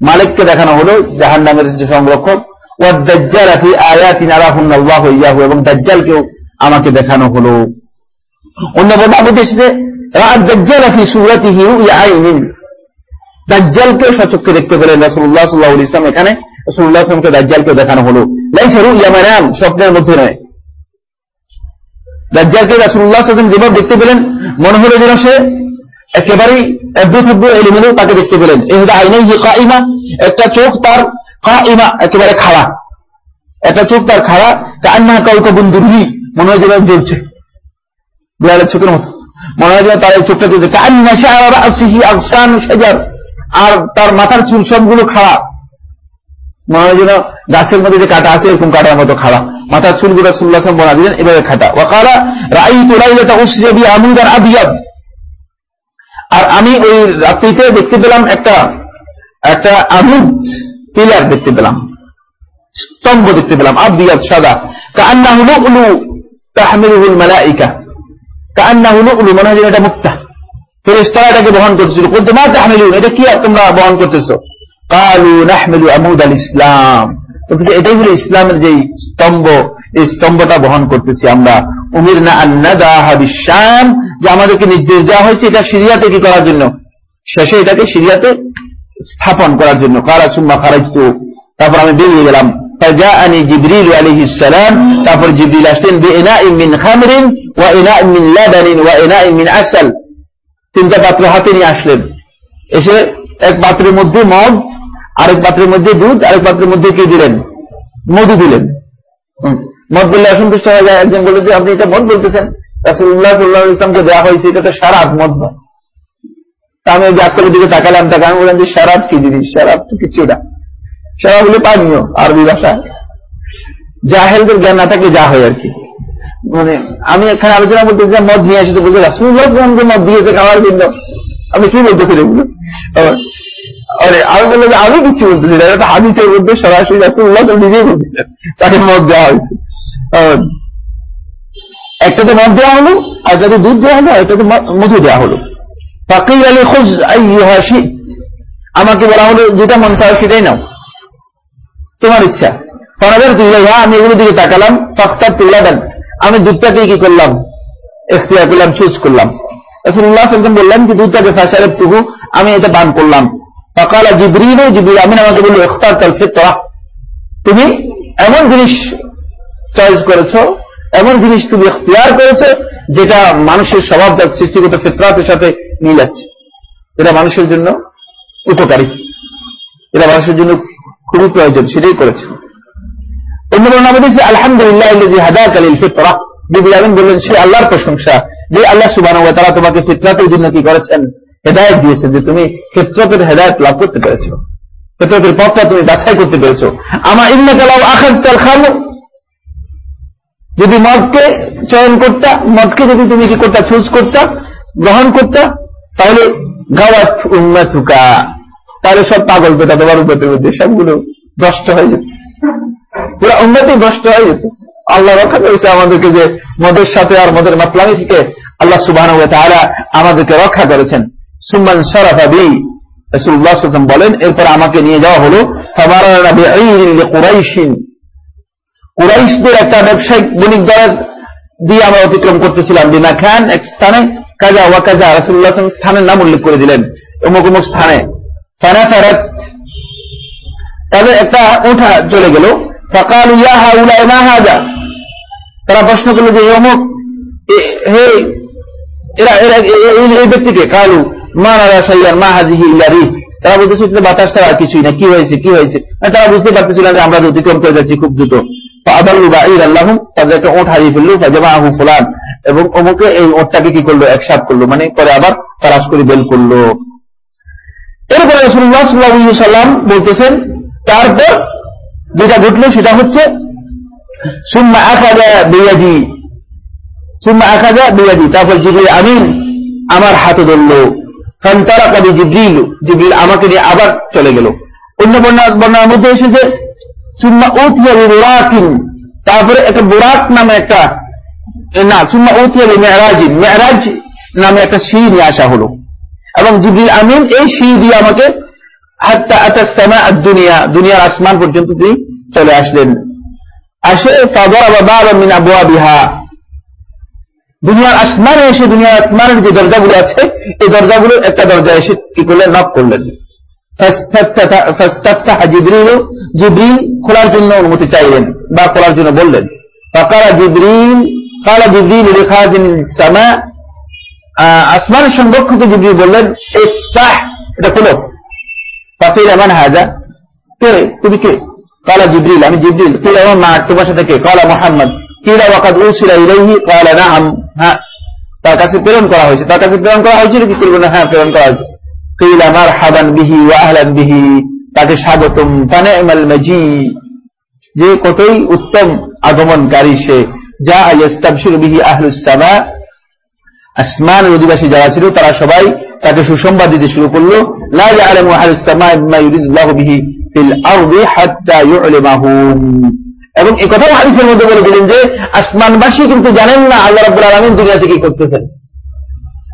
মালিককে দেখানো হলো জাহান নামের যে সংরক্ষক। ও দাজ্জাল ফি আয়াতিন আরাহুন আল্লাহ ইয়াহু, এবং দাজ্জালকেও আমাকে দেখানো হলো। অন্য মধ্যে এসেছে দাজ্জালকে সচক্ষে দেখতে পেলেন রাসুল্লাহ সাল্লাহ ইসলাম এখানে। রাসুল্লাহ আসলামকে দাজ্জালকে দেখানো হলো। লাইসারু ইয়ামানাম স্বপ্নের মধ্যে নয়। দাজ্জালকে রাসুল্লাহ আসলাম যেভাবে দেখতে পেলেন, মনে হলো যেন সে একেবারেই এব্রুথব্য এলিমেলেও তাকে দেখতে পেলেন। এহদা আইনাই কাইমা একটা চোখ তার কাইমা একেবারে খাড়া। একটা চোখ তার খাড়া কান্না কাউকে বন্ধুরি মনে হয় যেন জ্বলছে। বিড়ালের চোখের মতো। মনে হয় যেন তার এই চোখটা চলছে আর তার মাথার চুল সবগুলো খাড়া মনে হয় যেন গাছের মধ্যে যে কাটা আছে, এরকম কাটার মতো খাড়া মাথার চুলগুলো সুল্লাসম বনা দিলেন, এভাবে খাটা। ওয়াকালা রাই তোলাইলাটা উসরেবি আমুদার আবিয়াব আর আমি ওই রাত্রিতে দেখতে পেলাম একটা একটা আমুদ পিলার দেখতে পেলাম। স্তম্ভ দেখতে পেলাম আবিয়াব সাদা। কান্না হলো উলু তাহমিলুল মালাইকা। কান্না হলো উলু মনে হয় এটা মুক্তা। ফেরেস্তারা এটাকে বহন করতেছিল বলতে মা তাহমিলুন এটা কি তোমরা বহন করতেছো কালু নাহমিলু আমুদ আল ইসলাম এটাই হলো ইসলামের যে স্তম্ভ এই স্তম্ভটা বহন করতেছি আমরা উমির না আন্নাদাহাবিশ্যাম যে আমাদেরকে নির্দেশ দেওয়া হয়েছে এটা সিরিয়াতে কি করার জন্য শেষে এটাকে সিরিয়াতে স্থাপন করার জন্য কারা সুম্মা খারাজ তারপর আমি বেরিয়ে গেলাম فجاءني جبريل عليه السلام তারপর জিবরিল আসলেন بإناء من خمر وإناء من لبن وإناء من عسل তিনটা পাত্র হাতে নিয়ে আসলেন। এসে এক পাত্রের মধ্যে মদ, আরেক পাত্রের মধ্যে দুধ, আরেক পাত্রের মধ্যে কি দিলেন? মধু দিলেন। মদ বললে অসন্তুষ্ট হয়ে যায়। একজন বলল যে, আপনি এটা মদ বলতেছেন? রাসুল্লাহ সাল্লাহ ইসলামকে দেওয়া হয়েছে, এটা তো সারাপ মদ নয় তা আমি ওই দিকে তাকালাম, তাকে আমি বললাম যে সারাপ কি জিনিস সারাপ তো কিছু না। সারা বলে পানীয় আরবি ভাষা। জাহেলদের জ্ঞান না থাকলে যা হয় আর কি। মানে আমি এখানে আলোচনা করতে যে মদ নিয়ে আসি তো বলতে রাসুল্লাহ মদ দিয়েছে খাওয়ার জন্য আপনি কি বলতেছেন এগুলো? আরে, আমি বললাম যে, আমি কিছু বলতেছি এটা হাদিসের মধ্যে সরাসরি রাসুল্লাহ তো নিজেই বলতেছেন তাকে মদ দেওয়া হয়েছে। একটাতে মদ দেওয়া হলো আর একটাতে দুধ দেওয়া হলো আর একটাতে মধু দেওয়া হলো। ফাকির আলী খোঁজ আমাকে বলা হলো, যেটা মন চায় সেটাই নাও। তোমার ইচ্ছা। ফরাদের তুল্লাহ আমি এগুলো দিকে তাকালাম ফখতার তুল্লা দেন। আমি দুধটাকে কি করলাম? এখতিয়ার করলাম চুজ করলাম। রসুল্লাহ বললেন যে, দুধটাকে ফাঁসারের তুহু আমি এটা পান করলাম। সকাল জিবরিল জিবরিল আমিন আমাকে বলল, ইখতার তাল ফিতরা। তুমি এমন জিনিস চয়েস করেছ, এমন জিনিস তুমি এখতিয়ার করেছ, যেটা মানুষের স্বভাব যার সৃষ্টিগত ফিতরাতের সাথে মিল আছে। এটা মানুষের জন্য উপকারী। এটা মানুষের জন্য খুবই প্রয়োজন, সেটাই করেছে। অন্য বর্ণনা বলেছে আলহামদুলিল্লাহ হাদা কালিল ফিতরা। বিবি আমিন বললেন, সে আল্লাহর প্রশংসা, যে আল্লাহ সুবান তারা তোমাকে ফিতরাতের জন্য কি করেছেন? হেদায়ত দিয়েছেন যে তুমি ক্ষেত্রতের হেদায়ত লাভ করতে পেরেছ। ক্ষেত্রতের পথটা তুমি বাছাই করতে পেরেছ। আমার ইন্নাকালাও আখাজ তাল খালো যদি মদকে চয়ন করতা, মদকে যদি তুমি কি করতা চুজ করতা, গ্রহণ করতা, তাহলে গাওয়াত উন্মাথুকা তাহলে সব পাগল পেটা তোমার মধ্যে সবগুলো নষ্ট হয়ে যেত। পুরো উন্নতি নষ্ট হয়ে যেত আল্লাহ রক্ষা করেছে আমাদেরকে যে মদের সাথে আর মদের মাতলামি থেকে আল্লাহ সুবাহ আমাদেরকে রক্ষা করেছেন। সুম্মান সরাফাবি রসুল্লাহ বলেন, এরপর আমাকে নিয়ে যাওয়া হলো কুরাইশিন। কুরাইশদের একটা ব্যবসায়িক বণিক দলের দিয়ে আমরা অতিক্রম করতেছিলাম। বিনা খান এক স্থানে, কাজা ওয়া কাজা রসুল্লাহ স্থানের নাম উল্লেখ করে দিলেন, অমুক অমুক স্থানে। তাদের একটা ওঠা চলে গেল। ফকাল ইয়া হাউলা মা হাজা তারা প্রশ্ন করল যে অমুক? হে, এরা এরা এই ব্যক্তিকে? কালু, মা নারা সাইয়ার, মা হাজিহি ইলারি। তারা বলতেছে বাতাস ছাড়া কিছুই না কি হয়েছে? কি হয়েছে? মানে তারা বুঝতে পারতেছিল যে আমরা অতিক্রম করে যাচ্ছি খুব দ্রুত। আদাল্লু বা ইর আল্লাহ, তাদের একটা ওঠ হারিয়ে ফেলল ফাজামা আহু ফুলান। এবং অমুকে এই ওটটাকে কি করল? একসাথ করল। মানে পরে আবার তারাস করে বেল করল। এরপরে রসুল্লাহ সাল্লাহ সাল্লাম বলতেছেন, তারপর যেটা ঘটলো সেটা হচ্ছে, সুম্মা আকাজা বেয়াদি, সুম্মা আকাজা বেয়াদি। তারপর জিবরিল আমিন, আমার হাতে ধরল। ফান্তারা কবি জিবরিল জিবরিল আমাকে নিয়ে আবার চলে গেল। অন্য বর্ণা বর্ণার মধ্যে এসেছে, সুম্মা উতিয়া বুরাকিন তারপরে একটা বুরাক নামে একটা না, সুম্মা উতিয়া মেহরাজিন মেহরাজ নামে একটা সি নিয়ে আসা হলো। এবং জিবরিল আমিন এই সি দিয়ে আমাকে দুনিয়া, দুনিয়ার আসমান পর্যন্ত তিনি চলে আসলেন। আসে বিহা দুনিয়ার আসমানে এসে, দুনিয়ার আসমানের যে দরজাগুলো আছে, এই দরজাগুলোর একটা দরজা এসে কি করলেন? নক করলেন। জিবরিল খোলার জন্য অনুমতি চাইলেন বা খোলার জন্য বললেন। ফাকারা জিবরিল, কালা জিবরিল রেখাজিন সামা আসমানের সংরক্ষকে জিবরিল বললেন এটা খুলো। হ্যাঁ। প্রেরণ করা হয়েছে। তার কাছে প্রেরণ করা হয়েছিল কি? না হ্যাঁ প্রেরণ করা হয়েছে। বিহি বিহি তাকে স্বাগতম। যে কতই উত্তম আগমনকারী সে, যা ইস্তাবশিরু বিহি আহলুস সামা। আসমানের অধিবাসী যারা ছিল, তারা সবাই তাকে সুসংবাদ দিতে শুরু করল এবং এই কথাও হাদিসের মধ্যে বলে দিলেন যে, আসমানবাসী কিন্তু জানেন না আল্লাহ রাব্বুল আলামিন দুনিয়াতে কি করতেছেন।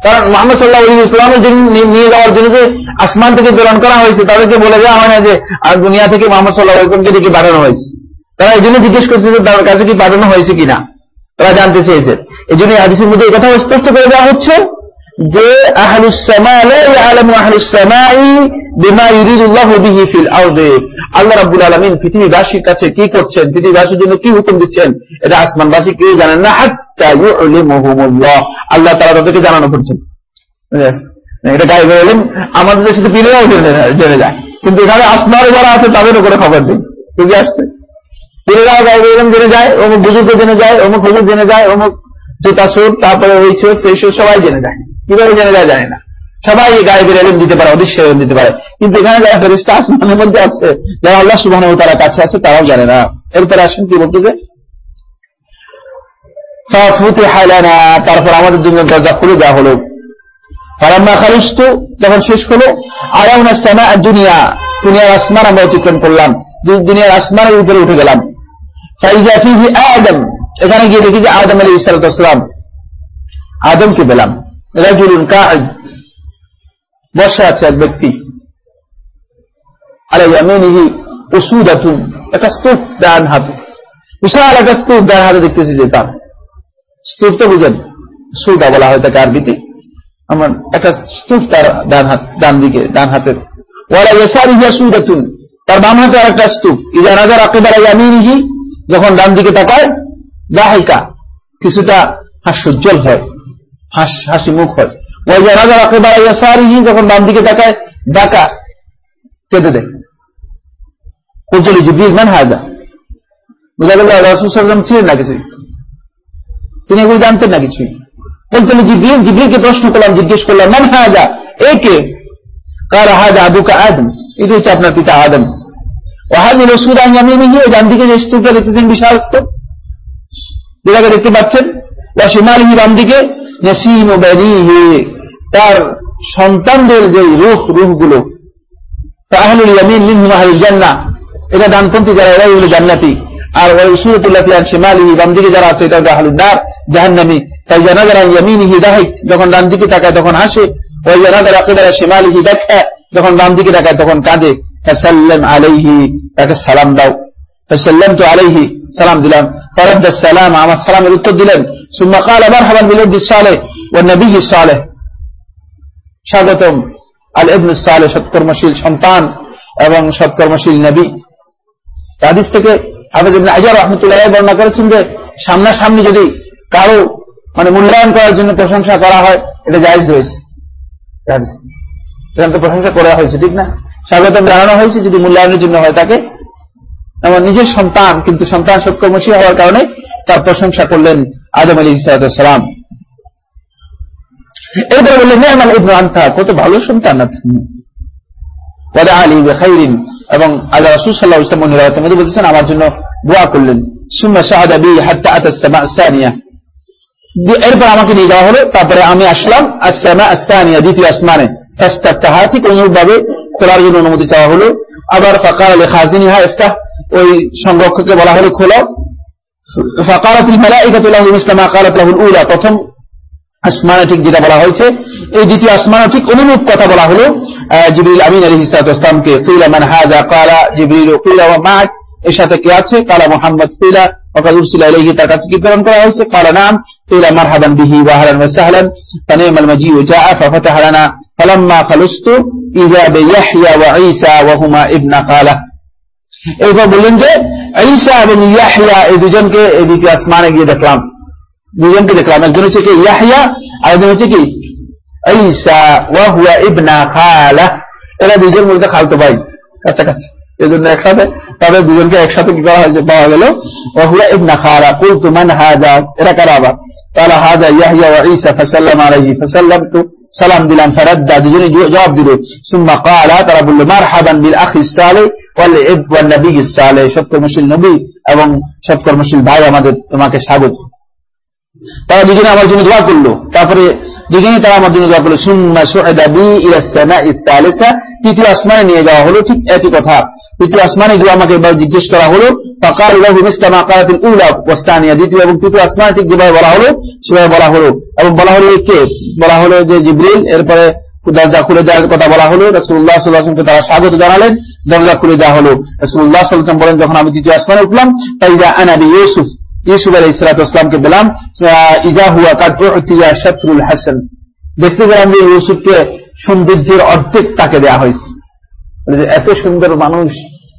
কারণ মোহাম্মদ সাল্লাহ ইসলামের জন্য নিয়ে যাওয়ার জন্য যে আসমান থেকে প্রেরণ করা হয়েছে, তাদেরকে বলে দেওয়া হয় না যে, আর দুনিয়া থেকে মোহাম্মদ সাল্লাহ ইসলামকে ডেকে পাঠানো হয়েছে। তারা এই জন্য জিজ্ঞেস করছে যে, তার কাছে কি পাঠানো হয়েছে কিনা? তারা জানতে চেয়েছে। এই জন্য হাদিসের মধ্যে এই কথা স্পষ্ট করে দেওয়া হচ্ছে। যে আল্লাহ পৃথিবীবাসীর কাছে কি করছেন? পৃথিবীবাসীর জন্য কি হুকুম দিচ্ছেন? এটা আসমানবাসী কেউ জানেন না। আল্লাহ তারা তাদেরকে জানানো এটা গায়ে বেরোলেন আমাদের দেশে পিলেও জেনে যায়। কিন্তু এখানে আসমার যারা আছে, তাদের উপরে খবর দিন ঠিকই আসছে। পিলেরাও গায়ে বেরোলেন জেনে যায়, অমুক বুজুর্গ জেনে যায়, অমুক হুজুর জেনে যায়, অমুক জুতা সুর, তারপরে ওই সুর, সেই সুর সবাই জেনে যায়। কীভাবে জেনে যায় জানে না। সবাই গায়েবের এলেম দিতে পারে অদৃশ্যের এলেম দিতে পারে। কিন্তু এখানে যারা ফেরিস্তা আসমানের মধ্যে আছে, যারা আল্লাহ সুবাহ তারা কাছে আছে, তারাও জানে না। এরপরে আসেন কি বলতেছে? তারপর আমাদের জন্য দরজা খুলে দেওয়া হলো। যখন শেষ হলো অতিক্রম করলাম আসমানের উপরে উঠে গেলাম এখানে গিয়ে দেখি যে আদম আলী ইসালাতাম আদমকে পেলাম। রাজুলুন কাদ বসে আছে এক ব্যক্তি। আলাই আমিনিহি উসুদাতুন, একটা স্তূপ ডান হাতে। বিশাল একটা স্তূপ ডান হাতে দেখতেছি যে তার স্তূপ তো বুঝেন, সুদা বলা হয় তাকে আরবিতে। আমার একটা স্তূপ তার ডান হাত, ডান দিকে, ডান হাতের। তার বাম হাতে আর একটা স্তূপ ইজা ইয়ামিনিহি, যখন ডান দিকে তাকায় কিছুটা হাস্যোজ্জ্বল হয়। হাসি মুখ হয়। ওয়াইজা নাজার আকিবার ইয়াসারিহি যখন বাম দিকে তাকায়, ডাকা, কেঁদে দেয়। হাজা? গেল ছিলেন না কিছুই। তিনি এগুলো জানতেন না কিছুই। জিজ্ঞেস করলাম, মান এ কে? কার হাজা আদম? হচ্ছে আপনার পিতা আদম। ওহাজি ওই ডান দিকে যে স্তূপটা দেখতেছেন, বিশাল স্তূপ। দেখতে পাচ্ছেন ওয়াসিমালিহি বাম দিকে নসিম তার সন্তানদের যে রুহ রুহগুলো তাহলুল ইয়ামিন মিনহুম আহলুল জান্নাহ, এটা ডানপন্থী যারা এরাই হলো জান্নাতি। আর ওই সুরতুল্লাহ শিমালিহি বাম দিকে যারা আছে এটা আহলুল নার, জাহান্নামী। তাই জানা যারা ইয়ামিনিহি দাহিক যখন ডান দিকে তাকায় তখন হাসে, ওই জানা যারা কিবারা শিমালিহি দেখা যখন বাম দিকে তাকায় তখন কাঁদে ফাসাল্লাম আলাইহি, তাকে সালাম দাও। ফাসাল্লাম তো আলাইহি সালাম দিলাম। ফরদ্দ সালাম, আমার সালামের উত্তর দিলেন আবার হাবান বিলুদ্দি সালেহ ও নবী সালেহ। স্বাগতম আল ইবনু সালে সৎকর্মশীল সন্তান এবং সৎকর্মশীল নবী। হাদিস থেকে হাফেজ ইবনে আজার রহমতুল্লাহ বর্ণনা করেছেন যে, সামনাসামনি যদি কারও মানে মূল্যায়ন করার জন্য প্রশংসা করা হয়, এটা জায়জ রয়েছে। তো প্রশংসা করা হয়েছে, ঠিক না? স্বাগতম জানানো হয়েছে যদি মূল্যায়নের জন্য হয় তাকে। আমার নিজের সন্তান, কিন্তু সন্তান সৎকর্মশীল হওয়ার কারণে তার প্রশংসা করলেন আদম আলী ইসালাম এরপরে বললেন নেহমান ইবনু আন্তা কত ভালো সন্তান না তুমি ওয়াদা আলী বেখাইরিন এবং আল্লাহ রসুল সাল্লাহ ইসলাম নিরাপত্তার মধ্যে বলতেছেন আমার জন্য দোয়া করলেন সুম্মা শাহাদা বি হাত্তা আতাসমা সানিয়া এরপর আমাকে নিয়ে যাওয়া হলো তারপরে আমি আসলাম আসামা আসানিয়া দ্বিতীয় আসমানে তাহা ঠিক অনুরূপ ভাবে খোলার জন্য অনুমতি চাওয়া হলো আবার ফাকার আলী খাজিনিহা ইফতাহ ওই সংরক্ষককে বলা হলো খোলা ফাকারাতুল মালাইকাতুল্লাহ ইসলামা কালাতুল উলা প্রথম আসমানে ঠিক যেটা বলা হয়েছে এই দ্বিতীয় আসমানে ঠিক অনুরূপ কথা বলা হলো জিবরিল আমিন আলী ইসলাতামকে তুইলা মান হাজা কালা জিবরিল কুইলা মাঠ এর সাথে কে আছে কালা মোহাম্মদ কুইলা وقد ارسل اليه তার কাছে কি প্রেরণ করা হয়েছে قال نعم قيل مرحبا به واهلا وسهلا فنعم المجيء جاء ففتح لنا فلما خلصت اذا بيحيى وعيسى وهما ابن خاله এরপর বললেন যে ঈসা এবং ইয়াহিয়া, এই দুজনকে এই দ্বিতীয় আসমানে গিয়ে দেখলাম। দুজনকে দেখলাম। একজন হচ্ছে কি ইয়াহিয়া, আর একজন হচ্ছে কি ঈসা ওয়াহুয়া ইবনা খালা। এরা দুজন মূলত খালতো ভাই। কাছাকাছি। এই জন্য একসাথে তাদের দুজনকে একসাথে কি করা হয়েছে পাওয়া গেল ওয়াহুয়া ইবনা খালা কুলতু মান হাদা এরা কারা আবার قال هذا يحيى وعيسى فسلم عليه فسلمت سلام দিলাম فرد দুজনে জবাব দিল ثم قال তারা বলল মারহাবান বিল আখি সালেহ ওয়াল ইব ওয়ান নবী সালেহ সৎকর্মশীল নবী এবং সৎকর্মশীল ভাই আমাদের তোমাকে স্বাগত তারা দুজনে আমার জন্য দোয়া করল। তারপরে দুজনে তারা আমার জন্য দোয়া করল, সুম্মা সুহাদাবি তৃতীয় আসমানে নিয়ে যাওয়া হলো, ঠিক একই কথা। তৃতীয় আসমানে গিয়ে আমাকে এবার জিজ্ঞেস করা হলো বলা হলো কে? বলা হলো যে এরপরে কথা বলা হলো। তারা স্বাগত জানালেন। দরজা খুলে দেওয়া হলো। রসুল্লাহ বলেন, যখন আমি দ্বিতীয় আসমানে উঠলাম তাই আনাবি ইউসুফ। ইউসুফ আলাই ইসলাতামকে পেলাম ইজা হুয়া কাতিয়া শত্রুল হাসান দেখতে পেলাম যে ইউসুফকে সৌন্দর্যের অর্ধেক তাকে দেওয়া হয়েছে। এত সুন্দর মানুষ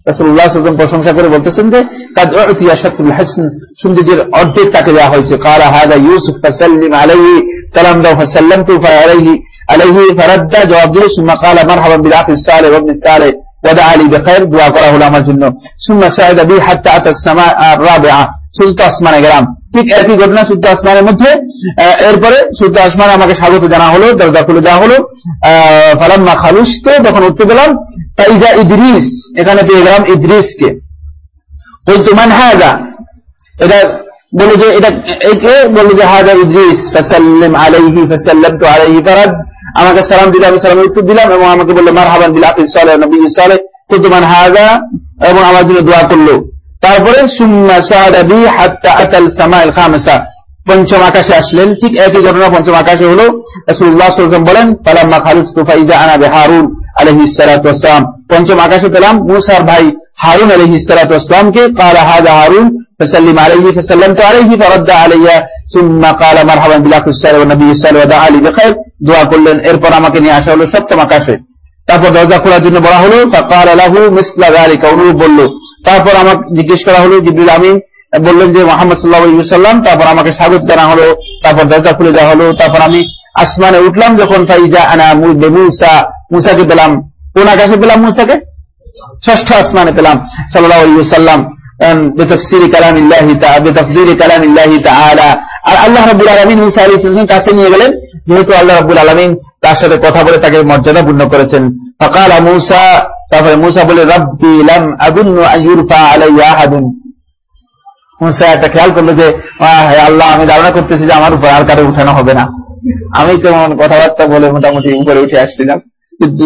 রাসুল্লাহাম প্রশংসা করে বলতেছেন যে কাতিয়া শত্রুল হাসান সৌন্দর্যের অর্ধেক তাকে দেওয়া হয়েছে। কালা হাদা ইউসুফ ফাসাল্লিম আলাইহি সালাম দাও ফাসাল্লাম তু আলাইহি আলাইহি ফারাদ্দা জবাব দিল, সুম্মা কালা মারহাবান বিল আখি সালেহ ওয়া ইবনে সালেহ ওয়াদা আলী বিখাইর দোয়া করা হলো আমার জন্য। সুম্মা শাহিদা বি হাত্তা আতা সুলত আসমানে গেলাম। ঠিক একই ঘটনা সুলত আসমানের মধ্যে। এরপরে সুলত আসমানে আমাকে স্বাগত জানা হলো দরজা খুলে দেওয়া হলো। ফালাম্মা খালুসকে যখন উঠতে গেলাম তাইজা ইদ্রিস এখানে পেয়ে গেলাম ইদ্রিসকে। বলতো মান হাজা এটা বলে যে এটা একে বলল যে হাজা ইদ্রিস ফাসাল্লিম আলাইহি ফাসাল্লামতু আলাইহি ফারাদ। আমাকে সালাম দিলে আমি সালামের উত্তর দিলাম এবং আমাকে বলল মারহাবান বিল আকিস সালেহ নবী সালেহ। কুতুমান হাজা এবং আমার জন্য দোয়া করল। তারপরে সুম্মা সাহাদা বি হাত্তা আতাল সামাইল খামসা পঞ্চম আকাশে আসলেন ঠিক একই ঘটনা পঞ্চম আকাশে হলো রাসূলুল্লাহ সাল্লাল্লাহু আলাইহি ওয়াসাল্লাম বলেন ফালাম্মা খালিসতু ফাইদা আনা বিহারুন আলাইহিস সালাতু ওয়াসসালাম পঞ্চম আকাশে পেলাম মুসার ভাই হারুন আলাইহিস সালাতু ওয়াসসালামকে قال هذا هارون فسلم عليه فسلمت عليه فرد علي ثم قال مرحبا بالاخ الصالح والنبي الصالح ودعا لي بخير দোয়া করলেন এরপর আমাকে নিয়ে আসা হলো সপ্তম আকাশে তারপর দরজা খোলার জন্য বলা হলো অনুরূপ বলল। তারপর আমার জিজ্ঞেস করা হলো জিবুল আমিন বললেন যে মোহাম্মদ সাল্লাহ সাল্লাম তারপর আমাকে স্বাগত জানা হলো, তারপর দরজা খুলে দেওয়া হলো, তারপর আমি আসমানে উঠলাম, যখন মুসাকে পেলাম। কোন আকাশে পেলাম মুসাকে? ষষ্ঠ আসমানে পেলাম সাল্লাহ আর আল্লাহ রবুল আলমিন মুসা আলী কাছে নিয়ে গেলেন যেহেতু আল্লাহ রাব্বুল আলামিন তার সাথে কথা বলে তাকে মর্যাদা পূর্ণ করেছেন তারপরে মুসা বলে, রব্বি লাম আগুন্নু আন ইউরফা আলাইয়া আহাদুন। মুসা একটা খেয়াল করল যে আল্লাহ, আমি ধারণা করতেছি যে আমার উপর আর কারও উঠানো হবে না। আমি তেমন কথাবার্তা বলে মোটামুটি উপরে উঠে আসছিলাম, কিন্তু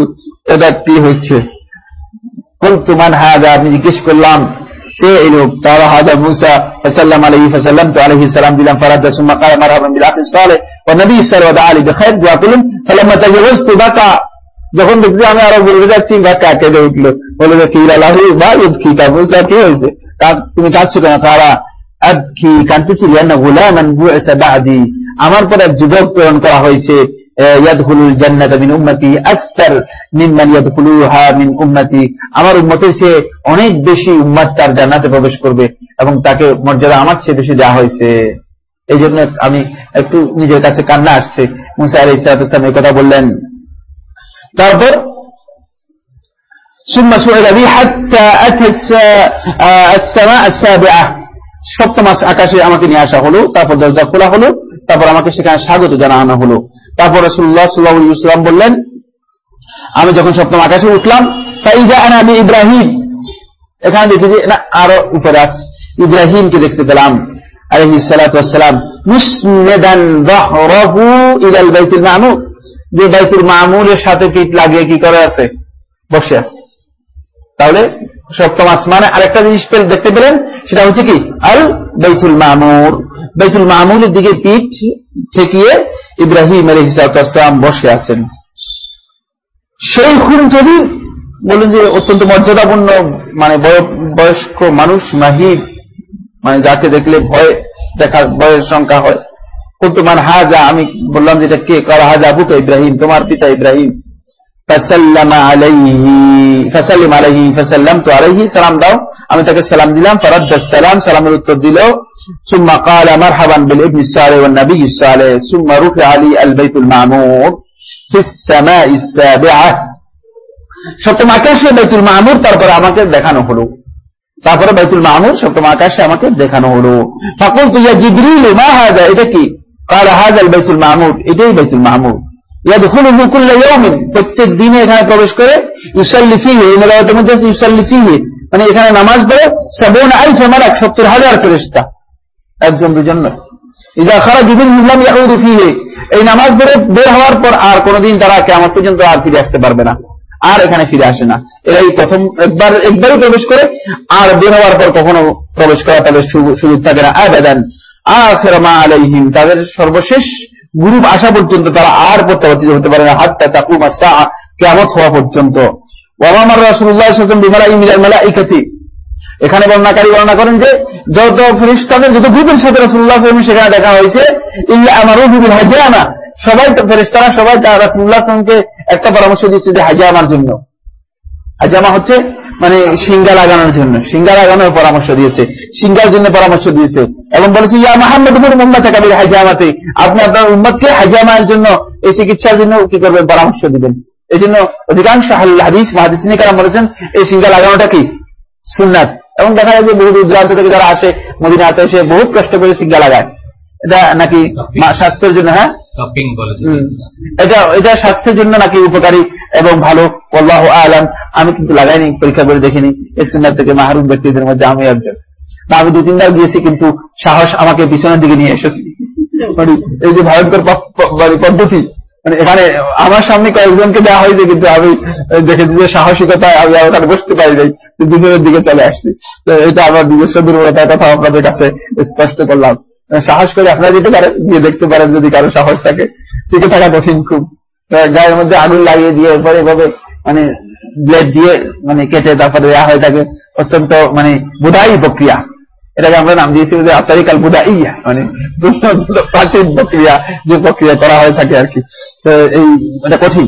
এটা কি হচ্ছে? কুলতুমান হাজা আমি জিজ্ঞেস করলাম, কে এই লোক? তারা হাজা মুসা ফাসাল্লাম আলাইহি ফাসাল্লাম তো আলাইহি সালাম দিলাম, ফারাদা সুম্মা কালা মারহাবান বিল আখি সালেহ। নবী ওয়া আলিহি বিখাইর দোয়া করলেন ফালাম্মা তাজাওয়াজতু বাকা। যখন দেখছি আমি আরও বলতে যাচ্ছি বাক্কা কেঁদে উঠল। বলে যে, কিলা লাহু বা ইউদকিকা মুসা কি হয়েছে? তুমি কাঁদছো কেন? তারা, আবকি, কাঁদতেছি লিয়ান্না গুলামান বুইসা বাদি। আমার পর এক যুবক প্রেরণ করা হয়েছে আমার উম্মতের চেয়ে অনেক বেশি উম্মত তার জান্নাতে প্রবেশ করবে এবং তাকে মর্যাদা আমার চেয়ে বেশি দেওয়া হয়েছে। এই জন্য আমি একটু নিজের কাছে কান্না আসছে। মুসা আলি এই কথা বললেন। তারপর আকাশে আমাকে নিয়ে আসা হলো, তারপর দরজা খোলা হলো, তারপর আমাকে সেখানে স্বাগত জানানো হলো। তারপর বললেন, আমি যখন সপ্তম আকাশে উঠলাম তাই আমি ইব্রাহিম। এখানে দেখি যে, না, আরও উপরে ইব্রাহিমকে দেখতে পেলাম। আলহি যে বাইতুল মামুরের সাথে পিঠ লাগিয়ে কি করে আছে? বসে আছে। তাহলে সপ্তম আসমানে আরেকটা জিনিস দেখতে পেলেন, সেটা হচ্ছে কি? আল মামুর। মামুরের দিকে পিঠ ঠেকিয়ে ইব্রাহিম আলী হিসালাম বসে আছেন। সেই খুন কবির যে অত্যন্ত মর্যাদাপূর্ণ মানে বয়স্ক মানুষ মাহিব মানে যাকে দেখলে ভয় দেখার ভয়ের সংখ্যা হয় কিন্তু মানে হাজা আমি বললাম যে এটা কে করা হাজা বুকে ইব্রাহিম তোমার পিতা ইব্রাহিম فسلم عليه فسلم عليه فسلمت عليه সালাম দাও আমি তাকে সালাম দিলাম فرد السلام সালামের উত্তর দিল ثم قال مرحبا بالابن الصالح والنبي الصالح ثم رفع لي البيت المعمور في السماء السابعة সপ্তম আকাশে বাইতুল মামুর তারপরে আমাকে দেখানো হলো তারপরে বাইতুল মামুর সপ্তম আকাশে আমাকে দেখানো হলো। ফাকুল তুইয়া জিবরিল, মা হাজা? এটা কি? কার হাজাল বাইতুল মামুর। এটাই বাইতুল মামুর। প্রত্যেক দিনে এখানে প্রবেশ করে ইউসাল্লি ফিহি, এই মেলাওয়াতের মানে এখানে নামাজ পড়ে সাবুন আলফ মালাক, সত্তর হাজার ফেরেস্তা একজন, দুজন নয়। ইদা খারা এই নামাজ পড়ে বের হওয়ার পর আর কোনদিন তারা কেমন পর্যন্ত আর ফিরে আসতে পারবে না। আর এখানে ফিরে আসে না। এরাই প্রথম একবার, একবারই প্রবেশ করে, আর বের হওয়ার পর কখনো প্রবেশ করা তাদের সুযোগ থাকে না। আবেদান। আখির মা আলাইহিম, তাদের সর্বশেষ গ্রুপ আসা পর্যন্ত তারা আর প্রত্যাবর্তিত হতে পারে না। হাত্তা তাকুমা সা কেমত হওয়া পর্যন্ত। এখানে বর্ণাকারী বর্ণনা করেন যে, যত ফেরেশতাদের, যত গ্রুপের সাথে রাসূলুল্লাহ সাল্লাল্লাহু সেখানে দেখা হয়েছে, ইল্লা আমারু বিল হাজামা। সবাই ফেরেশতারা, সবাই সাল্লাল্লাহু একটা পরামর্শ দিয়েছে যে হাজামার জন্য। হাজামা হচ্ছে মানে সিঙ্গা লাগানোর জন্য। সিঙ্গা লাগানোর পরামর্শ দিয়েছে। সিঙ্গার জন্য পরামর্শ দিয়েছে। এবং বলেছে, ইয়া মাহমদ উম্মত কাবির হাজামাতে আপনি আপনার উম্মতকে হাজামার জন্য এই চিকিৎসার জন্য কি করবেন? পরামর্শ দিবেন। এই জন্য অধিকাংশ হাদিস, মাহাদিসিনী কারা বলেছেন, এই সিঙ্গা লাগানোটা কি? সুন্নাত। এবং দেখা যায় যে বহু দূর দূরান্ত থেকে যারা আসে, মদিনাতে এসে বহুত কষ্ট করে সিঙ্গা লাগায়। এটা নাকি স্বাস্থ্যের জন্য হ্যাঁ? এটা। এটা স্বাস্থ্যের জন্য নাকি উপকারী এবং ভালো? আল্লাহ আলাম। আমি কিন্তু লাগাইনি পরীক্ষা করে দেখিনি। এই সুন্নাত থেকে মাহরুম ব্যক্তিদের মধ্যে আমি একজন। আমি দু তিনবার গিয়েছি কিন্তু সাহস আমাকে পিছনের দিকে নিয়ে এসেছি। মানে এই যে ভয়ঙ্কর মানে পদ্ধতি মানে এখানে আমার সামনে কয়েকজনকে দেওয়া হয়েছে কিন্তু আমি দেখেছি যে সাহসিকতা আমি ওখানে বসতে পারি নাই পিছনের দিকে চলে আসছি। তো এটা আমার নিজস্ব দুর্বলতার কথা আপনাদের কাছে স্পষ্ট করলাম। সাহস করে আপনারা যেতে পারেন, গিয়ে দেখতে পারেন যদি কারও সাহস থাকে। টিকে থাকা কঠিন খুব। গায়ের মধ্যে আগুন লাগিয়ে দিয়ে এরপরে এভাবে মানে ব্লেড দিয়ে মানে কেটে তারপরে দেওয়া হয়ে থাকে। অত্যন্ত মানে বোধাই প্রক্রিয়া। এটাকে আমরা নাম দিয়েছি যে আতারিকাল বুধা ইয়া মানে প্রাচীন প্রক্রিয়া, যে প্রক্রিয়া করা হয়ে থাকে আর কি। এই, এটা কঠিন।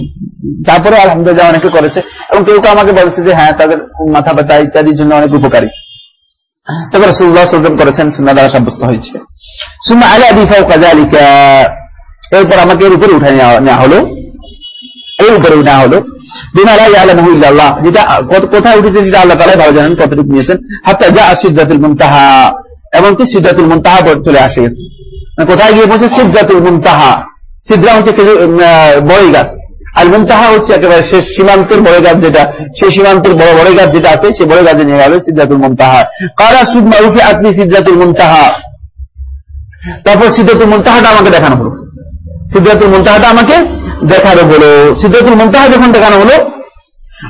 তারপরে আলহামদুলিল্লাহ অনেকে করেছে। এবং কেউ কেউ আমাকে বলেছে যে হ্যাঁ তাদের মাথা ব্যথা ইত্যাদির জন্য অনেক উপকারী। তবে রসুল্লাহ সর্জন করেছেন সুন্না দ্বারা সাব্যস্ত হয়েছে। কাজালিকা এরপর আমাকে এর উপরে উঠে নেওয়া হলো। এর উপরে নেওয়া হলো। কোথায় চলে আসে। কোথায় গিয়ে পৌঁছে সিদ্ধাতুল মুনতাহা। সিদ্ধা হচ্ছে বড়ই গাছ। আর মুনতাহা হচ্ছে একেবারে শেষ সীমান্তের বড় গাছ যেটা, সেই সীমান্তের বড় বড় গাছ যেটা আছে সেই বড় গাছে নিয়ে গেল সিদ্ধাতুল মুনতাহা। কারা সুদ মারুফে আপনি সিদ্ধাতুল মুনতাহা। তারপর সিদ্ধাতুল মুনতাহাটা আমাকে দেখানো হলো। সিদ্ধাতুল মুনতাহাটা আমাকে দেখানো হলো। সিদ্ধাতুল মুনতাহা যখন দেখানো হলো,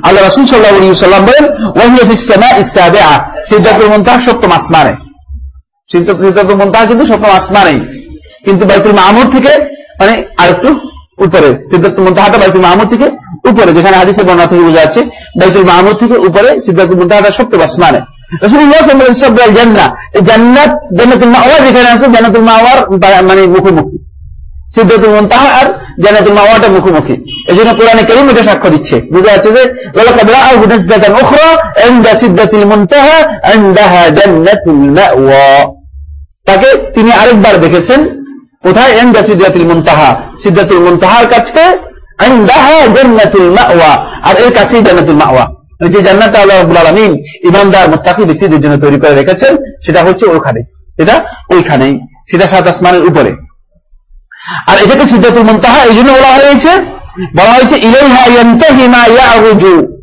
আল্লাহ রাসুল সাল্লাহ সাল্লাম বলেন ওয়াহিয়াফিসামা ইসাবেআ সিদ্ধাতুল মুনতাহা সপ্তম আসমানে। সিদ্ধাতুল মুনতাহা কিন্তু সপ্তম আসমানে কিন্তু বাইতুল মামুর থেকে মানে আরেকটু উপরে সিদ্ধাতুল মুনতাহাটা বাইতুল মামুর থেকে উপরে, যেখানে হাদিসের বর্ণনা থেকে বোঝা যাচ্ছে, বাইতুল মামুর থেকে উপরে সিদ্ধাতুল মুনতাহাটা সপ্তম মাওয়ার মানে মাওয়া। তাকে তিনি আরেকবার দেখেছেন কোথায়? ইনদা সিদ্দাতিল মুনতাহা। সিদ্দাতুল মুনতাহার কাছে ইনদাহা জান্নাতুল মাওয়া। আর এর কাছেই জান্নাতুল মাওয়া। যে জান্নাত আল্লাহ রাব্বুল আলামিন ইমানদার, মুত্তাকি ব্যক্তিদের জন্য তৈরি করে রেখেছেন, সেটা হচ্ছে ওখানে। এটা ওইখানেই। সেটা সাত আসমানের উপরে। আর এটাকে সিদ্ধাতুল মুনতাহা, এই জন্য বলা হয়েছে বলা হয়েছে, ইলাইহা ইয়ান্তাহি মা ইয়ারুজু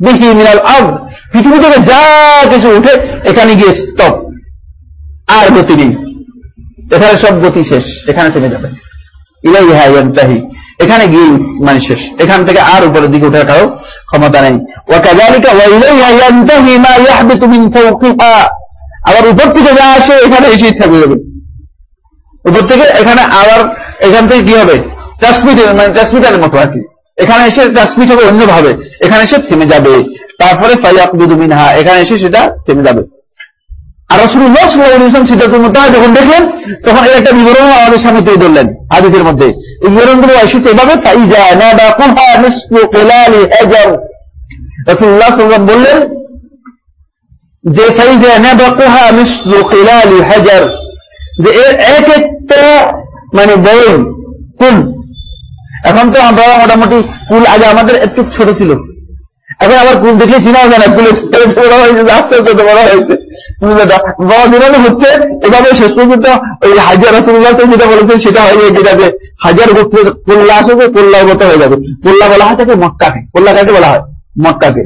বিহি মিনাল আরদ। পৃথিবী থেকে যা কিছু উঠে এখানে গিয়ে স্টপ আর গতি নেই। এখানে সব গতি শেষ, এখানে থেমে যাবে। ইলাইহা ইয়ান্তাহি, এখানে গিয়ে মানে শেষ। এখান থেকে আর উপরের দিকে উঠে কারও ক্ষমতা নেই। ওয়াকাযালিকা ওয়া ইলাইহা মা ইয়াহবিতু মিন আবার উপর থেকে যা আসে, এখানে এসেই থাকবে যাবে। উপর থেকে এখানে আবার এখান থেকে কি হবে? ট্রান্সমিটার মানে ট্রান্সমিটারের মতো আর কি। এখানে এসে ট্রান্সমিট হবে অন্যভাবে। এখানে এসে থেমে যাবে। তারপরে ফাইয়াকুদু মিনহা, এখানে এসে সেটা থেমে যাবে। আর রসুল্লাহ সাল্লাম সিদ্ধাতুল যখন দেখলেন, তখন এর একটা বিবরণ আমাদের সামনে তুলে ধরলেন, হাদিসের মধ্যে। এই বিবরণগুলো এসেছে এভাবে রসুল্লাহ সাল্লাম বললেন, যে খিলালি হাজার। যে এর এক একটা মানে বড় কুল। এখন তো আমরা মোটামুটি কুল আগে আমাদের একটু ছোট ছিল। এখন আবার কুল দেখলে চিনাও যায় না, কুলের বড় হয়েছে আস্তে আস্তে বড় হয়েছে। বড় দিনানো হচ্ছে, এভাবে শেষ পর্যন্ত ওই হাজার রসুল্লাহ যেটা বলেছেন, সেটা হয়ে যায় যেটাতে হাজার কোল্লা আসে যে কোল্লার মতো হয়ে যাবে। কোল্লা বলা হয় তাকে মক্কাকে, কোল্লা কাকে বলা হয়? মক্কাকে।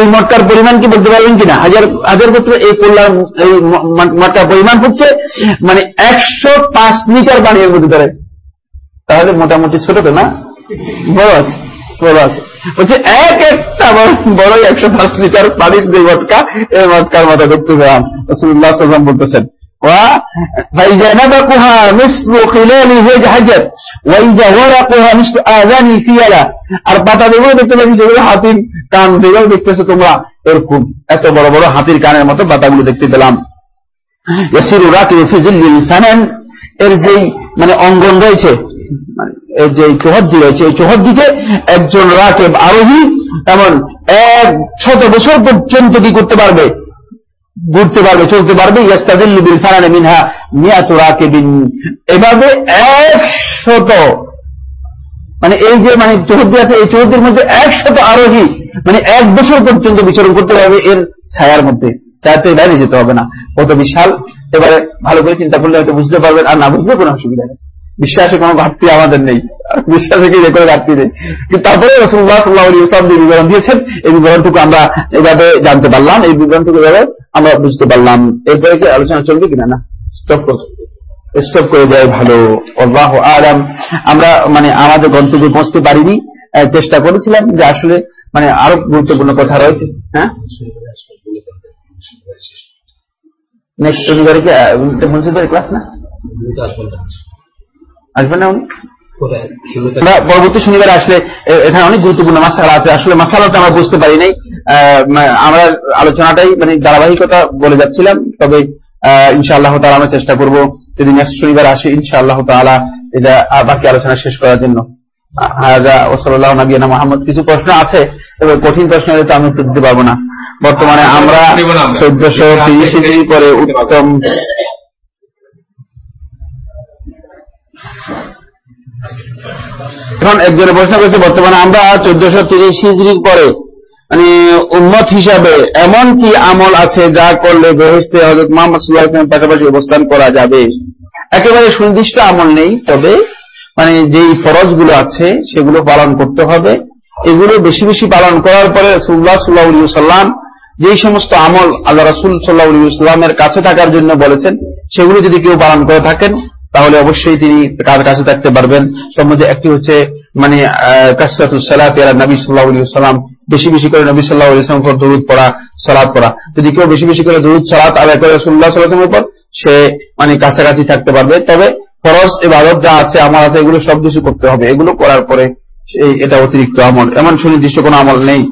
এই মটকার পরিমাণ কি বলতে পারবেন কিনা? হাজার হাজার গোত্র এই কল্যাণ এই মটকার পরিমাণ হচ্ছে মানে একশো পাঁচ লিটার পানির মধ্যে ধরে। তাহলে মোটামুটি ছোট তো না? বড় আছে। বড় আছে বলছে এক একটা বড় একশো পাঁচ লিটার পানির যে মটকা এই মটকার মতো দেখতে পেলাম রসুল্লাহ সাল্লাম বলতেছেন فإذا نبقها مثل خلال وجه حجر وإذا ورقها مثل آذان فيلا আর পাতা যেগুলো দেখতে পাচ্ছি সেগুলো হাতির কান যেগুলো দেখতেছো তোমরা এরকম এত বড় বড় হাতির কানের মতো পাতাগুলো দেখতে পেলাম ইয়াসিরু রাকিবু ফি জিল্লিল ফানান এর যেই মানে অঙ্গন রয়েছে এর যে চৌহদ্দি রয়েছে, এই চৌহদ্দিতে একজন রাকেব আরোহী এমন এক শত বছর পর্যন্ত কি করতে পারবে? ঘুরতে পারবে, চলতে পারবে। এভাবে একশত মানে এই যে মানে চৌহদ্দি আছে, এই চৌহদ্দির মধ্যে একশত আরোহী মানে এক বছর পর্যন্ত বিচরণ করতে পারবে এর ছায়ার মধ্যে। ছায়াতে বাইরে যেতে হবে না। কত বিশাল। এবারে ভালো করে চিন্তা করলে হয়তো বুঝতে পারবেন, আর না বুঝলে কোনো অসুবিধা নেই। বিশ্বাসে কোনো ঘাটতি আমাদের নেই। বিশ্বাসে কি করে রাখতে নেই। কিন্তু তারপরে রসুল্লাহ সাল্লাহ ইসলাম যে বিবরণ দিয়েছেন, এই বিবরণটুকু আমরা এভাবে জানতে পারলাম। এই বিবরণটুকু এভাবে আমরা বুঝতে পারলাম। এরপরে কি আলোচনা চলবে কিনা না? স্টপ স্টপ করে দেয় ভালো। আল্লাহ আলাম। আমরা মানে আমাদের গন্তব্যে পৌঁছতে পারিনি। চেষ্টা করেছিলাম যে আসলে মানে আরও গুরুত্বপূর্ণ কথা রয়েছে। হ্যাঁ? নেক্সট শনিবারে কি মসজিদের ক্লাস না? আসবেন না উনি? আমরা পরবর্তী শনিবারে আসলে এখানে অনেক গুরুত্বপূর্ণ মাসালা আছে। আসলে মাসালাটা আমরা বুঝতে পারি নাই। আমরা আলোচনাটাই মানে ধারাবাহিকতা বলে যাচ্ছিলাম। তবে ইনশাআল্লাহ তালা আমরা চেষ্টা করব যদি নেক্সট শনিবার আসে ইনশাআল্লাহ তালা এটা বাকি আলোচনা শেষ করার জন্য। ওসল্লাহ নবীনা মোহাম্মদ কিছু প্রশ্ন আছে? তবে কঠিন প্রশ্ন হলে তো আমি উত্তর দিতে পারব না। বর্তমানে আমরা চোদ্দশো তিরিশ পরে উত্তম এখন একজনে প্রশ্ন করছে, বর্তমানে আমরা চোদ্দশো তিরিশ হিজড়ির পরে মানে উন্মত হিসাবে এমন কি আমল আছে যা করলে বেহস্তে হজরত মোহাম্মদ সুল্লাহ পাশাপাশি অবস্থান করা যাবে? একেবারে সুনির্দিষ্ট আমল নেই, তবে মানে যেই ফরজগুলো আছে, সেগুলো পালন করতে হবে। এগুলো বেশি বেশি পালন করার পরে সুল্লাহ সাল্লাহ সাল্লাম যেই সমস্ত আমল আল্লাহ রসুল সাল্লাহ ইসলামের কাছে থাকার জন্য বলেছেন, সেগুলো যদি কেউ পালন করে থাকেন, তাহলে অবশ্যই তিনি কার কাছে থাকতে পারবেন। মধ্যে একটি হচ্ছে মানে সাল্লাহ সাল্লাম বেশি বেশি করে নবী সাল্লাহ ইসলাম উপর দরুদ পড়া সালাদ পড়া। যদি কেউ বেশি বেশি করে দরুদ, সালাত আদায় করে রসুল্লাহ সাল্লাহামের উপর, সে মানে কাছাকাছি থাকতে পারবে। তবে ফরজ এবাদত যা আছে আমার আছে, এগুলো সব কিছু করতে হবে। এগুলো করার পরে এটা অতিরিক্ত আমল। এমন সুনির্দিষ্ট কোন আমল নেই।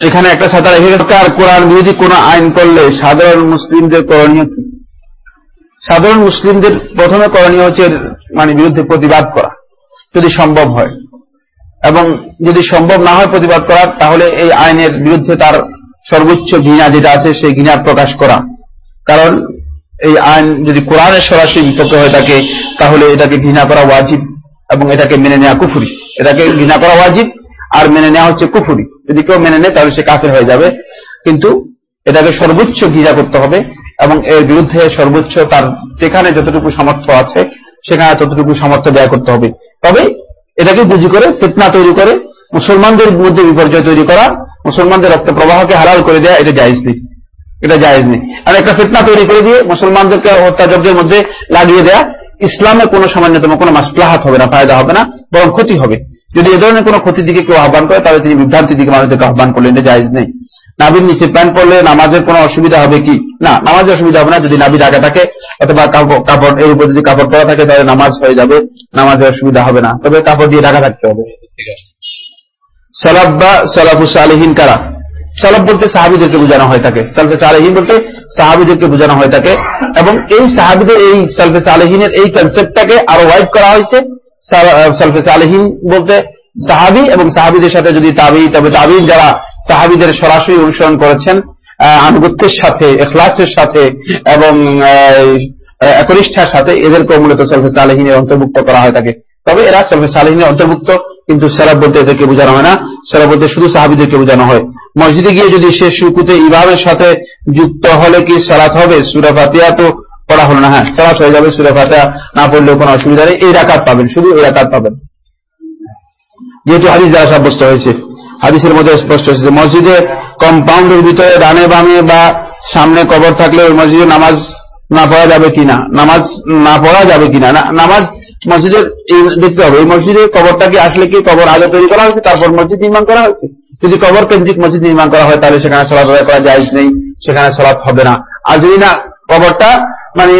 এখানে একটা সরকার কোরআন বিরোধী কোন আইন করলে সাধারণ মুসলিমদের করণীয় কি? সাধারণ মুসলিমদের প্রথমে করণীয় হচ্ছে মানে বিরুদ্ধে প্রতিবাদ করা, যদি সম্ভব হয়। এবং যদি সম্ভব না হয় প্রতিবাদ করার, তাহলে এই আইনের বিরুদ্ধে তার সর্বোচ্চ ঘৃণা যেটা আছে, সেই ঘৃণার প্রকাশ করা। কারণ এই আইন যদি কোরআনের সরাসরি বিপক্ষে হয়ে থাকে, তাহলে এটাকে ঘৃণা করা ওয়াজিব এবং এটাকে মেনে নেওয়া কুফুরি। এটাকে ঘৃণা করা ওয়াজিব আর মেনে নেওয়া হচ্ছে কুফুরি। যদি কেউ মেনে নেয়, তাহলে সে কাফের হয়ে যাবে। কিন্তু এটাকে সর্বোচ্চ ঘৃণা করতে হবে এবং এর বিরুদ্ধে সর্বোচ্চ তার যেখানে যতটুকু সামর্থ্য আছে, সেখানে ততটুকু সামর্থ্য ব্যয় করতে হবে। তবে এটাকে বুঝি করে ফেতনা তৈরি করে, মুসলমানদের মধ্যে বিপর্যয় তৈরি করা, মুসলমানদের রক্ত প্রবাহকে হালাল করে দেওয়া এটা জায়জ নেই। এটা জায়েজ নেই। আর একটা ফিতনা তৈরি করে দিয়ে মুসলমানদেরকে হত্যাযজ্ঞের মধ্যে লাগিয়ে দেয়া ইসলামের কোনো সামান্যতম কোনো মাসলাহাত হবে না, ফায়দা হবে না, বরং ক্ষতি হবে। যদি এ ধরনের কোনো ক্ষতির দিকে কেউ আহ্বান করে, তাহলে তিনি বিভ্রান্তির দিকে মানুষদেরকে আহ্বান করলেন এটা জায়েজ নেই। নাবির নিচে প্যান্ট পরলে নামাজের কোনো অসুবিধা হবে কি? না, নামাজের অসুবিধা হবে না যদি নাবির আগে থাকে অথবা কাপড় এর উপর যদি কাপড় পরা থাকে, তাহলে নামাজ হয়ে যাবে, নামাজের অসুবিধা হবে না। তবে কাপড় দিয়ে ঢাকা থাকতে হবে। সালাব বা সালাফুস আলহীন কারা? সালাফ বলতে সাহাবিদেরকে বোঝানো হয়ে থাকে। সালফে সালেহীন বলতে সাহাবিদেরকে বোঝানো হয়ে থাকে। এবং এই সাহাবিদের, এই সালফে সালেহীনের এই কনসেপ্টটাকে আরও ওয়াইড করা হয়েছে। সালফে সালেহীন বলতে সাহাবি এবং সাহাবিদের সাথে যদি তাবি, তবে তাবিন যারা সাহাবিদের সরাসরি অনুসরণ করেছেন আনুগত্যের সাথে, এখলাসের সাথে এবং একনিষ্ঠার সাথে এদেরকে মূলত সলফে সালেহীনের অন্তর্ভুক্ত করা হয়ে থাকে তবে এরা সলফে সালেহীনের অন্তর্ভুক্ত, কিন্তু সেরাব বলতে এদেরকে বোঝানো হয় না। সেরা বলতে শুধু সাহাবিদেরকে বোঝানো হয়। মসজিদে গিয়ে যদি সে সুকুতে ইমামের সাথে যুক্ত হলে কি সালাত হবে? সুরা ফাতিয়া তো পড়া হলো না হ্যাঁ সালাত হয়ে যাবে, সুরা ফাতিয়া না পড়লেও কোনো অসুবিধা নেই। এই রাকাত পাবেন, শুধু এই রাকাত পাবেন। যেহেতু হাদিস দ্বারা সাব্যস্ত হয়েছে, হাদিসের মধ্যে স্পষ্ট হয়েছে মসজিদে কম্পাউন্ডের ভিতরে ডানে বামে বা সামনে কবর থাকলে ওই মসজিদে নামাজ না পড়া যাবে কিনা নামাজ না পড়া যাবে কিনা নামাজ মসজিদের দেখতে হবে, এই মসজিদে কবরটাকে আসলে কি কবর আগে তৈরি করা হয়েছে? তারপর মসজিদ নির্মাণ করা হয়েছে? যদি কবর কেন্দ্রিক মসজিদ নির্মাণ করা হয়, তাহলে সেখানে আদায় করা যায় নেই, সেখানে সলাৎ হবে না। আর যদি না, কবরটা মানে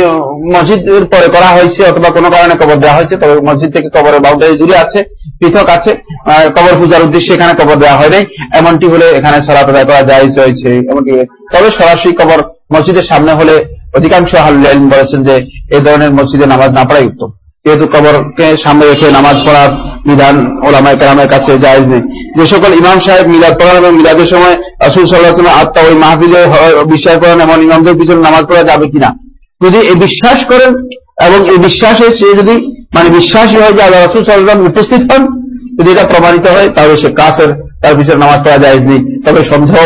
মসজিদের পরে করা হয়েছে অথবা কোনো কারণে কবর দেওয়া হয়েছে, তবে মসজিদ থেকে কবরের বাউন্ডারি দূরে আছে, পৃথক আছে কবর পূজার উদ্দেশ্যে এখানে কবর দেওয়া হয় নাই, এমনটি হলে এখানে সলাৎ আদায় করা যায় হয়েছে এমনটি তবে সরাসরি কবর মসজিদের সামনে হলে অধিকাংশ হাল্লাইন বলেছেন যে এই ধরনের মসজিদে নামাজ না পড়াই উত্তম। যেহেতু কবরকে সামনে রেখে নামাজ পড়ার বিধান ওলামায় কেরামের কাছে জায়জ নেই। যে সকল ইমাম সাহেব মিলাদ পড়ান এবং মিলাদের সময় রসুল সাল্লাহ আত্মা ওই মাহফিলে বিশ্বাস করেন এমন ইমামদের পিছনে নামাজ পড়া যাবে কিনা। যদি এই বিশ্বাস করেন এবং এই বিশ্বাসে সে যদি মানে বিশ্বাসী হয় যে আল্লাহ রসুল সাল্লাম উপস্থিত হন, যদি এটা প্রমাণিত হয়, তাহলে সে কাফের, তার পিছনে নামাজ পড়া জায়জ নেই। তবে সন্দেহ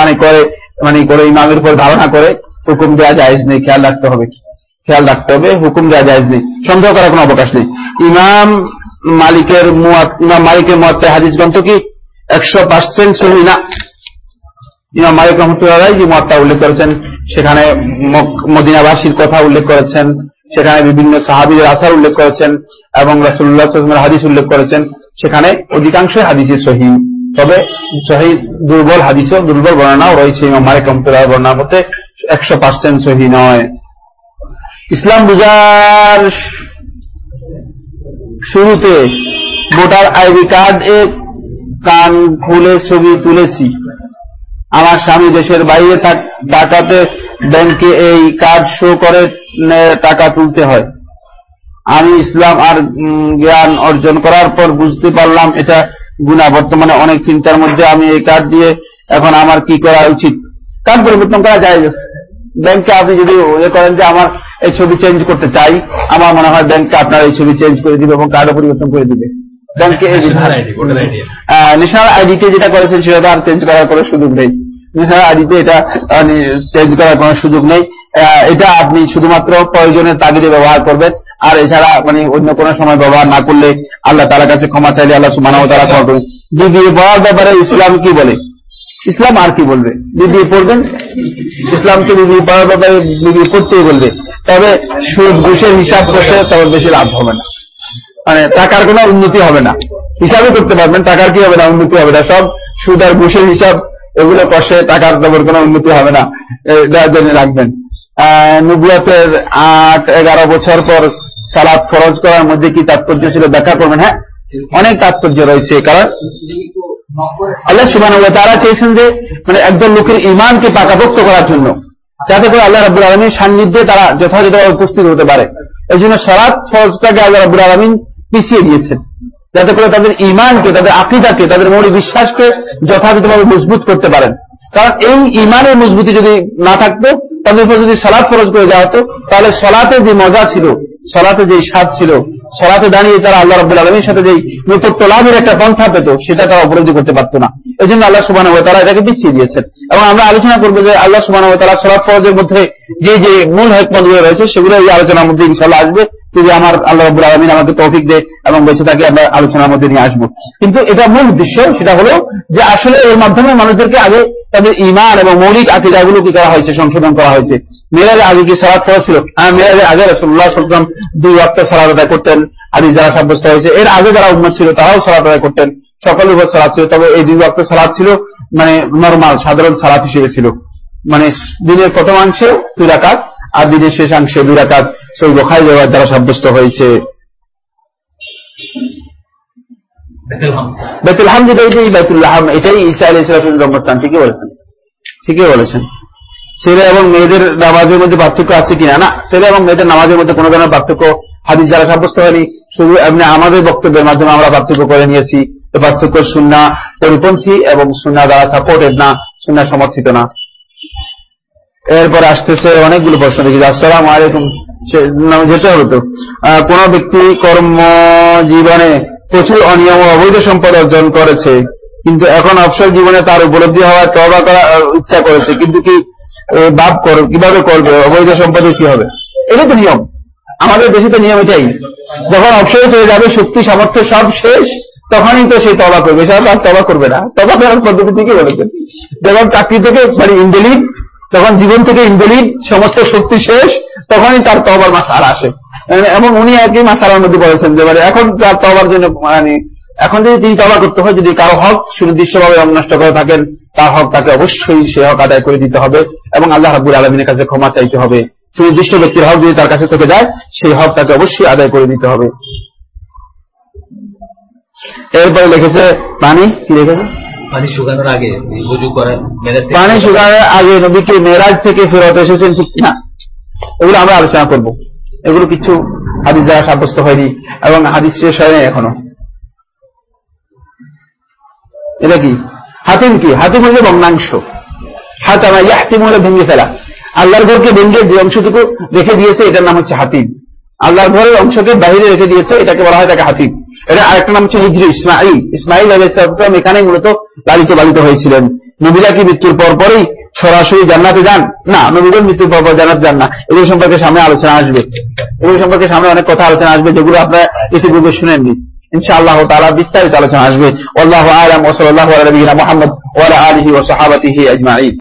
মানে করে মানে করে ইমামের উপর ধারণা করে হুকুম দেওয়া যায় নেই। খেয়াল রাখতে হবে খেয়াল রাখতে হবে, হুকুম দেওয়া যায় নেই। সন্দেহ করার কোনো অবকাশ নেই। ইমাম মালিকের ইমাম মালিকের মতে হাদিস গ্রন্থ কি? একশো পার্সেন্ট সহি না? ইমাম মালিক রহমতুল্লাহ যে মতটা উল্লেখ করেছেন, সেখানে মদিনাবাসীর কথা উল্লেখ করেছেন, সেখানে বিভিন্ন সাহাবিদের আসার উল্লেখ করেছেন, এবং রাসুল্লাহ হাদিস উল্লেখ করেছেন, সেখানে অধিকাংশ হাদিসই সহি। তবে সহি দুর্বল হাদিসও, দুর্বল বর্ণনাও রয়েছে ইমাম মালিক রহমতুল্লাহ বর্ণনার মতে, একশো পার্সেন্ট সহি নয়। ইসলাম বুঝার শুরুতে ভোটার আইডি কার্ড এ কান খুলে ছবি তুলেছি। আমার স্বামী দেশের বাইরে টাকাতে ব্যাংকে এই কার্ড শো করে টাকা তুলতে হয়। আমি ইসলাম আর জ্ঞান অর্জন করার পর বুঝতে পারলাম এটা গুণা বর্তমানে অনেক চিন্তার মধ্যে আমি এই কার্ড দিয়ে এখন আমার কি করা উচিত? কার্ড পরিবর্তন করা যায়। ব্যাংকে আপনি যদি ইয়ে করেন যে আমার এই ছবি চেঞ্জ করতে চাই আমার মনে হয় ব্যাংকে আপনার এই ছবি চেঞ্জ করে দিবে এবং কার্ডও পরিবর্তন করে দিবে। ব্যাংকে National ID, voter আইডিতে যেটা করেছেন সেটা আর চেঞ্জ করার কোনো সুযোগ নেই। ন্যাশনাল আইডিতে এটা চেঞ্জ করার কোনো সুযোগ নেই। এটা আপনি শুধুমাত্র প্রয়োজনের তাগিদে ব্যবহার করবেন। আর এছাড়া মানে অন্য সময় ব্যবহার না করলে আল্লাহ তার কাছে ক্ষমা চাইলে আল্লাহ তারা ক্ষমা করবেন। পড়ার ব্যাপারে ইসলাম কি বলে? ইসলাম আর কি বলবে? পড়বেন? ইসলামকে পড়ার ব্যাপারে বলবে। তবে সুদ, ঘুষের হিসাব করতে তবে বেশি লাভ হবে না। মানে টাকার কোনো উন্নতি হবে না। হিসাবই করতে পারবেন, টাকার কি হবে না, উন্নতি হবে না। সব সুদ আর ঘুষের হিসাব এগুলো কষে টাকার তেমন কোনো উন্নতি হবে না। এটা জেনে রাখবেন। আহ, আট এগারো বছর পর সালাদ ফরজ করার মধ্যে কি তাৎপর্য ছিল? ব্যাখ্যা করবেন হ্যাঁ? অনেক তাৎপর্য রয়েছে কারণ। আল্লাহ সুবান তারা চেয়েছেন যে মানে একজন লোকের ইমানকে পাকাপোক্ত করার জন্য যাতে করে আল্লাহ রাবুল আলমীর সান্নিধ্যে তারা যথাযথভাবে উপস্থিত হতে পারে। এই জন্য সরাত ফরজটাকে আল্লাহ রাবুল আলমিন পিছিয়ে দিয়েছেন। যাতে করে তাদের ইমানকে তাদের আকিদাকে, তাদের মৌলিক বিশ্বাসকে যথাযথভাবে মজবুত করতে পারেন। কারণ এই ইমানের মজবুতি যদি না থাকতো, তাদের উপর যদি সলাৎ ফরজ করে দেওয়া হতো, তাহলে সলাতে যে মজা ছিল, সলাতে যে স্বাদ ছিল, সলাতে দাঁড়িয়ে তারা আল্লাহ রব্বুল আলমীর সাথে যে নৈকট্য লাভের একটা পন্থা পেত, সেটা তারা উপলব্ধি করতে পারতো না। এই জন্য আল্লাহ সুবাহ তারা এটাকে পিছিয়ে দিয়েছেন। এবং আমরা আলোচনা করব যে আল্লাহ সুবাহ তারা সলাৎ ফরজের মধ্যে যে যে মূল হেকমত রয়েছে, সেগুলো এই আলোচনার মধ্যে ইনশাল্লাহ আসবে। যদি আমার আল্লাহ রব্বুল আলমিন আমাকে তৌফিক দেয় এবং বেঁচে থাকে, আমরা আলোচনার মধ্যে নিয়ে আসব। কিন্তু এটা মূল উদ্দেশ্য, সেটা হলো যে আসলে এর মাধ্যমে মানুষদেরকে আগে তাদের ইমান এবং মৌলিক আকিদাগুলো কি করা হয়েছে, সংশোধন করা হয়েছে। মেয়েরাজে আগে কি সালাদ করা ছিল। হ্যাঁ মেয়েরাজে আগে রসুল্লাহ সাল্লাম দুই ওয়াক্ত সালাদ আদায় করতেন। আদি যারা সাব্যস্ত হয়েছে, এর আগে যারা উন্মত ছিল তারাও সালাদ আদায় করতেন। সকলের উপর সালাদ ছিল, তবে এই দুই ওয়াক্ত সালাদ ছিল মানে নর্মাল সাধারণ সালাদ হিসেবে ছিল। মানে দিনের প্রথমাংশে দুই রাকাত আর দিনের শেষাংশে দুই রাকাত সেই বোখাই যাওয়ার দ্বারা সাব্যস্ত হয়েছে। বেতুল হাম। এটাই বেতুল্লাহ এটাই ঈসা আলী ইসলামের জন্মস্থান ঠিকই বলেছেন? ঠিকই বলেছেন। ছেলে এবং মেয়েদের নামাজের মধ্যে পার্থক্য আছে কিনা? না ছেলে এবং মেয়েদের নামাজের মধ্যে কোনো ধরনের পার্থক্য হাদিস দ্বারা সাব্যস্ত হয়নি। শুধু এমনি আমাদের বক্তব্যের মাধ্যমে আমরা পার্থক্য করে নিয়েছি। পার্থক্য সুন্না পরিপন্থী এবং সুন্না দ্বারা সাপোর্টেড না সুন্না সমর্থিত না। এরপর আসতেছে অনেকগুলো প্রশ্ন দেখি। আসসালাম আলাইকুম। যেতে হবে তো। কোন ব্যক্তি কর্ম জীবনে প্রচুর অনিয়ম অবৈধ সম্পদ অর্জন করেছে কিন্তু এখন অবসর জীবনে তার উপলব্ধি হওয়ার তবা আহ, ইচ্ছা করেছে কিন্তু কি বাপ করবে কীভাবে করবে? অবৈধ সম্পদে কি হবে? এটা তো নিয়ম। আমাদের দেশে তো নিয়ম এটাই। যখন অবসরে চলে যাবে শক্তি সামর্থ্য সব শেষ তখনই তো সে তবা করবে। সে তবা করবে না। তবা করার পদ্ধতি ঠিকই বলেছেন। যখন চাকরি থেকে মানে ইন্ডেলিট যখন জীবন থেকে ইন্ডেলিট সমস্ত শক্তি শেষ, তখনই তার তবার মাসার আসে। এবং উনি একই মাসালার মধ্যে বলেছেন যে মানে এখন তার তবার জন্য মানে এখন যদি তিনি তবা করতে হয়, যদি কারও হক সুনির্দিষ্টভাবে নষ্ট করে থাকেন, তার হক তাকে অবশ্যই সে হক আদায় করে দিতে হবে এবং আল্লাহ রাবুল আলমিনের কাছে ক্ষমা চাইতে হবে। সুনির্দিষ্ট ব্যক্তির হক যদি তার কাছে থেকে যায়, সেই হক তাকে অবশ্যই আদায় করে দিতে হবে। এরপরে লিখেছে পানি কি লিখেছে? পানি শুকানোর আগে উজু করা পানি শুকানোর আগে নবীকে মেরাজ থেকে ফেরত এসেছেন ঠিক না এগুলো আমরা আলোচনা করব। এগুলো কিছু হাদিস দ্বারা সাব্যস্ত হয়নি এবং হাদিস শেষ হয়নি এখনও। এটা কি? হাতিম কি? হাতিম হলে ভগ্নাংশ হাতামা ইয়াহতিম হলে ভেঙে ফেলা। আল্লাহর ঘরকে ভেঙে যে অংশটুকু রেখে দিয়েছে এটার নাম হচ্ছে হাতিম। আল্লাহর ঘরের অংশকে বাহিরে রেখে দিয়েছে এটাকে বলা হয় তাকে হাতিম। এটা আরেকটা নাম হচ্ছে হিজরি ইসমাইল। ইসমাইল আলাইসালাম এখানে মূলত লালিত পালিত হয়েছিলেন। নবীরা কি মৃত্যুর পর পরেই সরাসরি জান্নাতে যান? না নবীদের মৃত্যুর পর পর জান্নাত যান না। এগুলো সম্পর্কে সামনে আলোচনা আসবে। এগুলো সম্পর্কে সামনে অনেক কথা আলোচনা আসবে, যেগুলো আপনারা ইতিপূর্বে শুনেননি। ইনশাআল্লাহ তারা বিস্তারিত আলোচনা আসবে। আল্লাহ আ'লাম নবিয়িনা মুহাম্মদ ওয়া আলা সাহাবাতিহি আজমাইন।